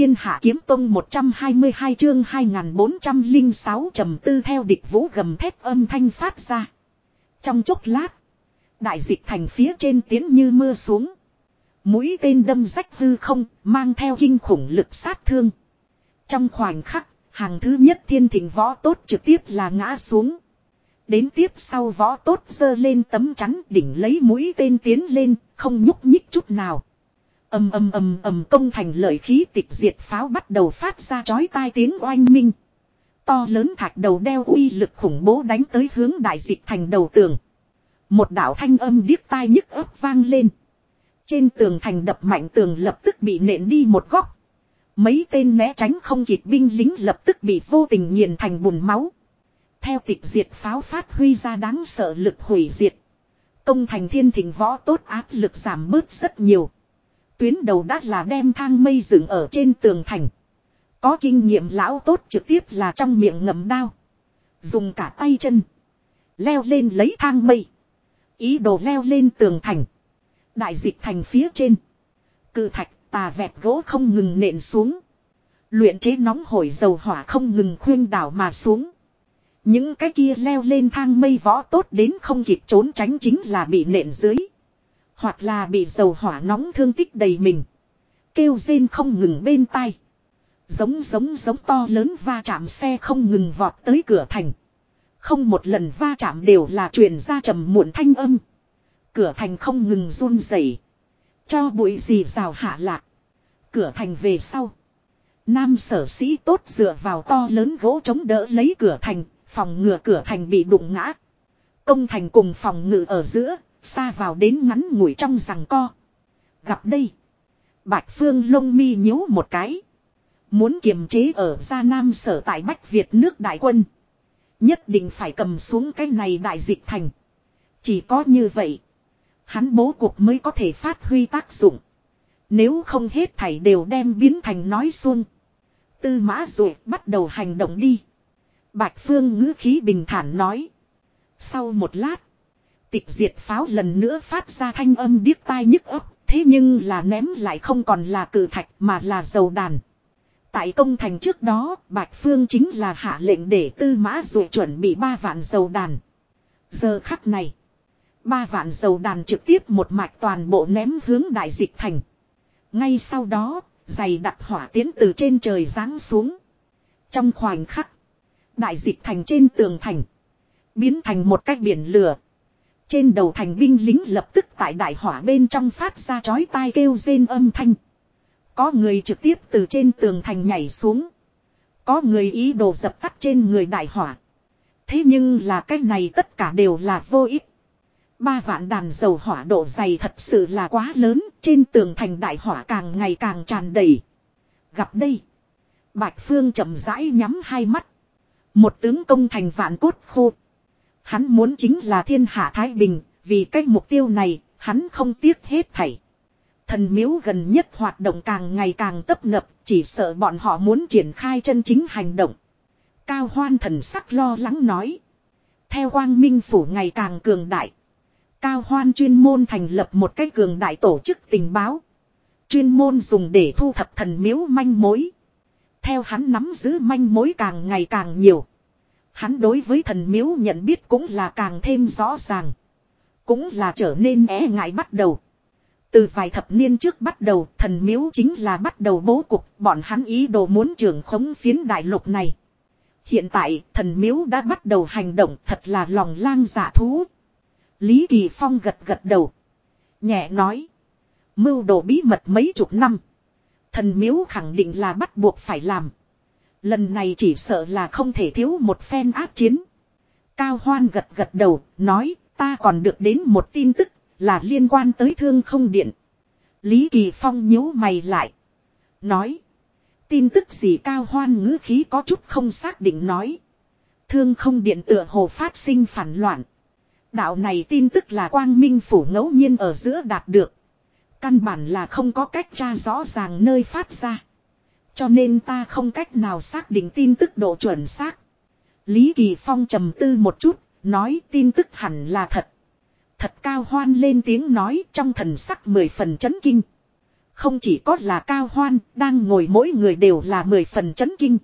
Thiên Hạ Kiếm Tông 122 chương 2406 trầm tư theo địch vũ gầm thép âm thanh phát ra. Trong chốc lát, đại dịch thành phía trên tiến như mưa xuống. Mũi tên đâm rách hư không, mang theo kinh khủng lực sát thương. Trong khoảnh khắc, hàng thứ nhất thiên thỉnh võ tốt trực tiếp là ngã xuống. Đến tiếp sau võ tốt dơ lên tấm chắn đỉnh lấy mũi tên tiến lên, không nhúc nhích chút nào ầm ầm ầm ầm công thành lợi khí tịch diệt pháo bắt đầu phát ra chói tai tiếng oanh minh. To lớn thạch đầu đeo uy lực khủng bố đánh tới hướng đại dịch thành đầu tường. Một đạo thanh âm điếc tai nhức ấp vang lên. Trên tường thành đập mạnh tường lập tức bị nện đi một góc. Mấy tên né tránh không kịp binh lính lập tức bị vô tình nghiền thành bùn máu. Theo tịch diệt pháo phát huy ra đáng sợ lực hủy diệt. Công thành thiên thỉnh võ tốt áp lực giảm bớt rất nhiều. Tuyến đầu đã là đem thang mây dựng ở trên tường thành. Có kinh nghiệm lão tốt trực tiếp là trong miệng ngậm đao. Dùng cả tay chân. Leo lên lấy thang mây. Ý đồ leo lên tường thành. Đại dịch thành phía trên. Cự thạch tà vẹt gỗ không ngừng nện xuống. Luyện chế nóng hổi dầu hỏa không ngừng khuyên đảo mà xuống. Những cái kia leo lên thang mây võ tốt đến không kịp trốn tránh chính là bị nện dưới. Hoặc là bị dầu hỏa nóng thương tích đầy mình. Kêu rên không ngừng bên tai. Giống giống giống to lớn va chạm xe không ngừng vọt tới cửa thành. Không một lần va chạm đều là truyền ra trầm muộn thanh âm. Cửa thành không ngừng run rẩy, Cho bụi gì rào hạ lạc. Cửa thành về sau. Nam sở sĩ tốt dựa vào to lớn gỗ chống đỡ lấy cửa thành, phòng ngừa cửa thành bị đụng ngã. Công thành cùng phòng ngự ở giữa, Xa vào đến ngắn ngủi trong rằng co. Gặp đây. Bạch Phương lông mi nhíu một cái. Muốn kiềm chế ở gia nam sở tại Bách Việt nước đại quân. Nhất định phải cầm xuống cái này đại dịch thành. Chỉ có như vậy. Hắn bố cục mới có thể phát huy tác dụng. Nếu không hết thảy đều đem biến thành nói xuông. Tư mã rồi bắt đầu hành động đi. Bạch Phương ngữ khí bình thản nói. Sau một lát. Tịch diệt pháo lần nữa phát ra thanh âm điếc tai nhức ấp, thế nhưng là ném lại không còn là cử thạch mà là dầu đàn. Tại công thành trước đó, Bạch Phương chính là hạ lệnh để tư mã dụ chuẩn bị ba vạn dầu đàn. Giờ khắc này, ba vạn dầu đàn trực tiếp một mạch toàn bộ ném hướng đại dịch thành. Ngay sau đó, giày đặt hỏa tiến từ trên trời giáng xuống. Trong khoảnh khắc, đại dịch thành trên tường thành, biến thành một cái biển lửa. Trên đầu thành binh lính lập tức tại đại hỏa bên trong phát ra chói tai kêu rên âm thanh. Có người trực tiếp từ trên tường thành nhảy xuống. Có người ý đồ dập tắt trên người đại hỏa. Thế nhưng là cái này tất cả đều là vô ích. Ba vạn đàn dầu hỏa độ dày thật sự là quá lớn, trên tường thành đại hỏa càng ngày càng tràn đầy. Gặp đây, Bạch Phương chậm rãi nhắm hai mắt. Một tướng công thành vạn cốt khô. Hắn muốn chính là thiên hạ Thái Bình, vì cách mục tiêu này, hắn không tiếc hết thảy. Thần miếu gần nhất hoạt động càng ngày càng tấp nập, chỉ sợ bọn họ muốn triển khai chân chính hành động. Cao hoan thần sắc lo lắng nói. Theo quang minh phủ ngày càng cường đại. Cao hoan chuyên môn thành lập một cái cường đại tổ chức tình báo. Chuyên môn dùng để thu thập thần miếu manh mối. Theo hắn nắm giữ manh mối càng ngày càng nhiều. Hắn đối với thần miếu nhận biết cũng là càng thêm rõ ràng. Cũng là trở nên é ngại bắt đầu. Từ vài thập niên trước bắt đầu, thần miếu chính là bắt đầu bố cục bọn hắn ý đồ muốn trưởng khống phiến đại lục này. Hiện tại, thần miếu đã bắt đầu hành động, thật là lòng lang giả thú. Lý Kỳ Phong gật gật đầu. Nhẹ nói. Mưu đồ bí mật mấy chục năm. Thần miếu khẳng định là bắt buộc phải làm. Lần này chỉ sợ là không thể thiếu một phen áp chiến. Cao Hoan gật gật đầu, nói, ta còn được đến một tin tức, là liên quan tới thương không điện. Lý Kỳ Phong nhíu mày lại. Nói, tin tức gì Cao Hoan ngữ khí có chút không xác định nói. Thương không điện tựa hồ phát sinh phản loạn. Đạo này tin tức là quang minh phủ ngẫu nhiên ở giữa đạt được. Căn bản là không có cách tra rõ ràng nơi phát ra. Cho nên ta không cách nào xác định tin tức độ chuẩn xác. Lý Kỳ Phong trầm tư một chút, nói tin tức hẳn là thật. Thật cao hoan lên tiếng nói trong thần sắc mười phần chấn kinh. Không chỉ có là cao hoan, đang ngồi mỗi người đều là mười phần chấn kinh.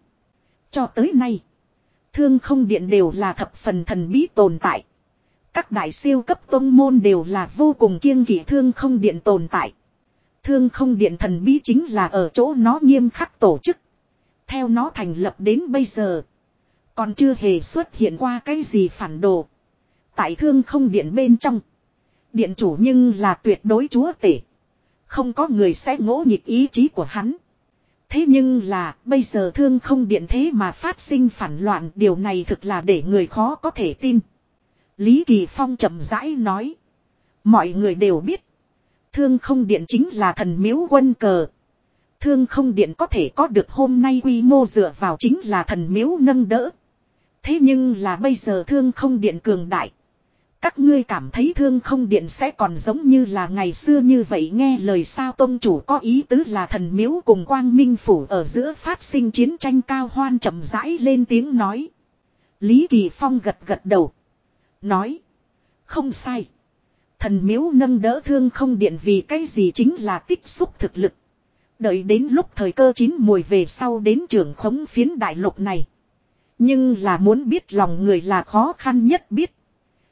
Cho tới nay, thương không điện đều là thập phần thần bí tồn tại. Các đại siêu cấp tôn môn đều là vô cùng kiêng kỵ thương không điện tồn tại. Thương không điện thần bí chính là ở chỗ nó nghiêm khắc tổ chức. Theo nó thành lập đến bây giờ. Còn chưa hề xuất hiện qua cái gì phản đồ. Tại thương không điện bên trong. Điện chủ nhưng là tuyệt đối chúa tể. Không có người sẽ ngỗ nhịp ý chí của hắn. Thế nhưng là, bây giờ thương không điện thế mà phát sinh phản loạn, điều này thực là để người khó có thể tin. Lý Kỳ Phong chậm rãi nói. Mọi người đều biết. Thương không điện chính là thần miếu quân cờ. Thương không điện có thể có được hôm nay quy mô dựa vào chính là thần miếu nâng đỡ. Thế nhưng là bây giờ thương không điện cường đại. Các ngươi cảm thấy thương không điện sẽ còn giống như là ngày xưa như vậy nghe lời sao tôn chủ có ý tứ là thần miếu cùng quang minh phủ ở giữa phát sinh chiến tranh cao hoan chậm rãi lên tiếng nói. Lý Kỳ Phong gật gật đầu. Nói. Không sai. Thần miếu nâng đỡ thương không điện vì cái gì chính là tích xúc thực lực. Đợi đến lúc thời cơ chín mùi về sau đến trường khống phiến đại lục này. Nhưng là muốn biết lòng người là khó khăn nhất biết.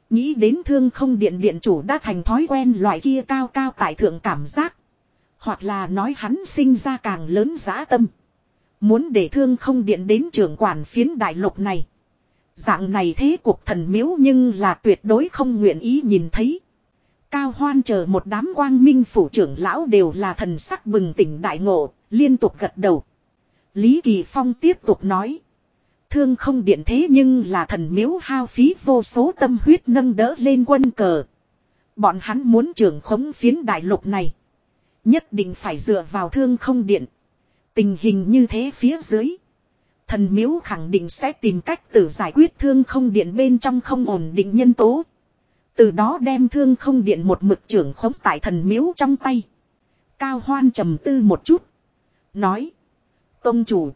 Nghĩ đến thương không điện điện chủ đã thành thói quen loại kia cao cao tại thượng cảm giác. Hoặc là nói hắn sinh ra càng lớn giá tâm. Muốn để thương không điện đến trưởng quản phiến đại lục này. Dạng này thế cuộc thần miếu nhưng là tuyệt đối không nguyện ý nhìn thấy. Cao hoan chờ một đám quang minh phủ trưởng lão đều là thần sắc bừng tỉnh đại ngộ, liên tục gật đầu. Lý Kỳ Phong tiếp tục nói. Thương không điện thế nhưng là thần miếu hao phí vô số tâm huyết nâng đỡ lên quân cờ. Bọn hắn muốn trưởng khống phiến đại lục này. Nhất định phải dựa vào thương không điện. Tình hình như thế phía dưới. Thần miếu khẳng định sẽ tìm cách tự giải quyết thương không điện bên trong không ổn định nhân tố. Từ đó đem thương không điện một mực trưởng khống tại thần miếu trong tay. Cao hoan trầm tư một chút. Nói. Tông chủ.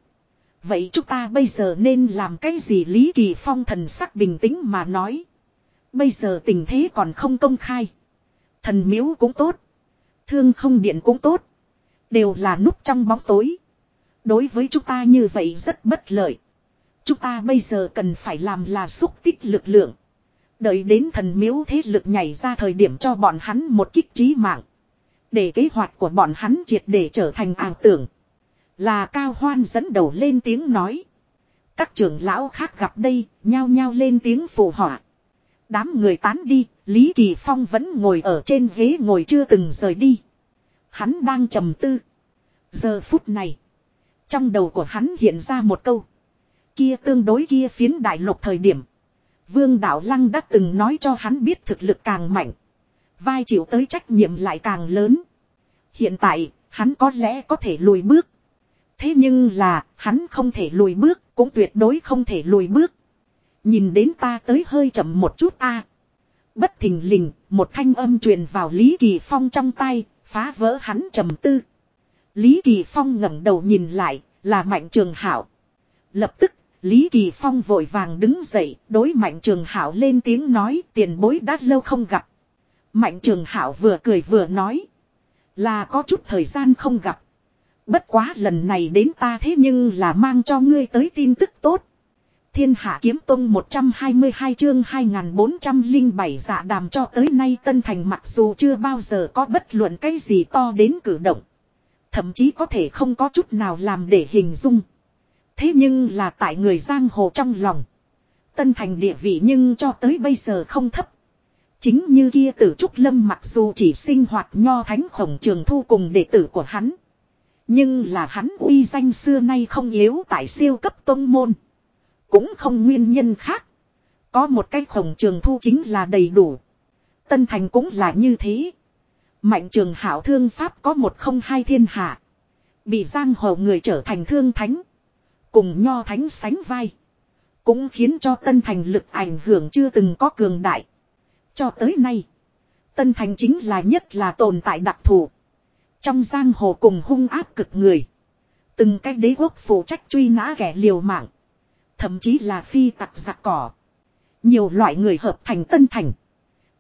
Vậy chúng ta bây giờ nên làm cái gì Lý Kỳ Phong thần sắc bình tĩnh mà nói. Bây giờ tình thế còn không công khai. Thần miếu cũng tốt. Thương không điện cũng tốt. Đều là núp trong bóng tối. Đối với chúng ta như vậy rất bất lợi. Chúng ta bây giờ cần phải làm là xúc tích lực lượng. Đợi đến thần miếu thế lực nhảy ra thời điểm cho bọn hắn một kích trí mạng. Để kế hoạch của bọn hắn triệt để trở thành ảo tưởng. Là cao hoan dẫn đầu lên tiếng nói. Các trưởng lão khác gặp đây, nhao nhao lên tiếng phù họa. Đám người tán đi, Lý Kỳ Phong vẫn ngồi ở trên ghế ngồi chưa từng rời đi. Hắn đang trầm tư. Giờ phút này, trong đầu của hắn hiện ra một câu. Kia tương đối kia phiến đại lục thời điểm. Vương Đạo Lăng đã từng nói cho hắn biết thực lực càng mạnh. Vai chịu tới trách nhiệm lại càng lớn. Hiện tại, hắn có lẽ có thể lùi bước. Thế nhưng là, hắn không thể lùi bước, cũng tuyệt đối không thể lùi bước. Nhìn đến ta tới hơi chậm một chút a. Bất thình lình, một thanh âm truyền vào Lý Kỳ Phong trong tay, phá vỡ hắn trầm tư. Lý Kỳ Phong ngẩng đầu nhìn lại, là Mạnh Trường Hảo. Lập tức, Lý Kỳ Phong vội vàng đứng dậy, đối Mạnh Trường Hảo lên tiếng nói tiền bối đã lâu không gặp. Mạnh Trường Hảo vừa cười vừa nói. Là có chút thời gian không gặp. Bất quá lần này đến ta thế nhưng là mang cho ngươi tới tin tức tốt. Thiên Hạ Kiếm Tông 122 chương 2407 dạ đàm cho tới nay Tân Thành mặc dù chưa bao giờ có bất luận cái gì to đến cử động. Thậm chí có thể không có chút nào làm để hình dung. Thế nhưng là tại người giang hồ trong lòng. Tân Thành địa vị nhưng cho tới bây giờ không thấp. Chính như kia tử Trúc Lâm mặc dù chỉ sinh hoạt nho thánh khổng trường thu cùng đệ tử của hắn. Nhưng là hắn uy danh xưa nay không yếu tại siêu cấp tôn môn. Cũng không nguyên nhân khác. Có một cái khổng trường thu chính là đầy đủ. Tân Thành cũng là như thế. Mạnh trường hảo thương pháp có một không hai thiên hạ. Bị giang hồ người trở thành thương thánh. Cùng nho thánh sánh vai. Cũng khiến cho Tân Thành lực ảnh hưởng chưa từng có cường đại. Cho tới nay. Tân Thành chính là nhất là tồn tại đặc thù. Trong giang hồ cùng hung áp cực người. Từng cái đế quốc phụ trách truy nã kẻ liều mạng. Thậm chí là phi tặc giặc cỏ. Nhiều loại người hợp thành Tân Thành.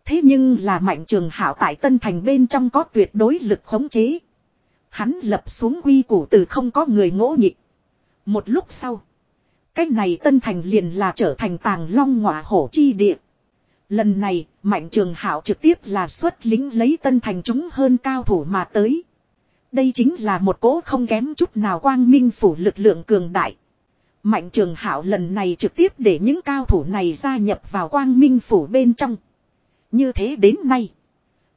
Thế nhưng là mạnh trường hảo tại Tân Thành bên trong có tuyệt đối lực khống chế. Hắn lập xuống quy củ từ không có người ngỗ nhịp. Một lúc sau. Cách này Tân Thành liền là trở thành tàng long ngọa hổ chi địa. Lần này, Mạnh Trường Hảo trực tiếp là xuất lính lấy Tân Thành chúng hơn cao thủ mà tới. Đây chính là một cỗ không kém chút nào quang minh phủ lực lượng cường đại. Mạnh Trường Hảo lần này trực tiếp để những cao thủ này gia nhập vào quang minh phủ bên trong. Như thế đến nay,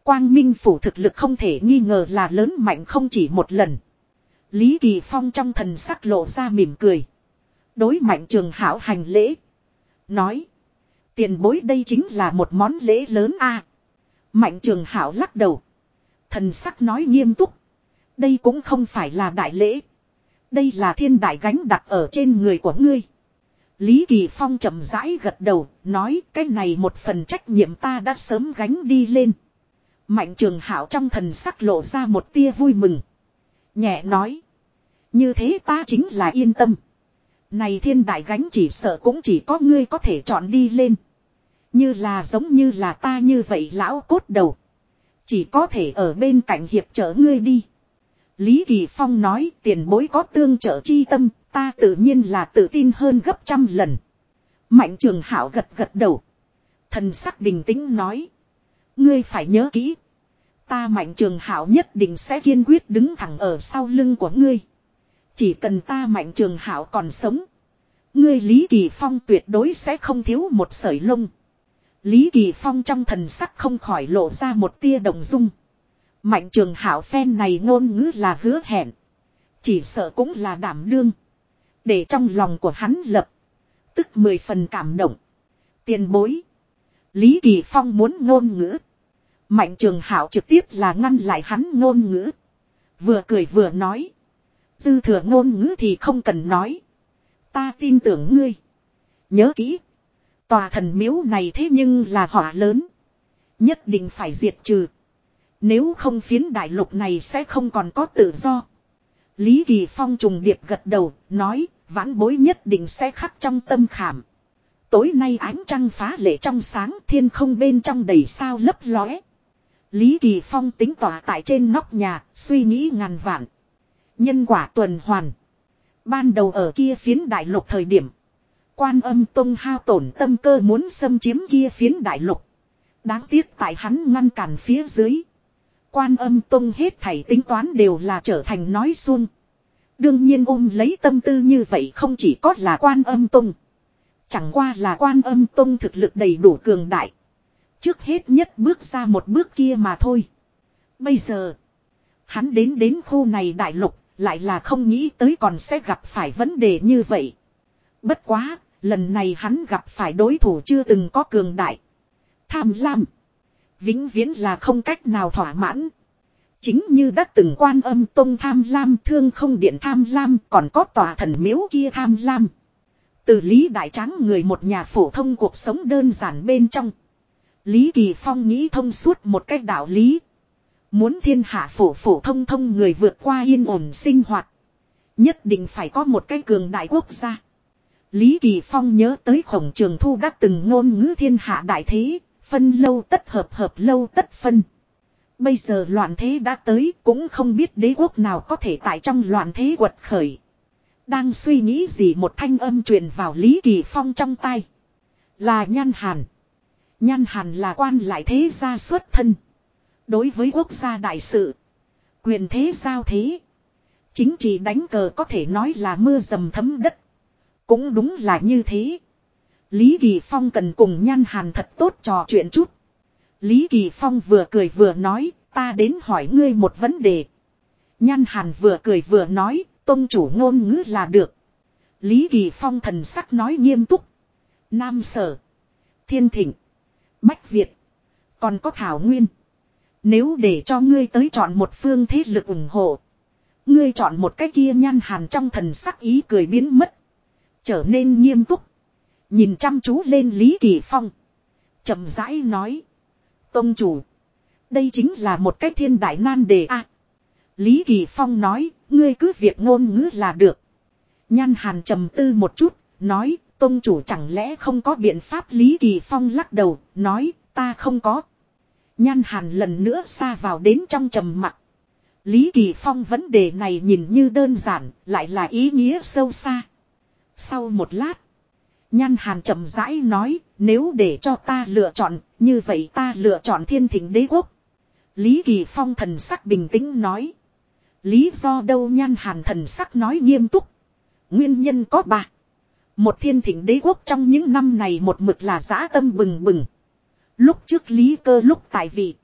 quang minh phủ thực lực không thể nghi ngờ là lớn mạnh không chỉ một lần. Lý Kỳ Phong trong thần sắc lộ ra mỉm cười. Đối mạnh trường hảo hành lễ. Nói. Tiền bối đây chính là một món lễ lớn a. Mạnh trường hảo lắc đầu. Thần sắc nói nghiêm túc. Đây cũng không phải là đại lễ. Đây là thiên đại gánh đặt ở trên người của ngươi. Lý Kỳ Phong chậm rãi gật đầu, nói cái này một phần trách nhiệm ta đã sớm gánh đi lên. Mạnh trường hảo trong thần sắc lộ ra một tia vui mừng. Nhẹ nói. Như thế ta chính là yên tâm. Này thiên đại gánh chỉ sợ cũng chỉ có ngươi có thể chọn đi lên. Như là giống như là ta như vậy lão cốt đầu. Chỉ có thể ở bên cạnh hiệp trợ ngươi đi. Lý Kỳ Phong nói tiền bối có tương trợ chi tâm, ta tự nhiên là tự tin hơn gấp trăm lần. Mạnh trường hảo gật gật đầu. Thần sắc bình tĩnh nói. Ngươi phải nhớ kỹ. Ta mạnh trường hảo nhất định sẽ kiên quyết đứng thẳng ở sau lưng của ngươi. Chỉ cần ta mạnh trường hảo còn sống. Ngươi Lý Kỳ Phong tuyệt đối sẽ không thiếu một sợi lông. Lý Kỳ Phong trong thần sắc không khỏi lộ ra một tia đồng dung. Mạnh trường hảo phen này ngôn ngữ là hứa hẹn. Chỉ sợ cũng là đảm đương. Để trong lòng của hắn lập. Tức mười phần cảm động. Tiền bối. Lý Kỳ Phong muốn ngôn ngữ. Mạnh trường hảo trực tiếp là ngăn lại hắn ngôn ngữ. Vừa cười vừa nói. Dư thừa ngôn ngữ thì không cần nói. Ta tin tưởng ngươi. Nhớ kỹ. Tòa thần miếu này thế nhưng là họa lớn. Nhất định phải diệt trừ. Nếu không phiến đại lục này sẽ không còn có tự do. Lý Kỳ Phong trùng điệp gật đầu, nói, vãn bối nhất định sẽ khắc trong tâm khảm. Tối nay ánh trăng phá lệ trong sáng, thiên không bên trong đầy sao lấp lóe. Lý Kỳ Phong tính tỏa tại trên nóc nhà, suy nghĩ ngàn vạn. Nhân quả tuần hoàn. Ban đầu ở kia phiến đại lục thời điểm. Quan âm tông hao tổn tâm cơ muốn xâm chiếm kia phiến đại lục. Đáng tiếc tại hắn ngăn cản phía dưới. Quan âm tông hết thảy tính toán đều là trở thành nói xuông. Đương nhiên ôm lấy tâm tư như vậy không chỉ có là quan âm tông. Chẳng qua là quan âm tông thực lực đầy đủ cường đại. Trước hết nhất bước ra một bước kia mà thôi. Bây giờ. Hắn đến đến khu này đại lục. Lại là không nghĩ tới còn sẽ gặp phải vấn đề như vậy. Bất quá. Lần này hắn gặp phải đối thủ chưa từng có cường đại. Tham lam. Vĩnh viễn là không cách nào thỏa mãn. Chính như đã từng quan âm tông tham lam, thương không điện tham lam, còn có tòa thần miếu kia tham lam. Từ Lý Đại Tráng người một nhà phổ thông cuộc sống đơn giản bên trong. Lý Kỳ Phong nghĩ thông suốt một cách đạo lý. Muốn thiên hạ phổ phổ thông thông người vượt qua yên ổn sinh hoạt. Nhất định phải có một cái cường đại quốc gia. Lý Kỳ Phong nhớ tới khổng trường thu đã từng ngôn ngữ thiên hạ đại thế, phân lâu tất hợp hợp lâu tất phân. Bây giờ loạn thế đã tới cũng không biết đế quốc nào có thể tại trong loạn thế quật khởi. Đang suy nghĩ gì một thanh âm truyền vào Lý Kỳ Phong trong tay. Là Nhan Hàn. Nhan Hàn là quan lại thế gia xuất thân. Đối với quốc gia đại sự. Quyền thế sao thế. Chính trị đánh cờ có thể nói là mưa dầm thấm đất. Cũng đúng là như thế. Lý Kỳ Phong cần cùng Nhan Hàn thật tốt trò chuyện chút. Lý Kỳ Phong vừa cười vừa nói, ta đến hỏi ngươi một vấn đề. Nhan Hàn vừa cười vừa nói, tôn chủ ngôn ngữ là được. Lý Kỳ Phong thần sắc nói nghiêm túc. Nam Sở. Thiên Thịnh. Bách Việt. Còn có Thảo Nguyên. Nếu để cho ngươi tới chọn một phương thế lực ủng hộ. Ngươi chọn một cái kia nhan hàn trong thần sắc ý cười biến mất. Trở nên nghiêm túc. Nhìn chăm chú lên Lý Kỳ Phong. chậm rãi nói. Tông chủ. Đây chính là một cái thiên đại nan đề a. Lý Kỳ Phong nói, ngươi cứ việc ngôn ngữ là được. Nhan Hàn trầm tư một chút, nói, tông chủ chẳng lẽ không có biện pháp Lý Kỳ Phong lắc đầu, nói, ta không có. Nhan Hàn lần nữa xa vào đến trong trầm mặt. Lý Kỳ Phong vấn đề này nhìn như đơn giản, lại là ý nghĩa sâu xa. Sau một lát, Nhan Hàn chậm rãi nói, nếu để cho ta lựa chọn, như vậy ta lựa chọn thiên thỉnh đế quốc. Lý Kỳ Phong thần sắc bình tĩnh nói. Lý do đâu Nhan Hàn thần sắc nói nghiêm túc. Nguyên nhân có ba. Một thiên thỉnh đế quốc trong những năm này một mực là giã tâm bừng bừng. Lúc trước Lý cơ lúc tại vị.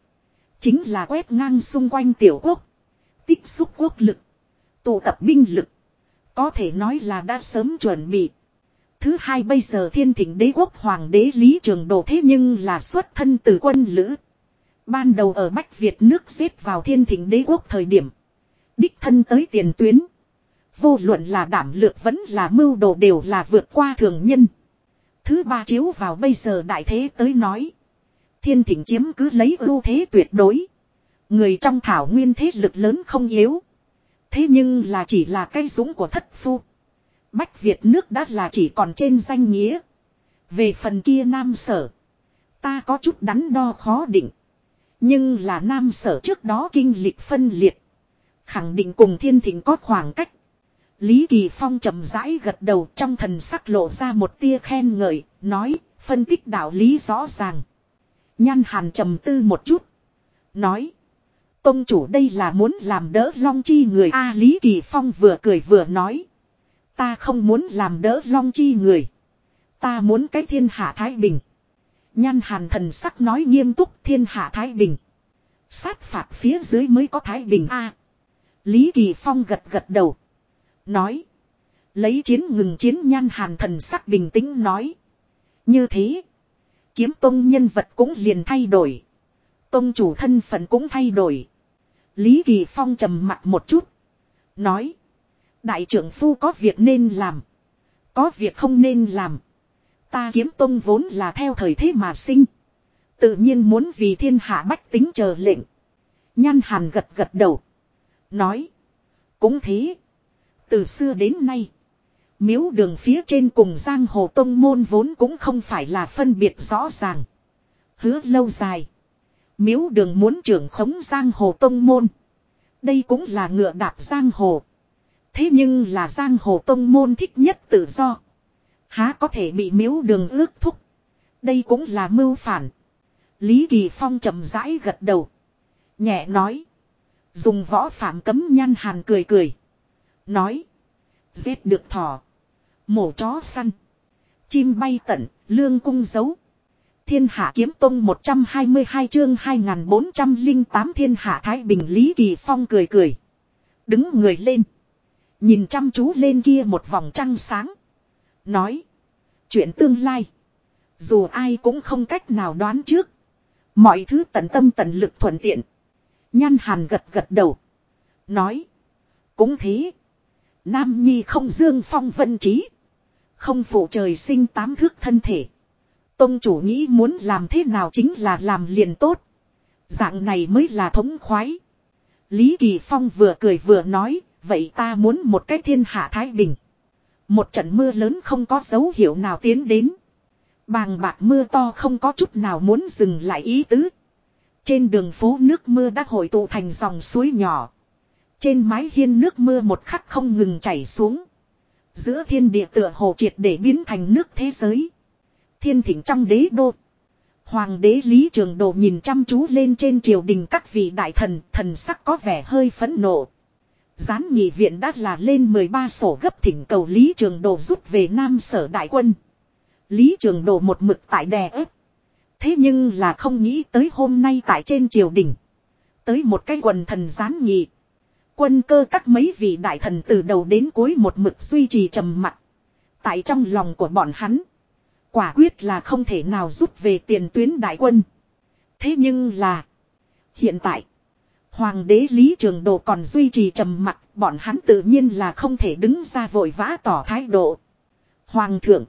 Chính là quét ngang xung quanh tiểu quốc. Tích xúc quốc lực. Tụ tập binh lực. Có thể nói là đã sớm chuẩn bị. Thứ hai bây giờ thiên thỉnh đế quốc hoàng đế Lý Trường Đồ thế nhưng là xuất thân từ quân lữ. Ban đầu ở Bách Việt nước xếp vào thiên thỉnh đế quốc thời điểm. Đích thân tới tiền tuyến. Vô luận là đảm lược vẫn là mưu đồ đều là vượt qua thường nhân. Thứ ba chiếu vào bây giờ đại thế tới nói. Thiên thỉnh chiếm cứ lấy ưu thế tuyệt đối. Người trong thảo nguyên thế lực lớn không yếu. Thế nhưng là chỉ là cây dũng của thất phu. Bách Việt nước đã là chỉ còn trên danh nghĩa. Về phần kia nam sở. Ta có chút đắn đo khó định. Nhưng là nam sở trước đó kinh lịch phân liệt. Khẳng định cùng thiên thịnh có khoảng cách. Lý Kỳ Phong chậm rãi gật đầu trong thần sắc lộ ra một tia khen ngợi, nói, phân tích đạo lý rõ ràng. Nhan hàn trầm tư một chút. Nói. Tông chủ đây là muốn làm đỡ long chi người A Lý Kỳ Phong vừa cười vừa nói. Ta không muốn làm đỡ long chi người. Ta muốn cái thiên hạ Thái Bình. Nhan hàn thần sắc nói nghiêm túc thiên hạ Thái Bình. Sát phạt phía dưới mới có Thái Bình A. Lý Kỳ Phong gật gật đầu. Nói. Lấy chiến ngừng chiến nhan hàn thần sắc bình tĩnh nói. Như thế. Kiếm tông nhân vật cũng liền thay đổi. Tông chủ thân phận cũng thay đổi. Lý Kỳ Phong trầm mặt một chút. Nói. Đại trưởng phu có việc nên làm. Có việc không nên làm. Ta kiếm tông vốn là theo thời thế mà sinh. Tự nhiên muốn vì thiên hạ bách tính chờ lệnh. Nhan hàn gật gật đầu. Nói. Cũng thế. Từ xưa đến nay. Miếu đường phía trên cùng giang hồ tông môn vốn cũng không phải là phân biệt rõ ràng. Hứa lâu dài. Miếu đường muốn trưởng khống giang hồ tông môn. Đây cũng là ngựa đạp giang hồ. Thế nhưng là giang hồ tông môn thích nhất tự do. Há có thể bị miếu đường ước thúc. Đây cũng là mưu phản. Lý Kỳ Phong chậm rãi gật đầu. Nhẹ nói. Dùng võ phạm cấm nhăn hàn cười cười. Nói. Giết được thỏ. Mổ chó săn. Chim bay tận, lương cung giấu. Thiên hạ kiếm tông 122 chương 2408 thiên hạ Thái Bình Lý Kỳ Phong cười cười. Đứng người lên. Nhìn chăm chú lên kia một vòng trăng sáng. Nói. Chuyện tương lai. Dù ai cũng không cách nào đoán trước. Mọi thứ tận tâm tận lực thuận tiện. Nhan hàn gật gật đầu. Nói. Cũng thế. Nam Nhi không dương phong vân trí. Không phụ trời sinh tám thước thân thể. Tông chủ nghĩ muốn làm thế nào chính là làm liền tốt. Dạng này mới là thống khoái. Lý Kỳ Phong vừa cười vừa nói, vậy ta muốn một cái thiên hạ Thái Bình. Một trận mưa lớn không có dấu hiệu nào tiến đến. Bàng bạc mưa to không có chút nào muốn dừng lại ý tứ. Trên đường phố nước mưa đã hội tụ thành dòng suối nhỏ. Trên mái hiên nước mưa một khắc không ngừng chảy xuống. Giữa thiên địa tựa hồ triệt để biến thành nước thế giới. Thiên thỉnh trong đế đô. Hoàng đế Lý Trường Đồ nhìn chăm chú lên trên triều đình các vị đại thần, thần sắc có vẻ hơi phẫn nộ. Gián nghị viện đã là lên 13 sổ gấp thỉnh cầu Lý Trường Đồ rút về Nam sở đại quân. Lý Trường Đồ một mực tại đè ép. Thế nhưng là không nghĩ tới hôm nay tại trên triều đình. Tới một cái quần thần gián nghị. Quân cơ các mấy vị đại thần từ đầu đến cuối một mực duy trì trầm mặc. Tại trong lòng của bọn hắn. Quả quyết là không thể nào rút về tiền tuyến đại quân. Thế nhưng là. Hiện tại. Hoàng đế Lý Trường Đồ còn duy trì trầm mặc. Bọn hắn tự nhiên là không thể đứng ra vội vã tỏ thái độ. Hoàng thượng.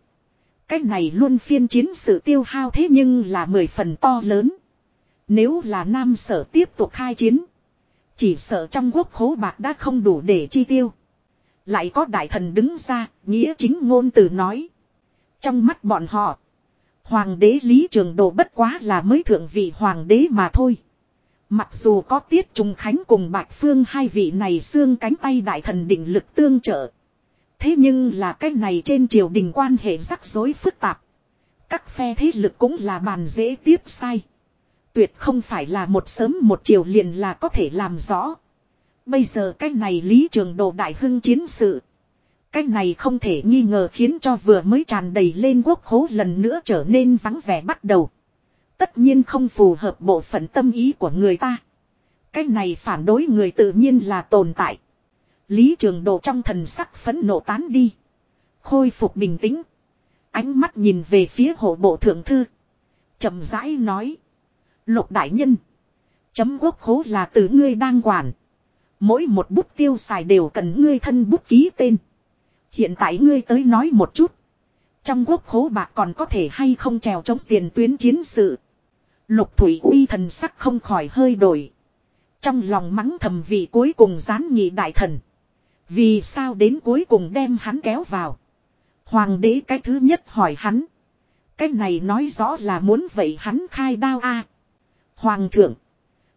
Cách này luôn phiên chiến sự tiêu hao thế nhưng là mười phần to lớn. Nếu là nam sở tiếp tục khai chiến. Chỉ sợ trong quốc khố bạc đã không đủ để chi tiêu. Lại có đại thần đứng ra, nghĩa chính ngôn từ nói. Trong mắt bọn họ, hoàng đế Lý Trường Đồ bất quá là mới thượng vị hoàng đế mà thôi. Mặc dù có Tiết Trung Khánh cùng Bạch Phương hai vị này xương cánh tay đại thần định lực tương trợ. Thế nhưng là cái này trên triều đình quan hệ rắc rối phức tạp. Các phe thế lực cũng là bàn dễ tiếp sai. Tuyệt không phải là một sớm một chiều liền là có thể làm rõ. Bây giờ cái này lý trường đồ đại hưng chiến sự. Cái này không thể nghi ngờ khiến cho vừa mới tràn đầy lên quốc khố lần nữa trở nên vắng vẻ bắt đầu. Tất nhiên không phù hợp bộ phận tâm ý của người ta. Cái này phản đối người tự nhiên là tồn tại. Lý trường đồ trong thần sắc phấn nộ tán đi. Khôi phục bình tĩnh. Ánh mắt nhìn về phía hộ bộ thượng thư. chậm rãi nói. Lục đại nhân. Chấm quốc khố là từ ngươi đang quản. Mỗi một bút tiêu xài đều cần ngươi thân bút ký tên. Hiện tại ngươi tới nói một chút. Trong quốc khố bạc còn có thể hay không trèo chống tiền tuyến chiến sự. Lục thủy uy thần sắc không khỏi hơi đổi. Trong lòng mắng thầm vì cuối cùng gián nhị đại thần. Vì sao đến cuối cùng đem hắn kéo vào. Hoàng đế cái thứ nhất hỏi hắn. Cái này nói rõ là muốn vậy hắn khai đao a Hoàng thượng.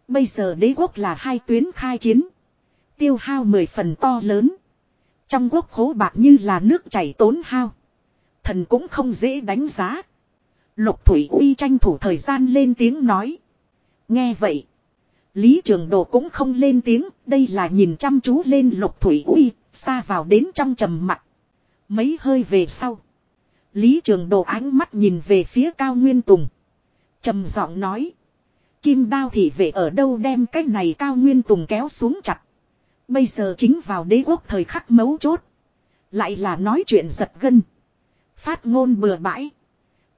Bây giờ đế quốc là hai tuyến khai chiến. Tiêu hao mười phần to lớn. Trong quốc khố bạc như là nước chảy tốn hao. Thần cũng không dễ đánh giá. Lục Thủy Uy tranh thủ thời gian lên tiếng nói. Nghe vậy. Lý Trường Đồ cũng không lên tiếng. Đây là nhìn chăm chú lên Lục Thủy Uy. Xa vào đến trong trầm mặt. Mấy hơi về sau. Lý Trường Đồ ánh mắt nhìn về phía Cao Nguyên Tùng. trầm giọng nói. Kim đao thị vệ ở đâu đem cái này Cao Nguyên Tùng kéo xuống chặt. Bây giờ chính vào đế quốc thời khắc mấu chốt. Lại là nói chuyện giật gân. Phát ngôn bừa bãi.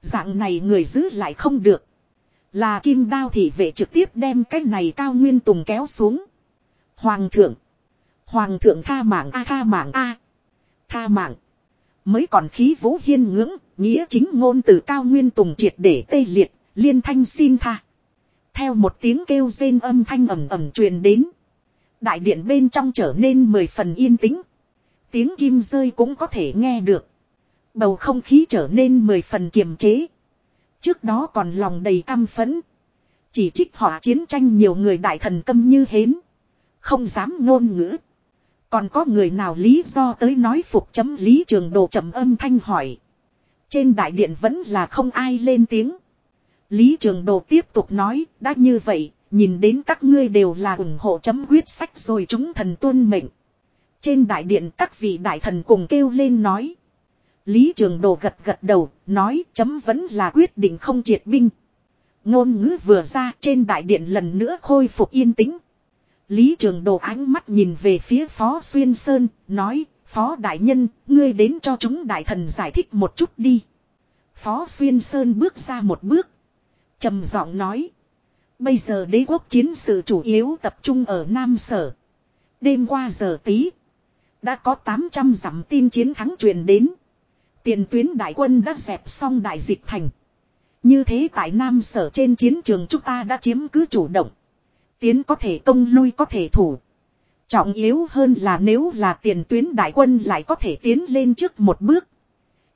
Dạng này người giữ lại không được. Là kim đao thị vệ trực tiếp đem cái này cao nguyên tùng kéo xuống. Hoàng thượng. Hoàng thượng tha mạng a tha mạng a. Tha mạng. Mới còn khí vũ hiên ngưỡng, nghĩa chính ngôn từ cao nguyên tùng triệt để tê liệt, liên thanh xin tha. Theo một tiếng kêu rên âm thanh ầm ầm truyền đến. Đại điện bên trong trở nên mười phần yên tĩnh. Tiếng kim rơi cũng có thể nghe được. Bầu không khí trở nên mười phần kiềm chế. Trước đó còn lòng đầy căm phẫn. Chỉ trích họ chiến tranh nhiều người đại thần câm như hến. Không dám ngôn ngữ. Còn có người nào lý do tới nói phục chấm lý trường đồ trầm âm thanh hỏi. Trên đại điện vẫn là không ai lên tiếng. Lý trường đồ tiếp tục nói, đã như vậy, nhìn đến các ngươi đều là ủng hộ chấm quyết sách rồi chúng thần tuân mệnh. Trên đại điện các vị đại thần cùng kêu lên nói. Lý Trường Đồ gật gật đầu, nói chấm vẫn là quyết định không triệt binh. Ngôn ngữ vừa ra trên đại điện lần nữa khôi phục yên tĩnh. Lý Trường Đồ ánh mắt nhìn về phía Phó Xuyên Sơn, nói, Phó Đại Nhân, ngươi đến cho chúng đại thần giải thích một chút đi. Phó Xuyên Sơn bước ra một bước trầm giọng nói. Bây giờ đế quốc chiến sự chủ yếu tập trung ở Nam Sở. Đêm qua giờ tí. Đã có 800 dặm tin chiến thắng truyền đến. Tiền tuyến đại quân đã dẹp xong đại dịch thành. Như thế tại Nam Sở trên chiến trường chúng ta đã chiếm cứ chủ động. Tiến có thể công lui có thể thủ. Trọng yếu hơn là nếu là tiền tuyến đại quân lại có thể tiến lên trước một bước.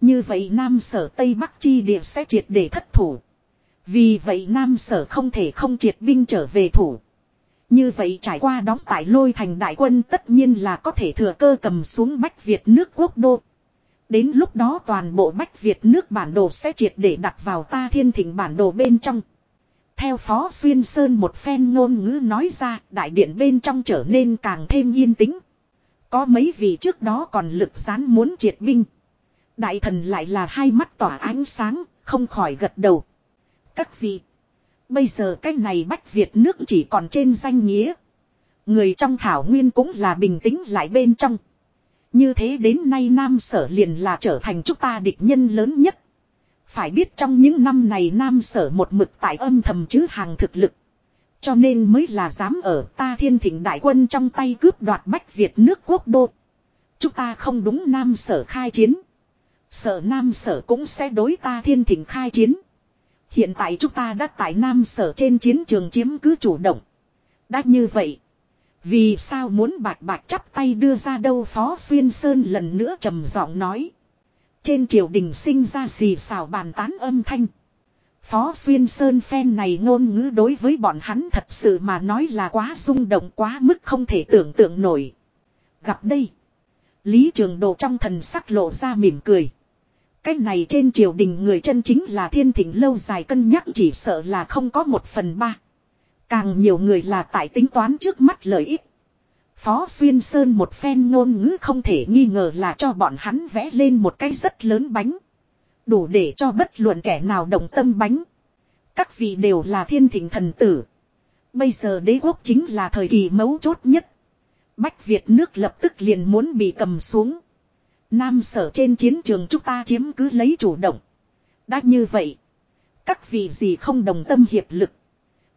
Như vậy Nam Sở Tây Bắc chi địa sẽ triệt để thất thủ. Vì vậy Nam Sở không thể không triệt binh trở về thủ. Như vậy trải qua đóng tại lôi thành đại quân tất nhiên là có thể thừa cơ cầm xuống Bách Việt nước quốc đô. Đến lúc đó toàn bộ Bách Việt nước bản đồ sẽ triệt để đặt vào ta thiên thịnh bản đồ bên trong. Theo Phó Xuyên Sơn một phen ngôn ngữ nói ra, đại điện bên trong trở nên càng thêm yên tĩnh. Có mấy vị trước đó còn lực gián muốn triệt binh. Đại thần lại là hai mắt tỏa ánh sáng, không khỏi gật đầu. Các vị, bây giờ cái này Bách Việt nước chỉ còn trên danh nghĩa. Người trong thảo nguyên cũng là bình tĩnh lại bên trong. Như thế đến nay Nam Sở liền là trở thành chúng ta địch nhân lớn nhất. Phải biết trong những năm này Nam Sở một mực tại âm thầm chứ hàng thực lực. Cho nên mới là dám ở ta thiên thịnh đại quân trong tay cướp đoạt Bách Việt nước quốc đô. Chúng ta không đúng Nam Sở khai chiến. Sở Nam Sở cũng sẽ đối ta thiên thịnh khai chiến. Hiện tại chúng ta đã tại Nam Sở trên chiến trường chiếm cứ chủ động. Đã như vậy. Vì sao muốn bạch bạch chắp tay đưa ra đâu Phó Xuyên Sơn lần nữa trầm giọng nói. Trên triều đình sinh ra xì xào bàn tán âm thanh. Phó Xuyên Sơn phen này ngôn ngữ đối với bọn hắn thật sự mà nói là quá rung động, quá mức không thể tưởng tượng nổi. Gặp đây. Lý Trường Đồ trong thần sắc lộ ra mỉm cười. Cái này trên triều đình người chân chính là thiên thỉnh lâu dài cân nhắc chỉ sợ là không có một phần ba. Càng nhiều người là tại tính toán trước mắt lợi ích. Phó Xuyên Sơn một phen ngôn ngữ không thể nghi ngờ là cho bọn hắn vẽ lên một cái rất lớn bánh. Đủ để cho bất luận kẻ nào động tâm bánh. Các vị đều là thiên thỉnh thần tử. Bây giờ đế quốc chính là thời kỳ mấu chốt nhất. Bách Việt nước lập tức liền muốn bị cầm xuống. Nam sở trên chiến trường chúng ta chiếm cứ lấy chủ động. Đã như vậy. Các vị gì không đồng tâm hiệp lực.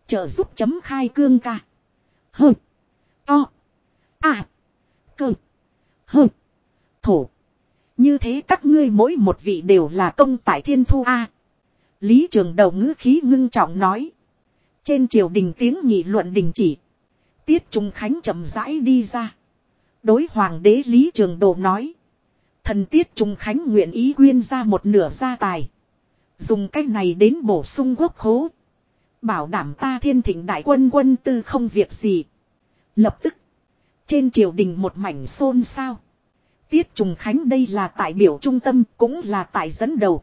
Trợ giúp chấm khai cương ca. Hơ. To. À. Cơ. Hơ. Thổ. Như thế các ngươi mỗi một vị đều là công tại thiên thu A. Lý trường đầu ngữ khí ngưng trọng nói. Trên triều đình tiếng nghị luận đình chỉ. Tiết Trung Khánh chậm rãi đi ra. Đối hoàng đế Lý Trường Đồ nói. Thần Tiết Trung Khánh nguyện ý quyên ra một nửa gia tài. Dùng cách này đến bổ sung quốc khố. Bảo đảm ta thiên thịnh đại quân quân tư không việc gì. Lập tức. Trên triều đình một mảnh xôn xao. Tiết Trùng Khánh đây là tại biểu trung tâm, cũng là tại dẫn đầu.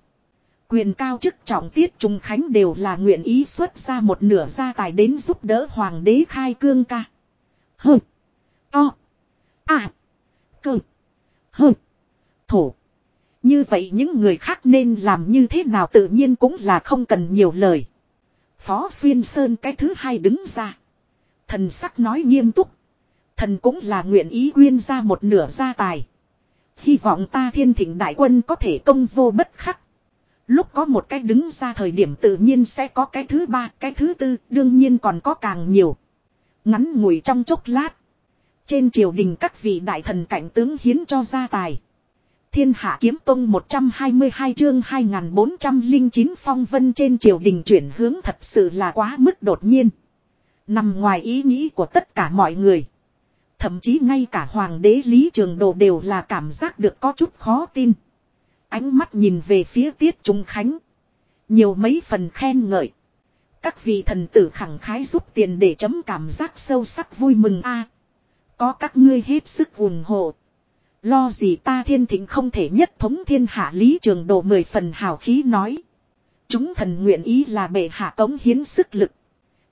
Quyền cao chức trọng Tiết Trùng Khánh đều là nguyện ý xuất ra một nửa gia tài đến giúp đỡ hoàng đế khai cương ca. hừ To. À. Cơ. hừ Thổ. Như vậy những người khác nên làm như thế nào tự nhiên cũng là không cần nhiều lời. Phó Xuyên Sơn cái thứ hai đứng ra. Thần sắc nói nghiêm túc. Thần cũng là nguyện ý quyên ra một nửa gia tài. Hy vọng ta thiên thịnh đại quân có thể công vô bất khắc. Lúc có một cái đứng ra thời điểm tự nhiên sẽ có cái thứ ba, cái thứ tư, đương nhiên còn có càng nhiều. Ngắn ngủi trong chốc lát. Trên triều đình các vị đại thần cảnh tướng hiến cho gia tài. Thiên hạ kiếm tông 122 chương 2409 phong vân trên triều đình chuyển hướng thật sự là quá mức đột nhiên. Nằm ngoài ý nghĩ của tất cả mọi người. Thậm chí ngay cả hoàng đế Lý Trường Đồ đều là cảm giác được có chút khó tin. Ánh mắt nhìn về phía tiết trung khánh. Nhiều mấy phần khen ngợi. Các vị thần tử khẳng khái giúp tiền để chấm cảm giác sâu sắc vui mừng a. có các ngươi hết sức ủng hộ. Lo gì ta thiên thịnh không thể nhất thống thiên hạ lý trường đồ mười phần hào khí nói. Chúng thần nguyện ý là bệ hạ cống hiến sức lực.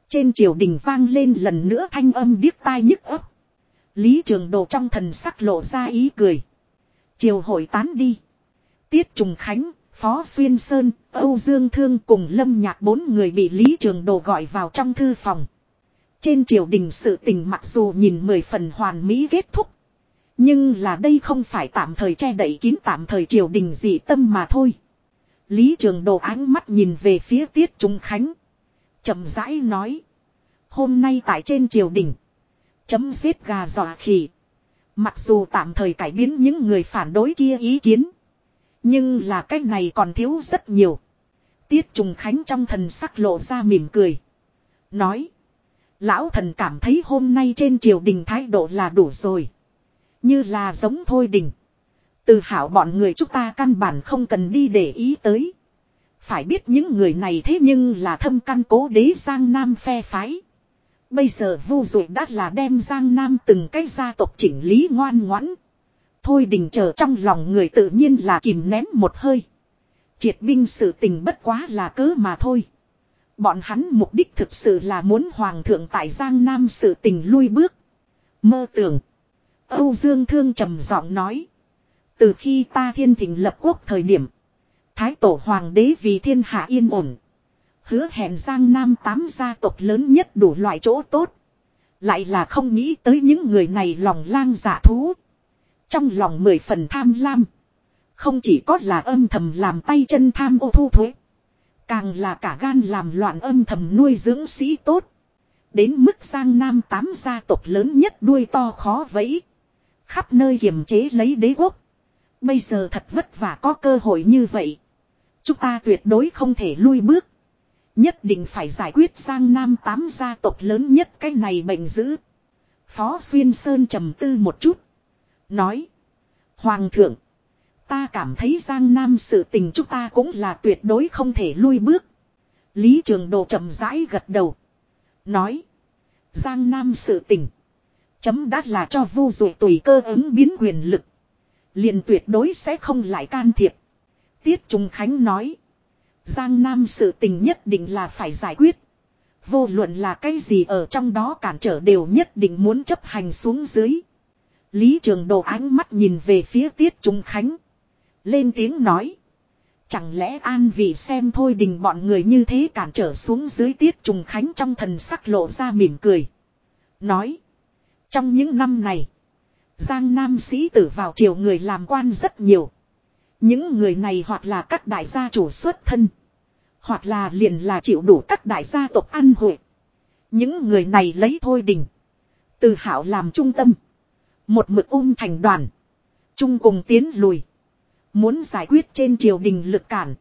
Trên triều đình vang lên lần nữa thanh âm điếc tai nhức ấp. Lý trường đồ trong thần sắc lộ ra ý cười. Triều hội tán đi. Tiết Trùng Khánh, Phó Xuyên Sơn, Âu Dương Thương cùng Lâm Nhạc bốn người bị Lý Trường Đồ gọi vào trong thư phòng. Trên triều đình sự tình mặc dù nhìn mười phần hoàn mỹ kết thúc. Nhưng là đây không phải tạm thời che đậy kín tạm thời triều đình dị tâm mà thôi. Lý Trường Đồ ánh mắt nhìn về phía Tiết Trung Khánh. chậm rãi nói. Hôm nay tại trên triều đình. Chấm giết gà dọa khỉ. Mặc dù tạm thời cải biến những người phản đối kia ý kiến. Nhưng là cái này còn thiếu rất nhiều. Tiết Trùng Khánh trong thần sắc lộ ra mỉm cười. Nói. Lão thần cảm thấy hôm nay trên triều đình thái độ là đủ rồi. Như là giống thôi đình. Từ hảo bọn người chúng ta căn bản không cần đi để ý tới. Phải biết những người này thế nhưng là thâm căn cố đế Giang Nam phe phái. Bây giờ vu dụ đã là đem Giang Nam từng cái gia tộc chỉnh lý ngoan ngoãn. Thôi đình chờ trong lòng người tự nhiên là kìm nén một hơi. Triệt binh sự tình bất quá là cớ mà thôi. Bọn hắn mục đích thực sự là muốn hoàng thượng tại Giang Nam sự tình lui bước. Mơ tưởng. Âu Dương Thương trầm giọng nói. Từ khi ta thiên thỉnh lập quốc thời điểm. Thái tổ hoàng đế vì thiên hạ yên ổn. Hứa hẹn Giang Nam tám gia tộc lớn nhất đủ loại chỗ tốt. Lại là không nghĩ tới những người này lòng lang giả dạ thú. Trong lòng mười phần tham lam. Không chỉ có là âm thầm làm tay chân tham ô thu thuế. Càng là cả gan làm loạn âm thầm nuôi dưỡng sĩ tốt. Đến mức Giang Nam tám gia tộc lớn nhất đuôi to khó vẫy. Khắp nơi kiềm chế lấy đế quốc. Bây giờ thật vất vả có cơ hội như vậy. Chúng ta tuyệt đối không thể lui bước. Nhất định phải giải quyết Giang Nam tám gia tộc lớn nhất cái này bệnh dữ. Phó Xuyên Sơn trầm tư một chút. Nói. Hoàng thượng. Ta cảm thấy Giang Nam sự tình chúng ta cũng là tuyệt đối không thể lui bước. Lý Trường Đồ chậm rãi gật đầu. Nói. Giang Nam sự tình. Chấm đắt là cho vu dụ tùy cơ ứng biến quyền lực. liền tuyệt đối sẽ không lại can thiệp. Tiết Trung Khánh nói. Giang Nam sự tình nhất định là phải giải quyết. Vô luận là cái gì ở trong đó cản trở đều nhất định muốn chấp hành xuống dưới. Lý Trường Đồ ánh mắt nhìn về phía Tiết Trung Khánh. Lên tiếng nói. Chẳng lẽ an vị xem thôi đình bọn người như thế cản trở xuống dưới Tiết Trung Khánh trong thần sắc lộ ra mỉm cười. Nói. Trong những năm này. Giang Nam sĩ tử vào triều người làm quan rất nhiều. Những người này hoặc là các đại gia chủ xuất thân. Hoặc là liền là chịu đủ các đại gia tộc ăn hội. Những người này lấy thôi đình. Từ hảo làm trung tâm. Một mực ung thành đoàn. Trung cùng tiến lùi. Muốn giải quyết trên triều đình lực cản.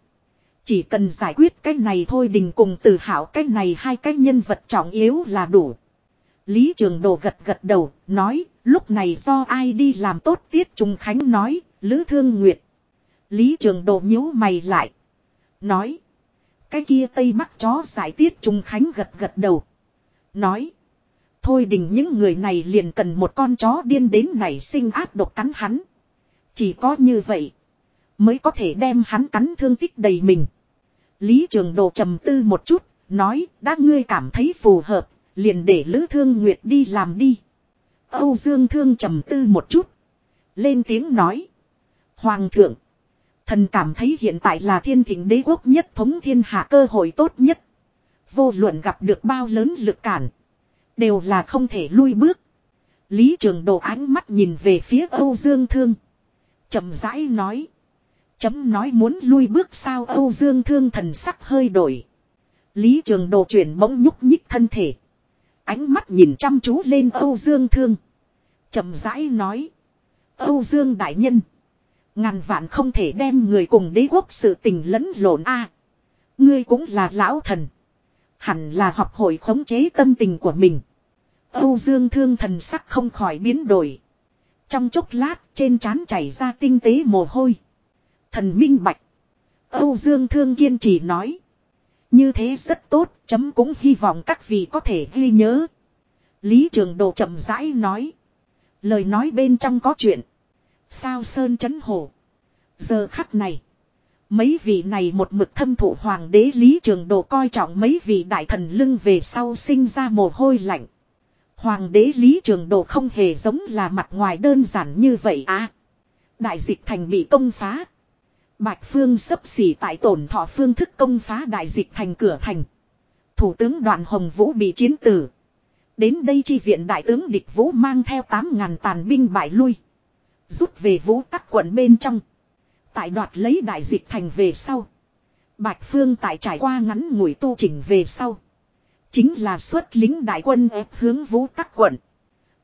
Chỉ cần giải quyết cái này thôi đình cùng từ hảo cái này hai cái nhân vật trọng yếu là đủ. Lý Trường Đồ gật gật đầu, nói, lúc này do ai đi làm tốt tiết Trung Khánh nói, Lữ Thương Nguyệt. Lý Trường Đồ nhíu mày lại. Nói, cái kia Tây Bắc chó giải tiết Trung Khánh gật gật đầu. Nói, thôi đình những người này liền cần một con chó điên đến nảy sinh áp độc cắn hắn. Chỉ có như vậy, mới có thể đem hắn cắn thương tích đầy mình. Lý Trường Đồ trầm tư một chút, nói, đã ngươi cảm thấy phù hợp, liền để Lữ Thương Nguyệt đi làm đi. Âu Dương Thương trầm tư một chút. Lên tiếng nói. Hoàng thượng. Thần cảm thấy hiện tại là thiên thịnh đế quốc nhất thống thiên hạ cơ hội tốt nhất. Vô luận gặp được bao lớn lực cản. Đều là không thể lui bước. Lý Trường Đồ ánh mắt nhìn về phía Âu Dương Thương. chậm rãi nói. Chấm nói muốn lui bước sao Âu Dương Thương thần sắc hơi đổi. Lý Trường Đồ chuyển bỗng nhúc nhích thân thể. Ánh mắt nhìn chăm chú lên Âu Dương Thương. chậm rãi nói. Âu Dương Đại Nhân. Ngàn vạn không thể đem người cùng đế quốc sự tình lẫn lộn a. ngươi cũng là lão thần. Hẳn là học hội khống chế tâm tình của mình. Âu Dương Thương thần sắc không khỏi biến đổi. Trong chốc lát, trên trán chảy ra tinh tế mồ hôi. Thần minh bạch. Âu Dương Thương kiên trì nói. Như thế rất tốt, chấm cũng hy vọng các vị có thể ghi nhớ. Lý Trường Đồ chậm rãi nói. Lời nói bên trong có chuyện. Sao Sơn chấn hổ. Giờ khắc này. Mấy vị này một mực thâm thụ hoàng đế Lý Trường Đồ coi trọng mấy vị đại thần lưng về sau sinh ra mồ hôi lạnh. Hoàng đế Lý Trường Đồ không hề giống là mặt ngoài đơn giản như vậy à. Đại dịch thành bị công phá. Bạch Phương sấp xỉ tại tổn thọ phương thức công phá đại dịch thành cửa thành. Thủ tướng đoàn Hồng Vũ bị chiến tử. Đến đây chi viện đại tướng địch Vũ mang theo 8.000 tàn binh bại lui. Rút về Vũ tắc quận bên trong. Tại đoạt lấy đại dịch thành về sau. Bạch Phương tại trải qua ngắn ngủi tu chỉnh về sau. Chính là xuất lính đại quân ép hướng Vũ tắc quận.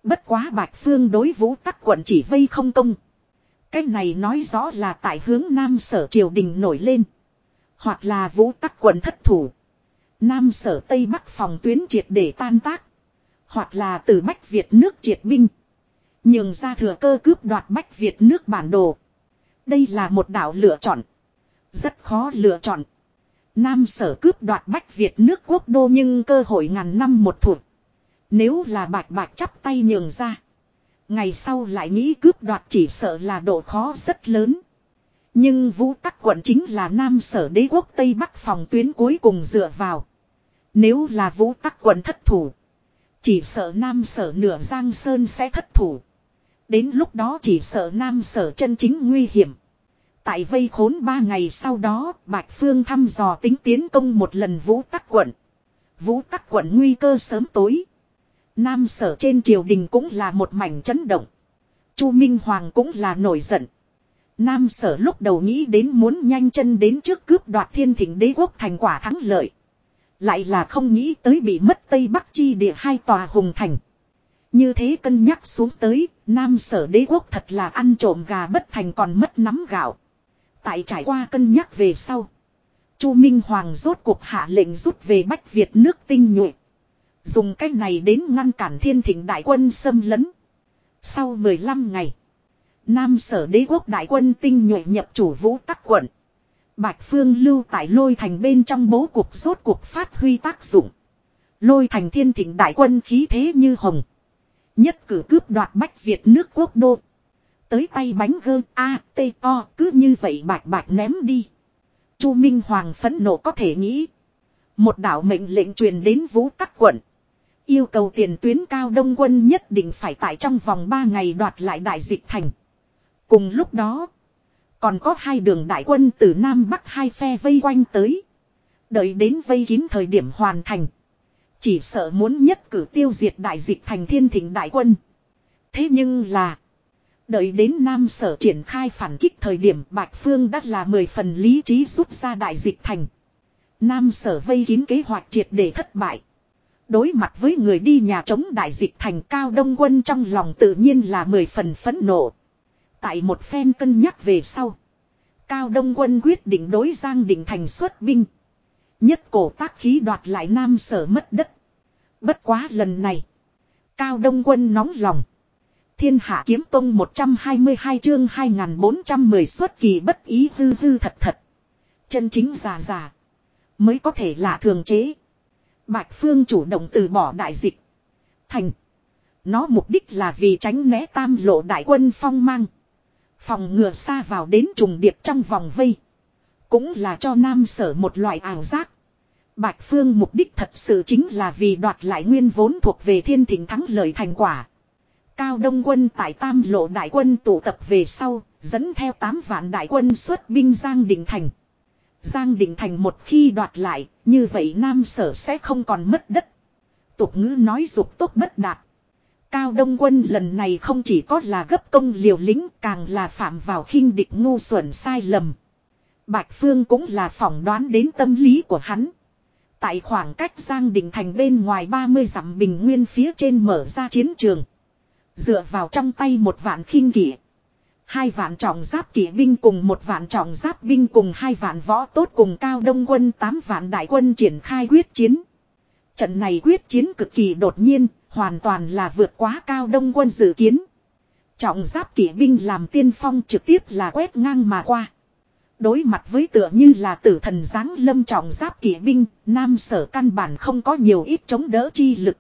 Bất quá Bạch Phương đối Vũ tắc quận chỉ vây không công. Cái này nói rõ là tại hướng Nam Sở triều đình nổi lên. Hoặc là vũ tắc quận thất thủ. Nam Sở Tây Bắc phòng tuyến triệt để tan tác. Hoặc là từ Bách Việt nước triệt binh. Nhường ra thừa cơ cướp đoạt Bách Việt nước bản đồ. Đây là một đảo lựa chọn. Rất khó lựa chọn. Nam sở cướp đoạt Bách Việt nước quốc đô nhưng cơ hội ngàn năm một thụt. Nếu là bạch bạch chắp tay nhường ra. Ngày sau lại nghĩ cướp đoạt chỉ sợ là độ khó rất lớn. Nhưng vũ tắc quận chính là nam sở đế quốc Tây Bắc phòng tuyến cuối cùng dựa vào. Nếu là vũ tắc quận thất thủ. Chỉ sợ nam sở nửa giang sơn sẽ thất thủ. Đến lúc đó chỉ sợ nam sở chân chính nguy hiểm. Tại vây khốn ba ngày sau đó, Bạch Phương thăm dò tính tiến công một lần vũ tắc quận. Vũ tắc quận nguy cơ sớm tối. Nam sở trên triều đình cũng là một mảnh chấn động. Chu Minh Hoàng cũng là nổi giận. Nam sở lúc đầu nghĩ đến muốn nhanh chân đến trước cướp đoạt thiên thỉnh đế quốc thành quả thắng lợi. Lại là không nghĩ tới bị mất Tây Bắc chi địa hai tòa hùng thành. Như thế cân nhắc xuống tới, Nam sở đế quốc thật là ăn trộm gà bất thành còn mất nắm gạo. Tại trải qua cân nhắc về sau. Chu Minh Hoàng rốt cuộc hạ lệnh rút về Bách Việt nước tinh nhuệ. Dùng cách này đến ngăn cản thiên thịnh đại quân xâm lấn. Sau 15 ngày. Nam sở đế quốc đại quân tinh nhuệ nhập chủ vũ tắc quận. Bạch Phương lưu tại lôi thành bên trong bố cục rốt cuộc phát huy tác dụng. Lôi thành thiên thịnh đại quân khí thế như hồng. Nhất cử cướp đoạt Bách Việt nước quốc đô. Tới tay bánh gơ A, T, O cứ như vậy bạch bạch ném đi. Chu Minh Hoàng phẫn nộ có thể nghĩ. Một đạo mệnh lệnh truyền đến vũ tắc quận. Yêu cầu tiền tuyến cao đông quân nhất định phải tại trong vòng 3 ngày đoạt lại đại dịch thành. Cùng lúc đó. Còn có hai đường đại quân từ Nam Bắc hai phe vây quanh tới. Đợi đến vây kín thời điểm hoàn thành. Chỉ sợ muốn nhất cử tiêu diệt đại dịch thành thiên thịnh đại quân. Thế nhưng là. Đợi đến Nam Sở triển khai phản kích thời điểm Bạch Phương đã là mười phần lý trí rút ra đại dịch thành. Nam Sở vây kín kế hoạch triệt để thất bại. Đối mặt với người đi nhà chống đại dịch thành cao đông quân trong lòng tự nhiên là mười phần phẫn nộ. Tại một phen cân nhắc về sau. Cao đông quân quyết định đối Giang Định Thành xuất binh. Nhất cổ tác khí đoạt lại Nam Sở mất đất. Bất quá lần này. Cao đông quân nóng lòng. Thiên hạ kiếm tông 122 chương 2410 xuất kỳ bất ý hư hư thật thật. Chân chính giả giả. Mới có thể là thường chế. Bạch Phương chủ động từ bỏ đại dịch. Thành. Nó mục đích là vì tránh né tam lộ đại quân phong mang. Phòng ngừa xa vào đến trùng điệp trong vòng vây. Cũng là cho nam sở một loại ảo giác. Bạch Phương mục đích thật sự chính là vì đoạt lại nguyên vốn thuộc về thiên thịnh thắng lợi thành quả. Cao Đông quân tại Tam Lộ đại quân tụ tập về sau, dẫn theo 8 vạn đại quân xuất binh Giang Định Thành. Giang Định Thành một khi đoạt lại, như vậy Nam Sở sẽ không còn mất đất. Tục ngữ nói dục tốt bất đạt. Cao Đông quân lần này không chỉ có là gấp công liều lính càng là phạm vào khinh địch ngu xuẩn sai lầm. Bạch Phương cũng là phỏng đoán đến tâm lý của hắn. Tại khoảng cách Giang Định Thành bên ngoài 30 dặm bình nguyên phía trên mở ra chiến trường. Dựa vào trong tay một vạn khinh kỷ. Hai vạn trọng giáp kỵ binh cùng một vạn trọng giáp binh cùng hai vạn võ tốt cùng cao đông quân tám vạn đại quân triển khai quyết chiến. Trận này quyết chiến cực kỳ đột nhiên, hoàn toàn là vượt quá cao đông quân dự kiến. Trọng giáp kỵ binh làm tiên phong trực tiếp là quét ngang mà qua. Đối mặt với tựa như là tử thần giáng lâm trọng giáp kỵ binh, nam sở căn bản không có nhiều ít chống đỡ chi lực.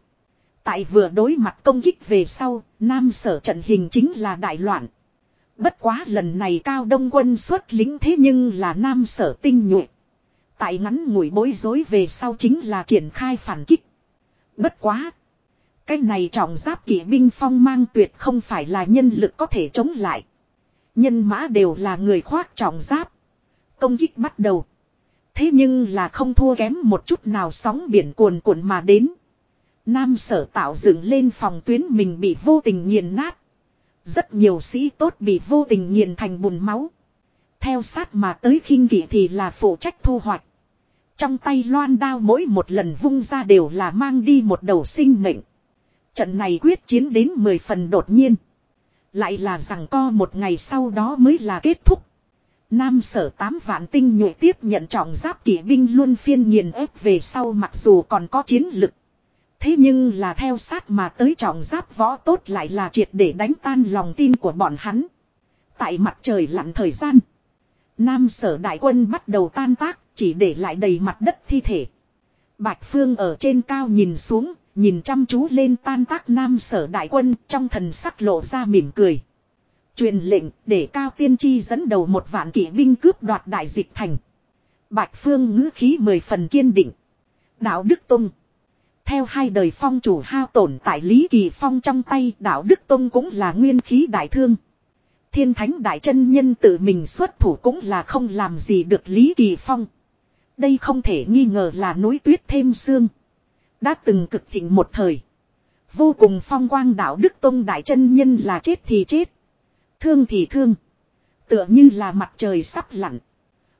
Tại vừa đối mặt công kích về sau, nam sở trận hình chính là đại loạn. Bất quá lần này cao đông quân xuất lính thế nhưng là nam sở tinh nhuệ. Tại ngắn ngủi bối rối về sau chính là triển khai phản kích. Bất quá. Cái này trọng giáp kỵ binh phong mang tuyệt không phải là nhân lực có thể chống lại. Nhân mã đều là người khoác trọng giáp. Công kích bắt đầu. Thế nhưng là không thua kém một chút nào sóng biển cuồn cuộn mà đến. Nam sở tạo dựng lên phòng tuyến mình bị vô tình nghiền nát. Rất nhiều sĩ tốt bị vô tình nghiền thành bùn máu. Theo sát mà tới khinh kỵ thì là phụ trách thu hoạch. Trong tay loan đao mỗi một lần vung ra đều là mang đi một đầu sinh mệnh. Trận này quyết chiến đến 10 phần đột nhiên. Lại là rằng co một ngày sau đó mới là kết thúc. Nam sở tám vạn tinh nhuệ tiếp nhận trọng giáp kỵ binh luôn phiên nghiền ép về sau mặc dù còn có chiến lực. Thế nhưng là theo sát mà tới trọng giáp võ tốt lại là triệt để đánh tan lòng tin của bọn hắn. Tại mặt trời lặn thời gian. Nam sở đại quân bắt đầu tan tác, chỉ để lại đầy mặt đất thi thể. Bạch Phương ở trên cao nhìn xuống, nhìn chăm chú lên tan tác nam sở đại quân trong thần sắc lộ ra mỉm cười. Truyền lệnh để cao tiên tri dẫn đầu một vạn kỵ binh cướp đoạt đại dịch thành. Bạch Phương ngữ khí mười phần kiên định. Đạo Đức Tông. Theo hai đời phong chủ hao tổn tại Lý Kỳ Phong trong tay, đạo Đức Tông cũng là nguyên khí đại thương. Thiên thánh đại chân nhân tự mình xuất thủ cũng là không làm gì được Lý Kỳ Phong. Đây không thể nghi ngờ là núi tuyết thêm xương. Đã từng cực thịnh một thời. Vô cùng phong quang đạo Đức Tông đại chân nhân là chết thì chết. Thương thì thương. Tựa như là mặt trời sắp lặn.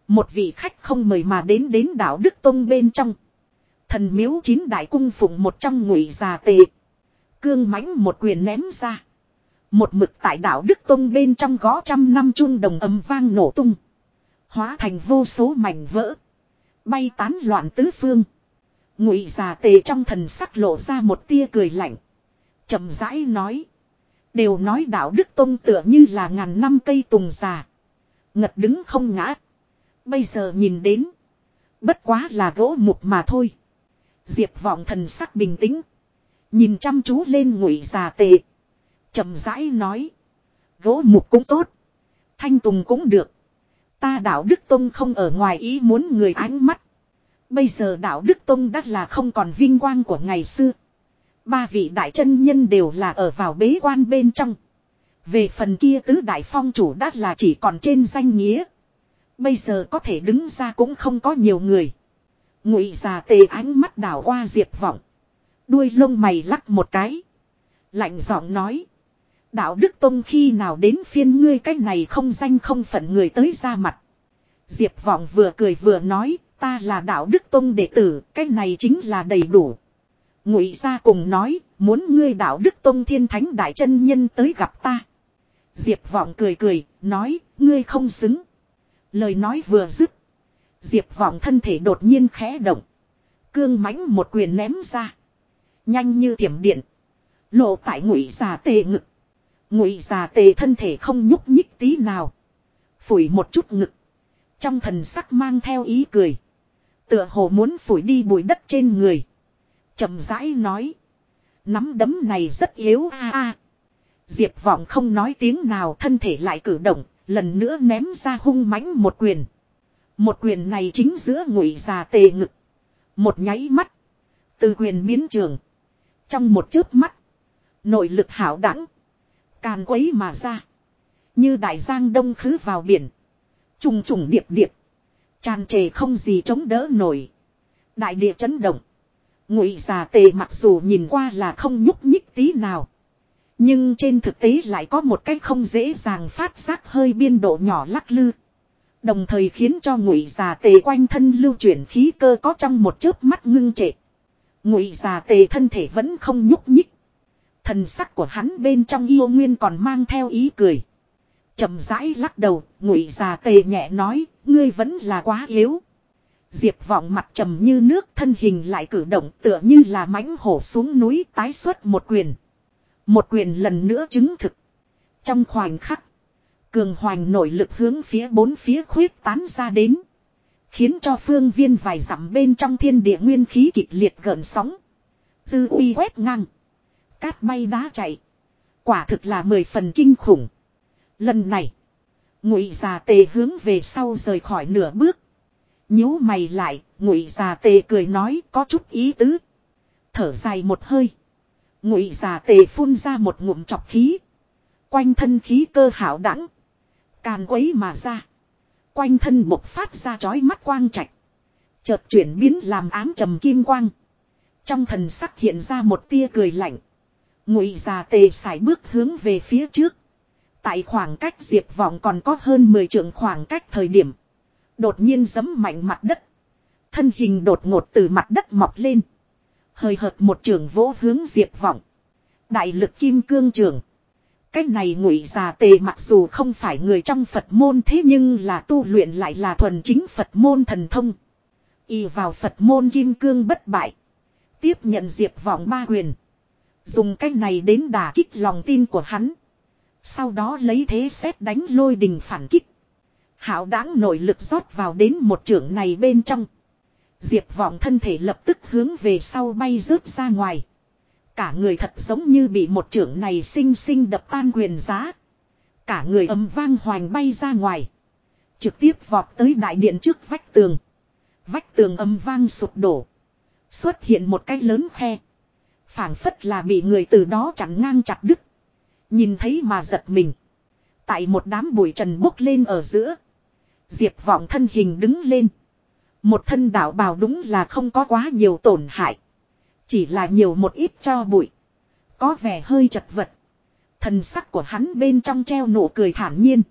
Một vị khách không mời mà đến đến đạo Đức Tông bên trong. Thần miếu chín đại cung phụng một trong ngụy già tề Cương mãnh một quyền ném ra. Một mực tại đạo Đức Tông bên trong gõ trăm năm chun đồng âm vang nổ tung. Hóa thành vô số mảnh vỡ. Bay tán loạn tứ phương. Ngụy già tề trong thần sắc lộ ra một tia cười lạnh. chậm rãi nói. Đều nói đạo Đức Tông tựa như là ngàn năm cây tùng già. Ngật đứng không ngã. Bây giờ nhìn đến. Bất quá là gỗ mục mà thôi. Diệp vọng thần sắc bình tĩnh. Nhìn chăm chú lên ngụy già tệ. chậm rãi nói. Gỗ mục cũng tốt. Thanh tùng cũng được. Ta đạo Đức Tông không ở ngoài ý muốn người ánh mắt. Bây giờ đạo Đức Tông đã là không còn vinh quang của ngày xưa. Ba vị đại chân nhân đều là ở vào bế quan bên trong. Về phần kia tứ đại phong chủ đã là chỉ còn trên danh nghĩa. Bây giờ có thể đứng ra cũng không có nhiều người. Ngụy già tề ánh mắt đảo qua diệp vọng. Đuôi lông mày lắc một cái. Lạnh giọng nói. Đạo Đức Tông khi nào đến phiên ngươi cách này không danh không phận người tới ra mặt. Diệp Vọng vừa cười vừa nói, ta là Đạo Đức Tông đệ tử, cách này chính là đầy đủ. Ngụy gia cùng nói, muốn ngươi Đạo Đức Tông thiên thánh đại chân nhân tới gặp ta. Diệp Vọng cười cười, nói, ngươi không xứng. Lời nói vừa dứt. Diệp Vọng thân thể đột nhiên khẽ động. Cương mãnh một quyền ném ra. Nhanh như thiểm điện. Lộ tại ngụy già tề ngực. Ngụy già tề thân thể không nhúc nhích tí nào. Phủi một chút ngực. Trong thần sắc mang theo ý cười. Tựa hồ muốn phủi đi bụi đất trên người. chậm rãi nói. Nắm đấm này rất yếu a a. Diệp vọng không nói tiếng nào thân thể lại cử động. Lần nữa ném ra hung mãnh một quyền. Một quyền này chính giữa ngụy già tề ngực. Một nháy mắt. Từ quyền biến trường. Trong một chớp mắt. Nội lực hảo đẳng. Càn quấy mà ra. Như đại giang đông khứ vào biển. Trùng trùng điệp điệp. Tràn trề không gì chống đỡ nổi. Đại địa chấn động. Ngụy già tề mặc dù nhìn qua là không nhúc nhích tí nào. Nhưng trên thực tế lại có một cách không dễ dàng phát giác hơi biên độ nhỏ lắc lư. Đồng thời khiến cho ngụy già tề quanh thân lưu chuyển khí cơ có trong một chớp mắt ngưng trệ. Ngụy già tề thân thể vẫn không nhúc nhích. Thần sắc của hắn bên trong yêu nguyên còn mang theo ý cười. chậm rãi lắc đầu, ngụy già tề nhẹ nói, ngươi vẫn là quá yếu. Diệp vọng mặt trầm như nước thân hình lại cử động tựa như là mãnh hổ xuống núi tái xuất một quyền. Một quyền lần nữa chứng thực. Trong khoảnh khắc, cường hoành nội lực hướng phía bốn phía khuyết tán ra đến. Khiến cho phương viên vài dặm bên trong thiên địa nguyên khí kịch liệt gợn sóng. Dư uy quét ngang cát bay đá chạy. Quả thực là mười phần kinh khủng. Lần này, ngụy già tề hướng về sau rời khỏi nửa bước. nhíu mày lại, ngụy già tề cười nói có chút ý tứ. Thở dài một hơi. Ngụy già tề phun ra một ngụm chọc khí. Quanh thân khí cơ hảo đẳng. Càn quấy mà ra. Quanh thân bộc phát ra chói mắt quang trạch. Chợt chuyển biến làm ám trầm kim quang. Trong thần sắc hiện ra một tia cười lạnh. Ngụy già tề sải bước hướng về phía trước. Tại khoảng cách diệp vọng còn có hơn 10 trượng khoảng cách thời điểm. Đột nhiên giấm mạnh mặt đất. Thân hình đột ngột từ mặt đất mọc lên. Hơi hợt một trường vỗ hướng diệp vọng. Đại lực kim cương trường. Cách này ngụy già tề mặc dù không phải người trong Phật môn thế nhưng là tu luyện lại là thuần chính Phật môn thần thông. Y vào Phật môn kim cương bất bại. Tiếp nhận diệp vọng ba quyền. Dùng cách này đến đả kích lòng tin của hắn. Sau đó lấy thế xét đánh lôi đình phản kích. Hảo đáng nội lực rót vào đến một trưởng này bên trong. Diệp vọng thân thể lập tức hướng về sau bay rớt ra ngoài. Cả người thật giống như bị một trưởng này xinh xinh đập tan quyền giá. Cả người ấm vang hoành bay ra ngoài. Trực tiếp vọt tới đại điện trước vách tường. Vách tường ầm vang sụp đổ. Xuất hiện một cái lớn khe phảng phất là bị người từ đó chặn ngang chặt đứt. Nhìn thấy mà giật mình. Tại một đám bụi trần bốc lên ở giữa. Diệp vọng thân hình đứng lên. Một thân đạo bào đúng là không có quá nhiều tổn hại. Chỉ là nhiều một ít cho bụi. Có vẻ hơi chật vật. Thần sắc của hắn bên trong treo nụ cười thản nhiên.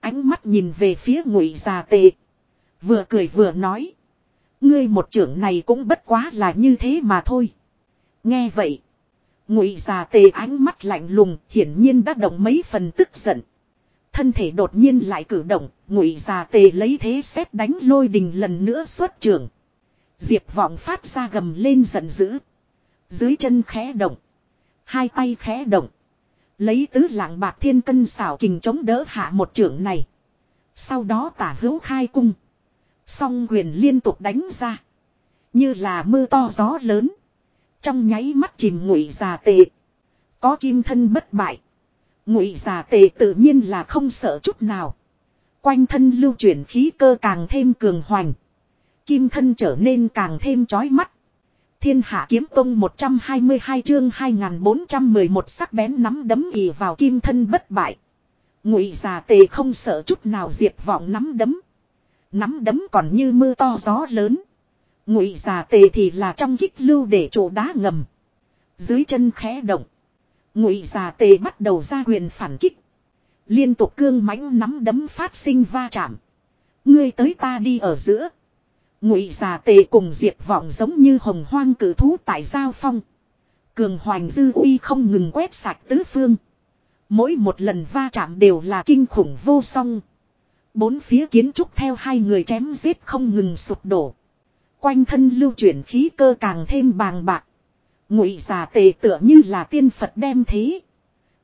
Ánh mắt nhìn về phía ngụy già tệ. Vừa cười vừa nói. Ngươi một trưởng này cũng bất quá là như thế mà thôi. Nghe vậy. Ngụy già tề ánh mắt lạnh lùng hiển nhiên đã động mấy phần tức giận. Thân thể đột nhiên lại cử động, ngụy già tề lấy thế xét đánh lôi đình lần nữa xuất trưởng. Diệp vọng phát ra gầm lên giận dữ. Dưới chân khẽ động. Hai tay khẽ động. Lấy tứ lạng bạc thiên cân xảo kình chống đỡ hạ một trưởng này. Sau đó tả hữu khai cung. Song quyền liên tục đánh ra. Như là mưa to gió lớn. Trong nháy mắt chìm ngụy già tệ. Có kim thân bất bại. Ngụy già tệ tự nhiên là không sợ chút nào. Quanh thân lưu chuyển khí cơ càng thêm cường hoành. Kim thân trở nên càng thêm chói mắt. Thiên hạ kiếm tông 122 chương 2411 sắc bén nắm đấm ì vào kim thân bất bại. Ngụy già tề không sợ chút nào diệt vọng nắm đấm. Nắm đấm còn như mưa to gió lớn. Ngụy già tề thì là trong kích lưu để chỗ đá ngầm. Dưới chân khẽ động. Ngụy già tề bắt đầu ra quyền phản kích. Liên tục cương mãnh nắm đấm phát sinh va chạm. Ngươi tới ta đi ở giữa. Ngụy già tề cùng diệt vọng giống như hồng hoang cử thú tại giao phong. Cường hoành dư uy không ngừng quét sạch tứ phương. Mỗi một lần va chạm đều là kinh khủng vô song. Bốn phía kiến trúc theo hai người chém giết không ngừng sụp đổ. Quanh thân lưu chuyển khí cơ càng thêm bàng bạc. Ngụy già tề tựa như là tiên Phật đem thế.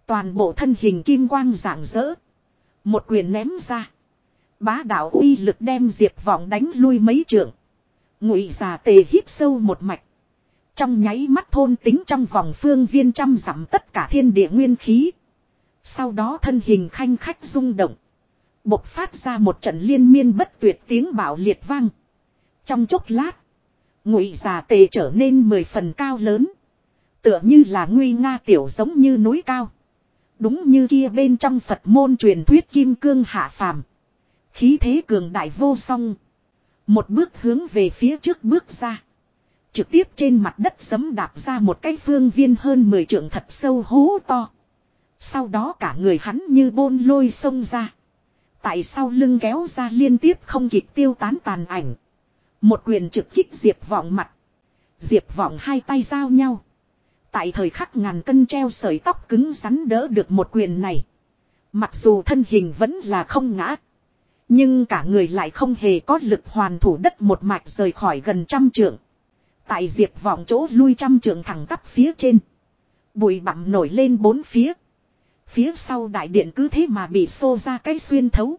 Toàn bộ thân hình kim quang rạng rỡ. Một quyền ném ra. Bá đạo uy lực đem diệp vọng đánh lui mấy trượng. Ngụy già tề hít sâu một mạch. Trong nháy mắt thôn tính trong vòng phương viên trăm dặm tất cả thiên địa nguyên khí. Sau đó thân hình khanh khách rung động. Bộc phát ra một trận liên miên bất tuyệt tiếng bạo liệt vang. Trong chốc lát. Ngụy già tề trở nên mười phần cao lớn. Tựa như là nguy nga tiểu giống như núi cao. Đúng như kia bên trong Phật môn truyền thuyết kim cương hạ phàm. Khí thế cường đại vô song. Một bước hướng về phía trước bước ra. Trực tiếp trên mặt đất sấm đạp ra một cái phương viên hơn 10 trượng thật sâu hố to. Sau đó cả người hắn như bôn lôi sông ra. Tại sau lưng kéo ra liên tiếp không kịp tiêu tán tàn ảnh. Một quyền trực kích Diệp Vọng mặt. Diệp Vọng hai tay giao nhau. Tại thời khắc ngàn cân treo sợi tóc cứng rắn đỡ được một quyền này. Mặc dù thân hình vẫn là không ngã. Nhưng cả người lại không hề có lực hoàn thủ đất một mạch rời khỏi gần trăm trượng. Tại diệp vọng chỗ lui trăm trượng thẳng tắp phía trên. Bụi bặm nổi lên bốn phía. Phía sau đại điện cứ thế mà bị xô ra cái xuyên thấu.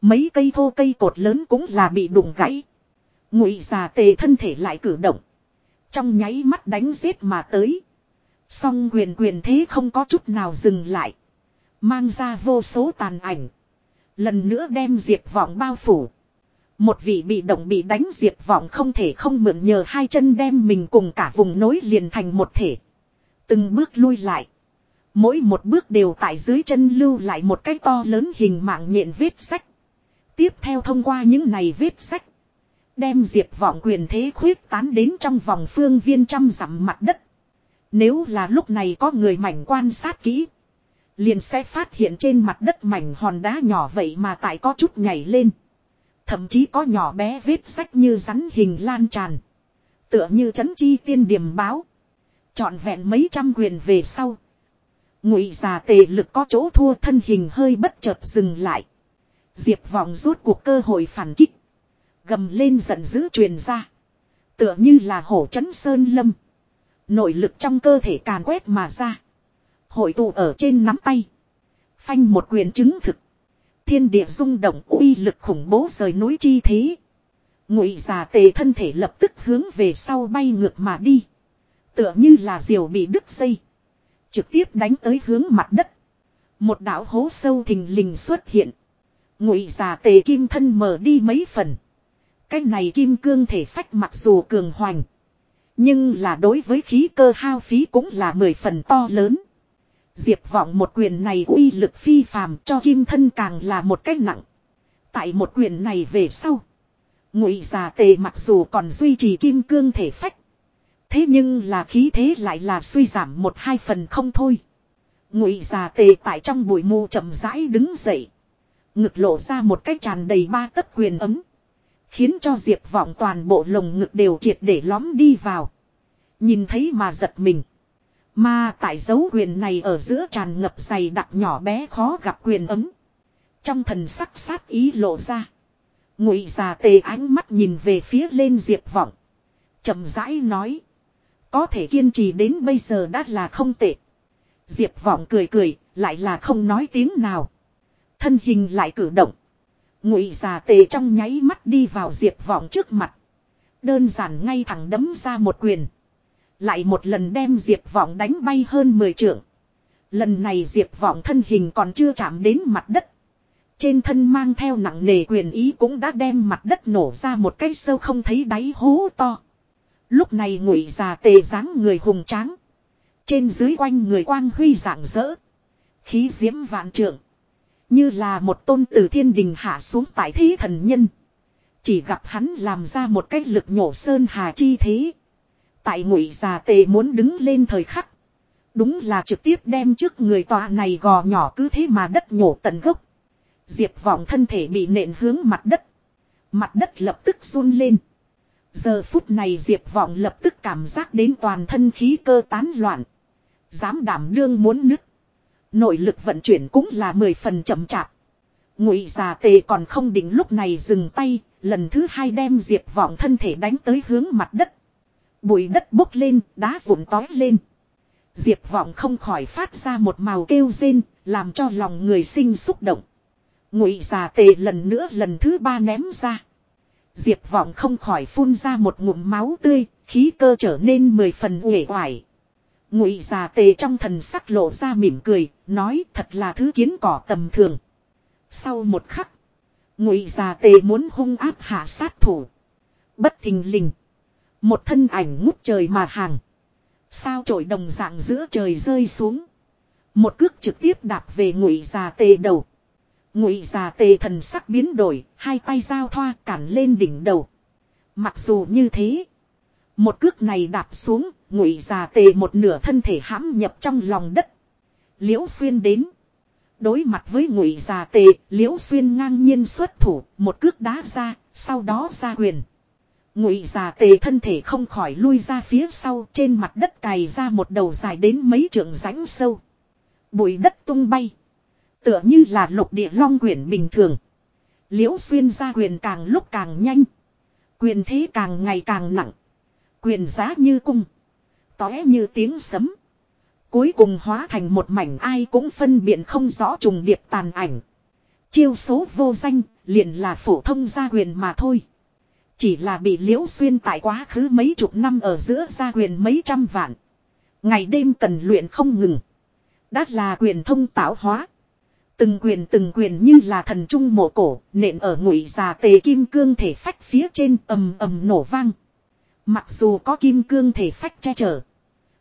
Mấy cây thô cây cột lớn cũng là bị đụng gãy. Ngụy già tề thân thể lại cử động. Trong nháy mắt đánh giết mà tới. Song quyền quyền thế không có chút nào dừng lại. Mang ra vô số tàn ảnh. Lần nữa đem diệt vọng bao phủ. Một vị bị động bị đánh diệt vọng không thể không mượn nhờ hai chân đem mình cùng cả vùng nối liền thành một thể. Từng bước lui lại. Mỗi một bước đều tại dưới chân lưu lại một cái to lớn hình mạng nhện vết sách. Tiếp theo thông qua những này vết sách. Đem diệt vọng quyền thế khuyết tán đến trong vòng phương viên trăm dặm mặt đất. Nếu là lúc này có người mảnh quan sát kỹ. Liền sẽ phát hiện trên mặt đất mảnh hòn đá nhỏ vậy mà tại có chút nhảy lên. Thậm chí có nhỏ bé vết sách như rắn hình lan tràn. Tựa như chấn chi tiên điểm báo. Chọn vẹn mấy trăm quyền về sau. Ngụy già tề lực có chỗ thua thân hình hơi bất chợt dừng lại. Diệp vọng rút cuộc cơ hội phản kích. Gầm lên giận dữ truyền ra. Tựa như là hổ chấn sơn lâm. Nội lực trong cơ thể càn quét mà ra. Hội tụ ở trên nắm tay. Phanh một quyền chứng thực. Thiên địa rung động, uy lực khủng bố rời núi chi thế. Ngụy già tề thân thể lập tức hướng về sau bay ngược mà đi. Tựa như là diều bị đứt dây. Trực tiếp đánh tới hướng mặt đất. Một đảo hố sâu thình lình xuất hiện. Ngụy già tề kim thân mở đi mấy phần. Cái này kim cương thể phách mặc dù cường hoành. Nhưng là đối với khí cơ hao phí cũng là mười phần to lớn. Diệp vọng một quyền này uy lực phi phàm cho kim thân càng là một cách nặng. Tại một quyền này về sau. Ngụy già tề mặc dù còn duy trì kim cương thể phách. Thế nhưng là khí thế lại là suy giảm một hai phần không thôi. Ngụy già tề tại trong bụi mù chậm rãi đứng dậy. Ngực lộ ra một cách tràn đầy ba tấc quyền ấm. Khiến cho diệp vọng toàn bộ lồng ngực đều triệt để lõm đi vào. Nhìn thấy mà giật mình. Mà tại dấu quyền này ở giữa tràn ngập dày đặc nhỏ bé khó gặp quyền ấm. Trong thần sắc sát ý lộ ra. Ngụy già tề ánh mắt nhìn về phía lên diệp vọng. chậm rãi nói. Có thể kiên trì đến bây giờ đã là không tệ. Diệp vọng cười cười, lại là không nói tiếng nào. Thân hình lại cử động. Ngụy già tề trong nháy mắt đi vào diệp vọng trước mặt. Đơn giản ngay thẳng đấm ra một quyền. Lại một lần đem diệp vọng đánh bay hơn 10 trượng. Lần này diệp vọng thân hình còn chưa chạm đến mặt đất. Trên thân mang theo nặng nề quyền ý cũng đã đem mặt đất nổ ra một cái sâu không thấy đáy hố to. Lúc này ngụy già tề dáng người hùng tráng. Trên dưới quanh người quang huy rạng rỡ. Khí diễm vạn trượng. Như là một tôn từ thiên đình hạ xuống tại thế thần nhân. Chỉ gặp hắn làm ra một cái lực nhổ sơn hà chi thế. Tại ngụy già tề muốn đứng lên thời khắc. Đúng là trực tiếp đem trước người tòa này gò nhỏ cứ thế mà đất nhổ tận gốc. Diệp vọng thân thể bị nện hướng mặt đất. Mặt đất lập tức run lên. Giờ phút này Diệp vọng lập tức cảm giác đến toàn thân khí cơ tán loạn. Dám đảm đương muốn nứt. Nội lực vận chuyển cũng là mười phần chậm chạp. Ngụy già tề còn không định lúc này dừng tay, lần thứ hai đem diệp vọng thân thể đánh tới hướng mặt đất. Bụi đất bốc lên, đá vụn tói lên. Diệp vọng không khỏi phát ra một màu kêu rên, làm cho lòng người sinh xúc động. Ngụy già tề lần nữa lần thứ ba ném ra. Diệp vọng không khỏi phun ra một ngụm máu tươi, khí cơ trở nên mười phần uể oải. Ngụy già tề trong thần sắc lộ ra mỉm cười, nói thật là thứ kiến cỏ tầm thường. Sau một khắc, ngụy già tề muốn hung áp hạ sát thủ. Bất thình lình. Một thân ảnh ngút trời mà hàng. Sao trội đồng dạng giữa trời rơi xuống. Một cước trực tiếp đạp về ngụy già tề đầu. Ngụy già tề thần sắc biến đổi, hai tay giao thoa cản lên đỉnh đầu. Mặc dù như thế, một cước này đạp xuống, ngụy già tề một nửa thân thể hãm nhập trong lòng đất. Liễu xuyên đến. Đối mặt với ngụy già tề, liễu xuyên ngang nhiên xuất thủ, một cước đá ra, sau đó ra quyền. Ngụy già tề thân thể không khỏi lui ra phía sau, trên mặt đất cày ra một đầu dài đến mấy trượng rãnh sâu. Bụi đất tung bay. Tựa như là lục địa long quyển bình thường. Liễu xuyên ra quyền càng lúc càng nhanh. Quyền thế càng ngày càng nặng. Quyền giá như cung. Tóe như tiếng sấm. Cuối cùng hóa thành một mảnh ai cũng phân biện không rõ trùng điệp tàn ảnh. Chiêu số vô danh, liền là phổ thông gia quyền mà thôi. Chỉ là bị liễu xuyên tại quá khứ mấy chục năm ở giữa gia quyền mấy trăm vạn. Ngày đêm cần luyện không ngừng. Đã là quyền thông tạo hóa. Từng quyền từng quyền như là thần trung mộ cổ, nện ở ngụy già tề kim cương thể phách phía trên ầm ầm nổ vang. Mặc dù có kim cương thể phách che chở.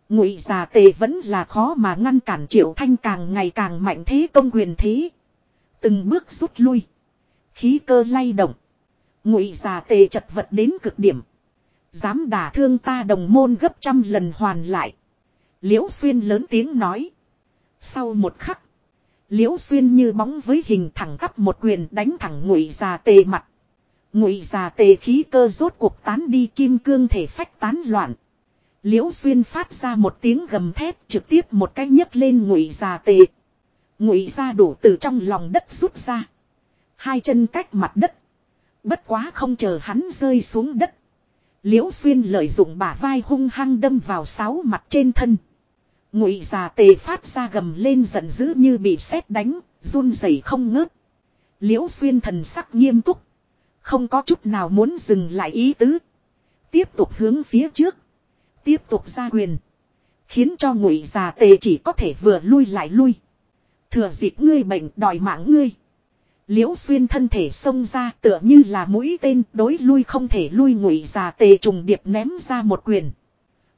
Ngụy già tề vẫn là khó mà ngăn cản triệu thanh càng ngày càng mạnh thế công quyền thế. Từng bước rút lui. Khí cơ lay động. Ngụy già tề chật vật đến cực điểm. Dám đả thương ta đồng môn gấp trăm lần hoàn lại. Liễu xuyên lớn tiếng nói. Sau một khắc. Liễu xuyên như bóng với hình thẳng cắp một quyền đánh thẳng ngụy già tề mặt. Ngụy già tề khí cơ rốt cuộc tán đi, kim cương thể phách tán loạn. Liễu xuyên phát ra một tiếng gầm thét trực tiếp một cái nhấc lên ngụy già tề. Ngụy ra đủ từ trong lòng đất rút ra. Hai chân cách mặt đất. Bất quá không chờ hắn rơi xuống đất. Liễu xuyên lợi dụng bả vai hung hăng đâm vào sáu mặt trên thân. Ngụy già tề phát ra gầm lên giận dữ như bị sét đánh, run rẩy không ngớt. Liễu xuyên thần sắc nghiêm túc. Không có chút nào muốn dừng lại ý tứ. Tiếp tục hướng phía trước. Tiếp tục ra quyền. Khiến cho ngụy già tề chỉ có thể vừa lui lại lui. Thừa dịp ngươi bệnh đòi mạng ngươi. Liễu xuyên thân thể xông ra tựa như là mũi tên đối lui không thể lui ngụy già tề trùng điệp ném ra một quyền.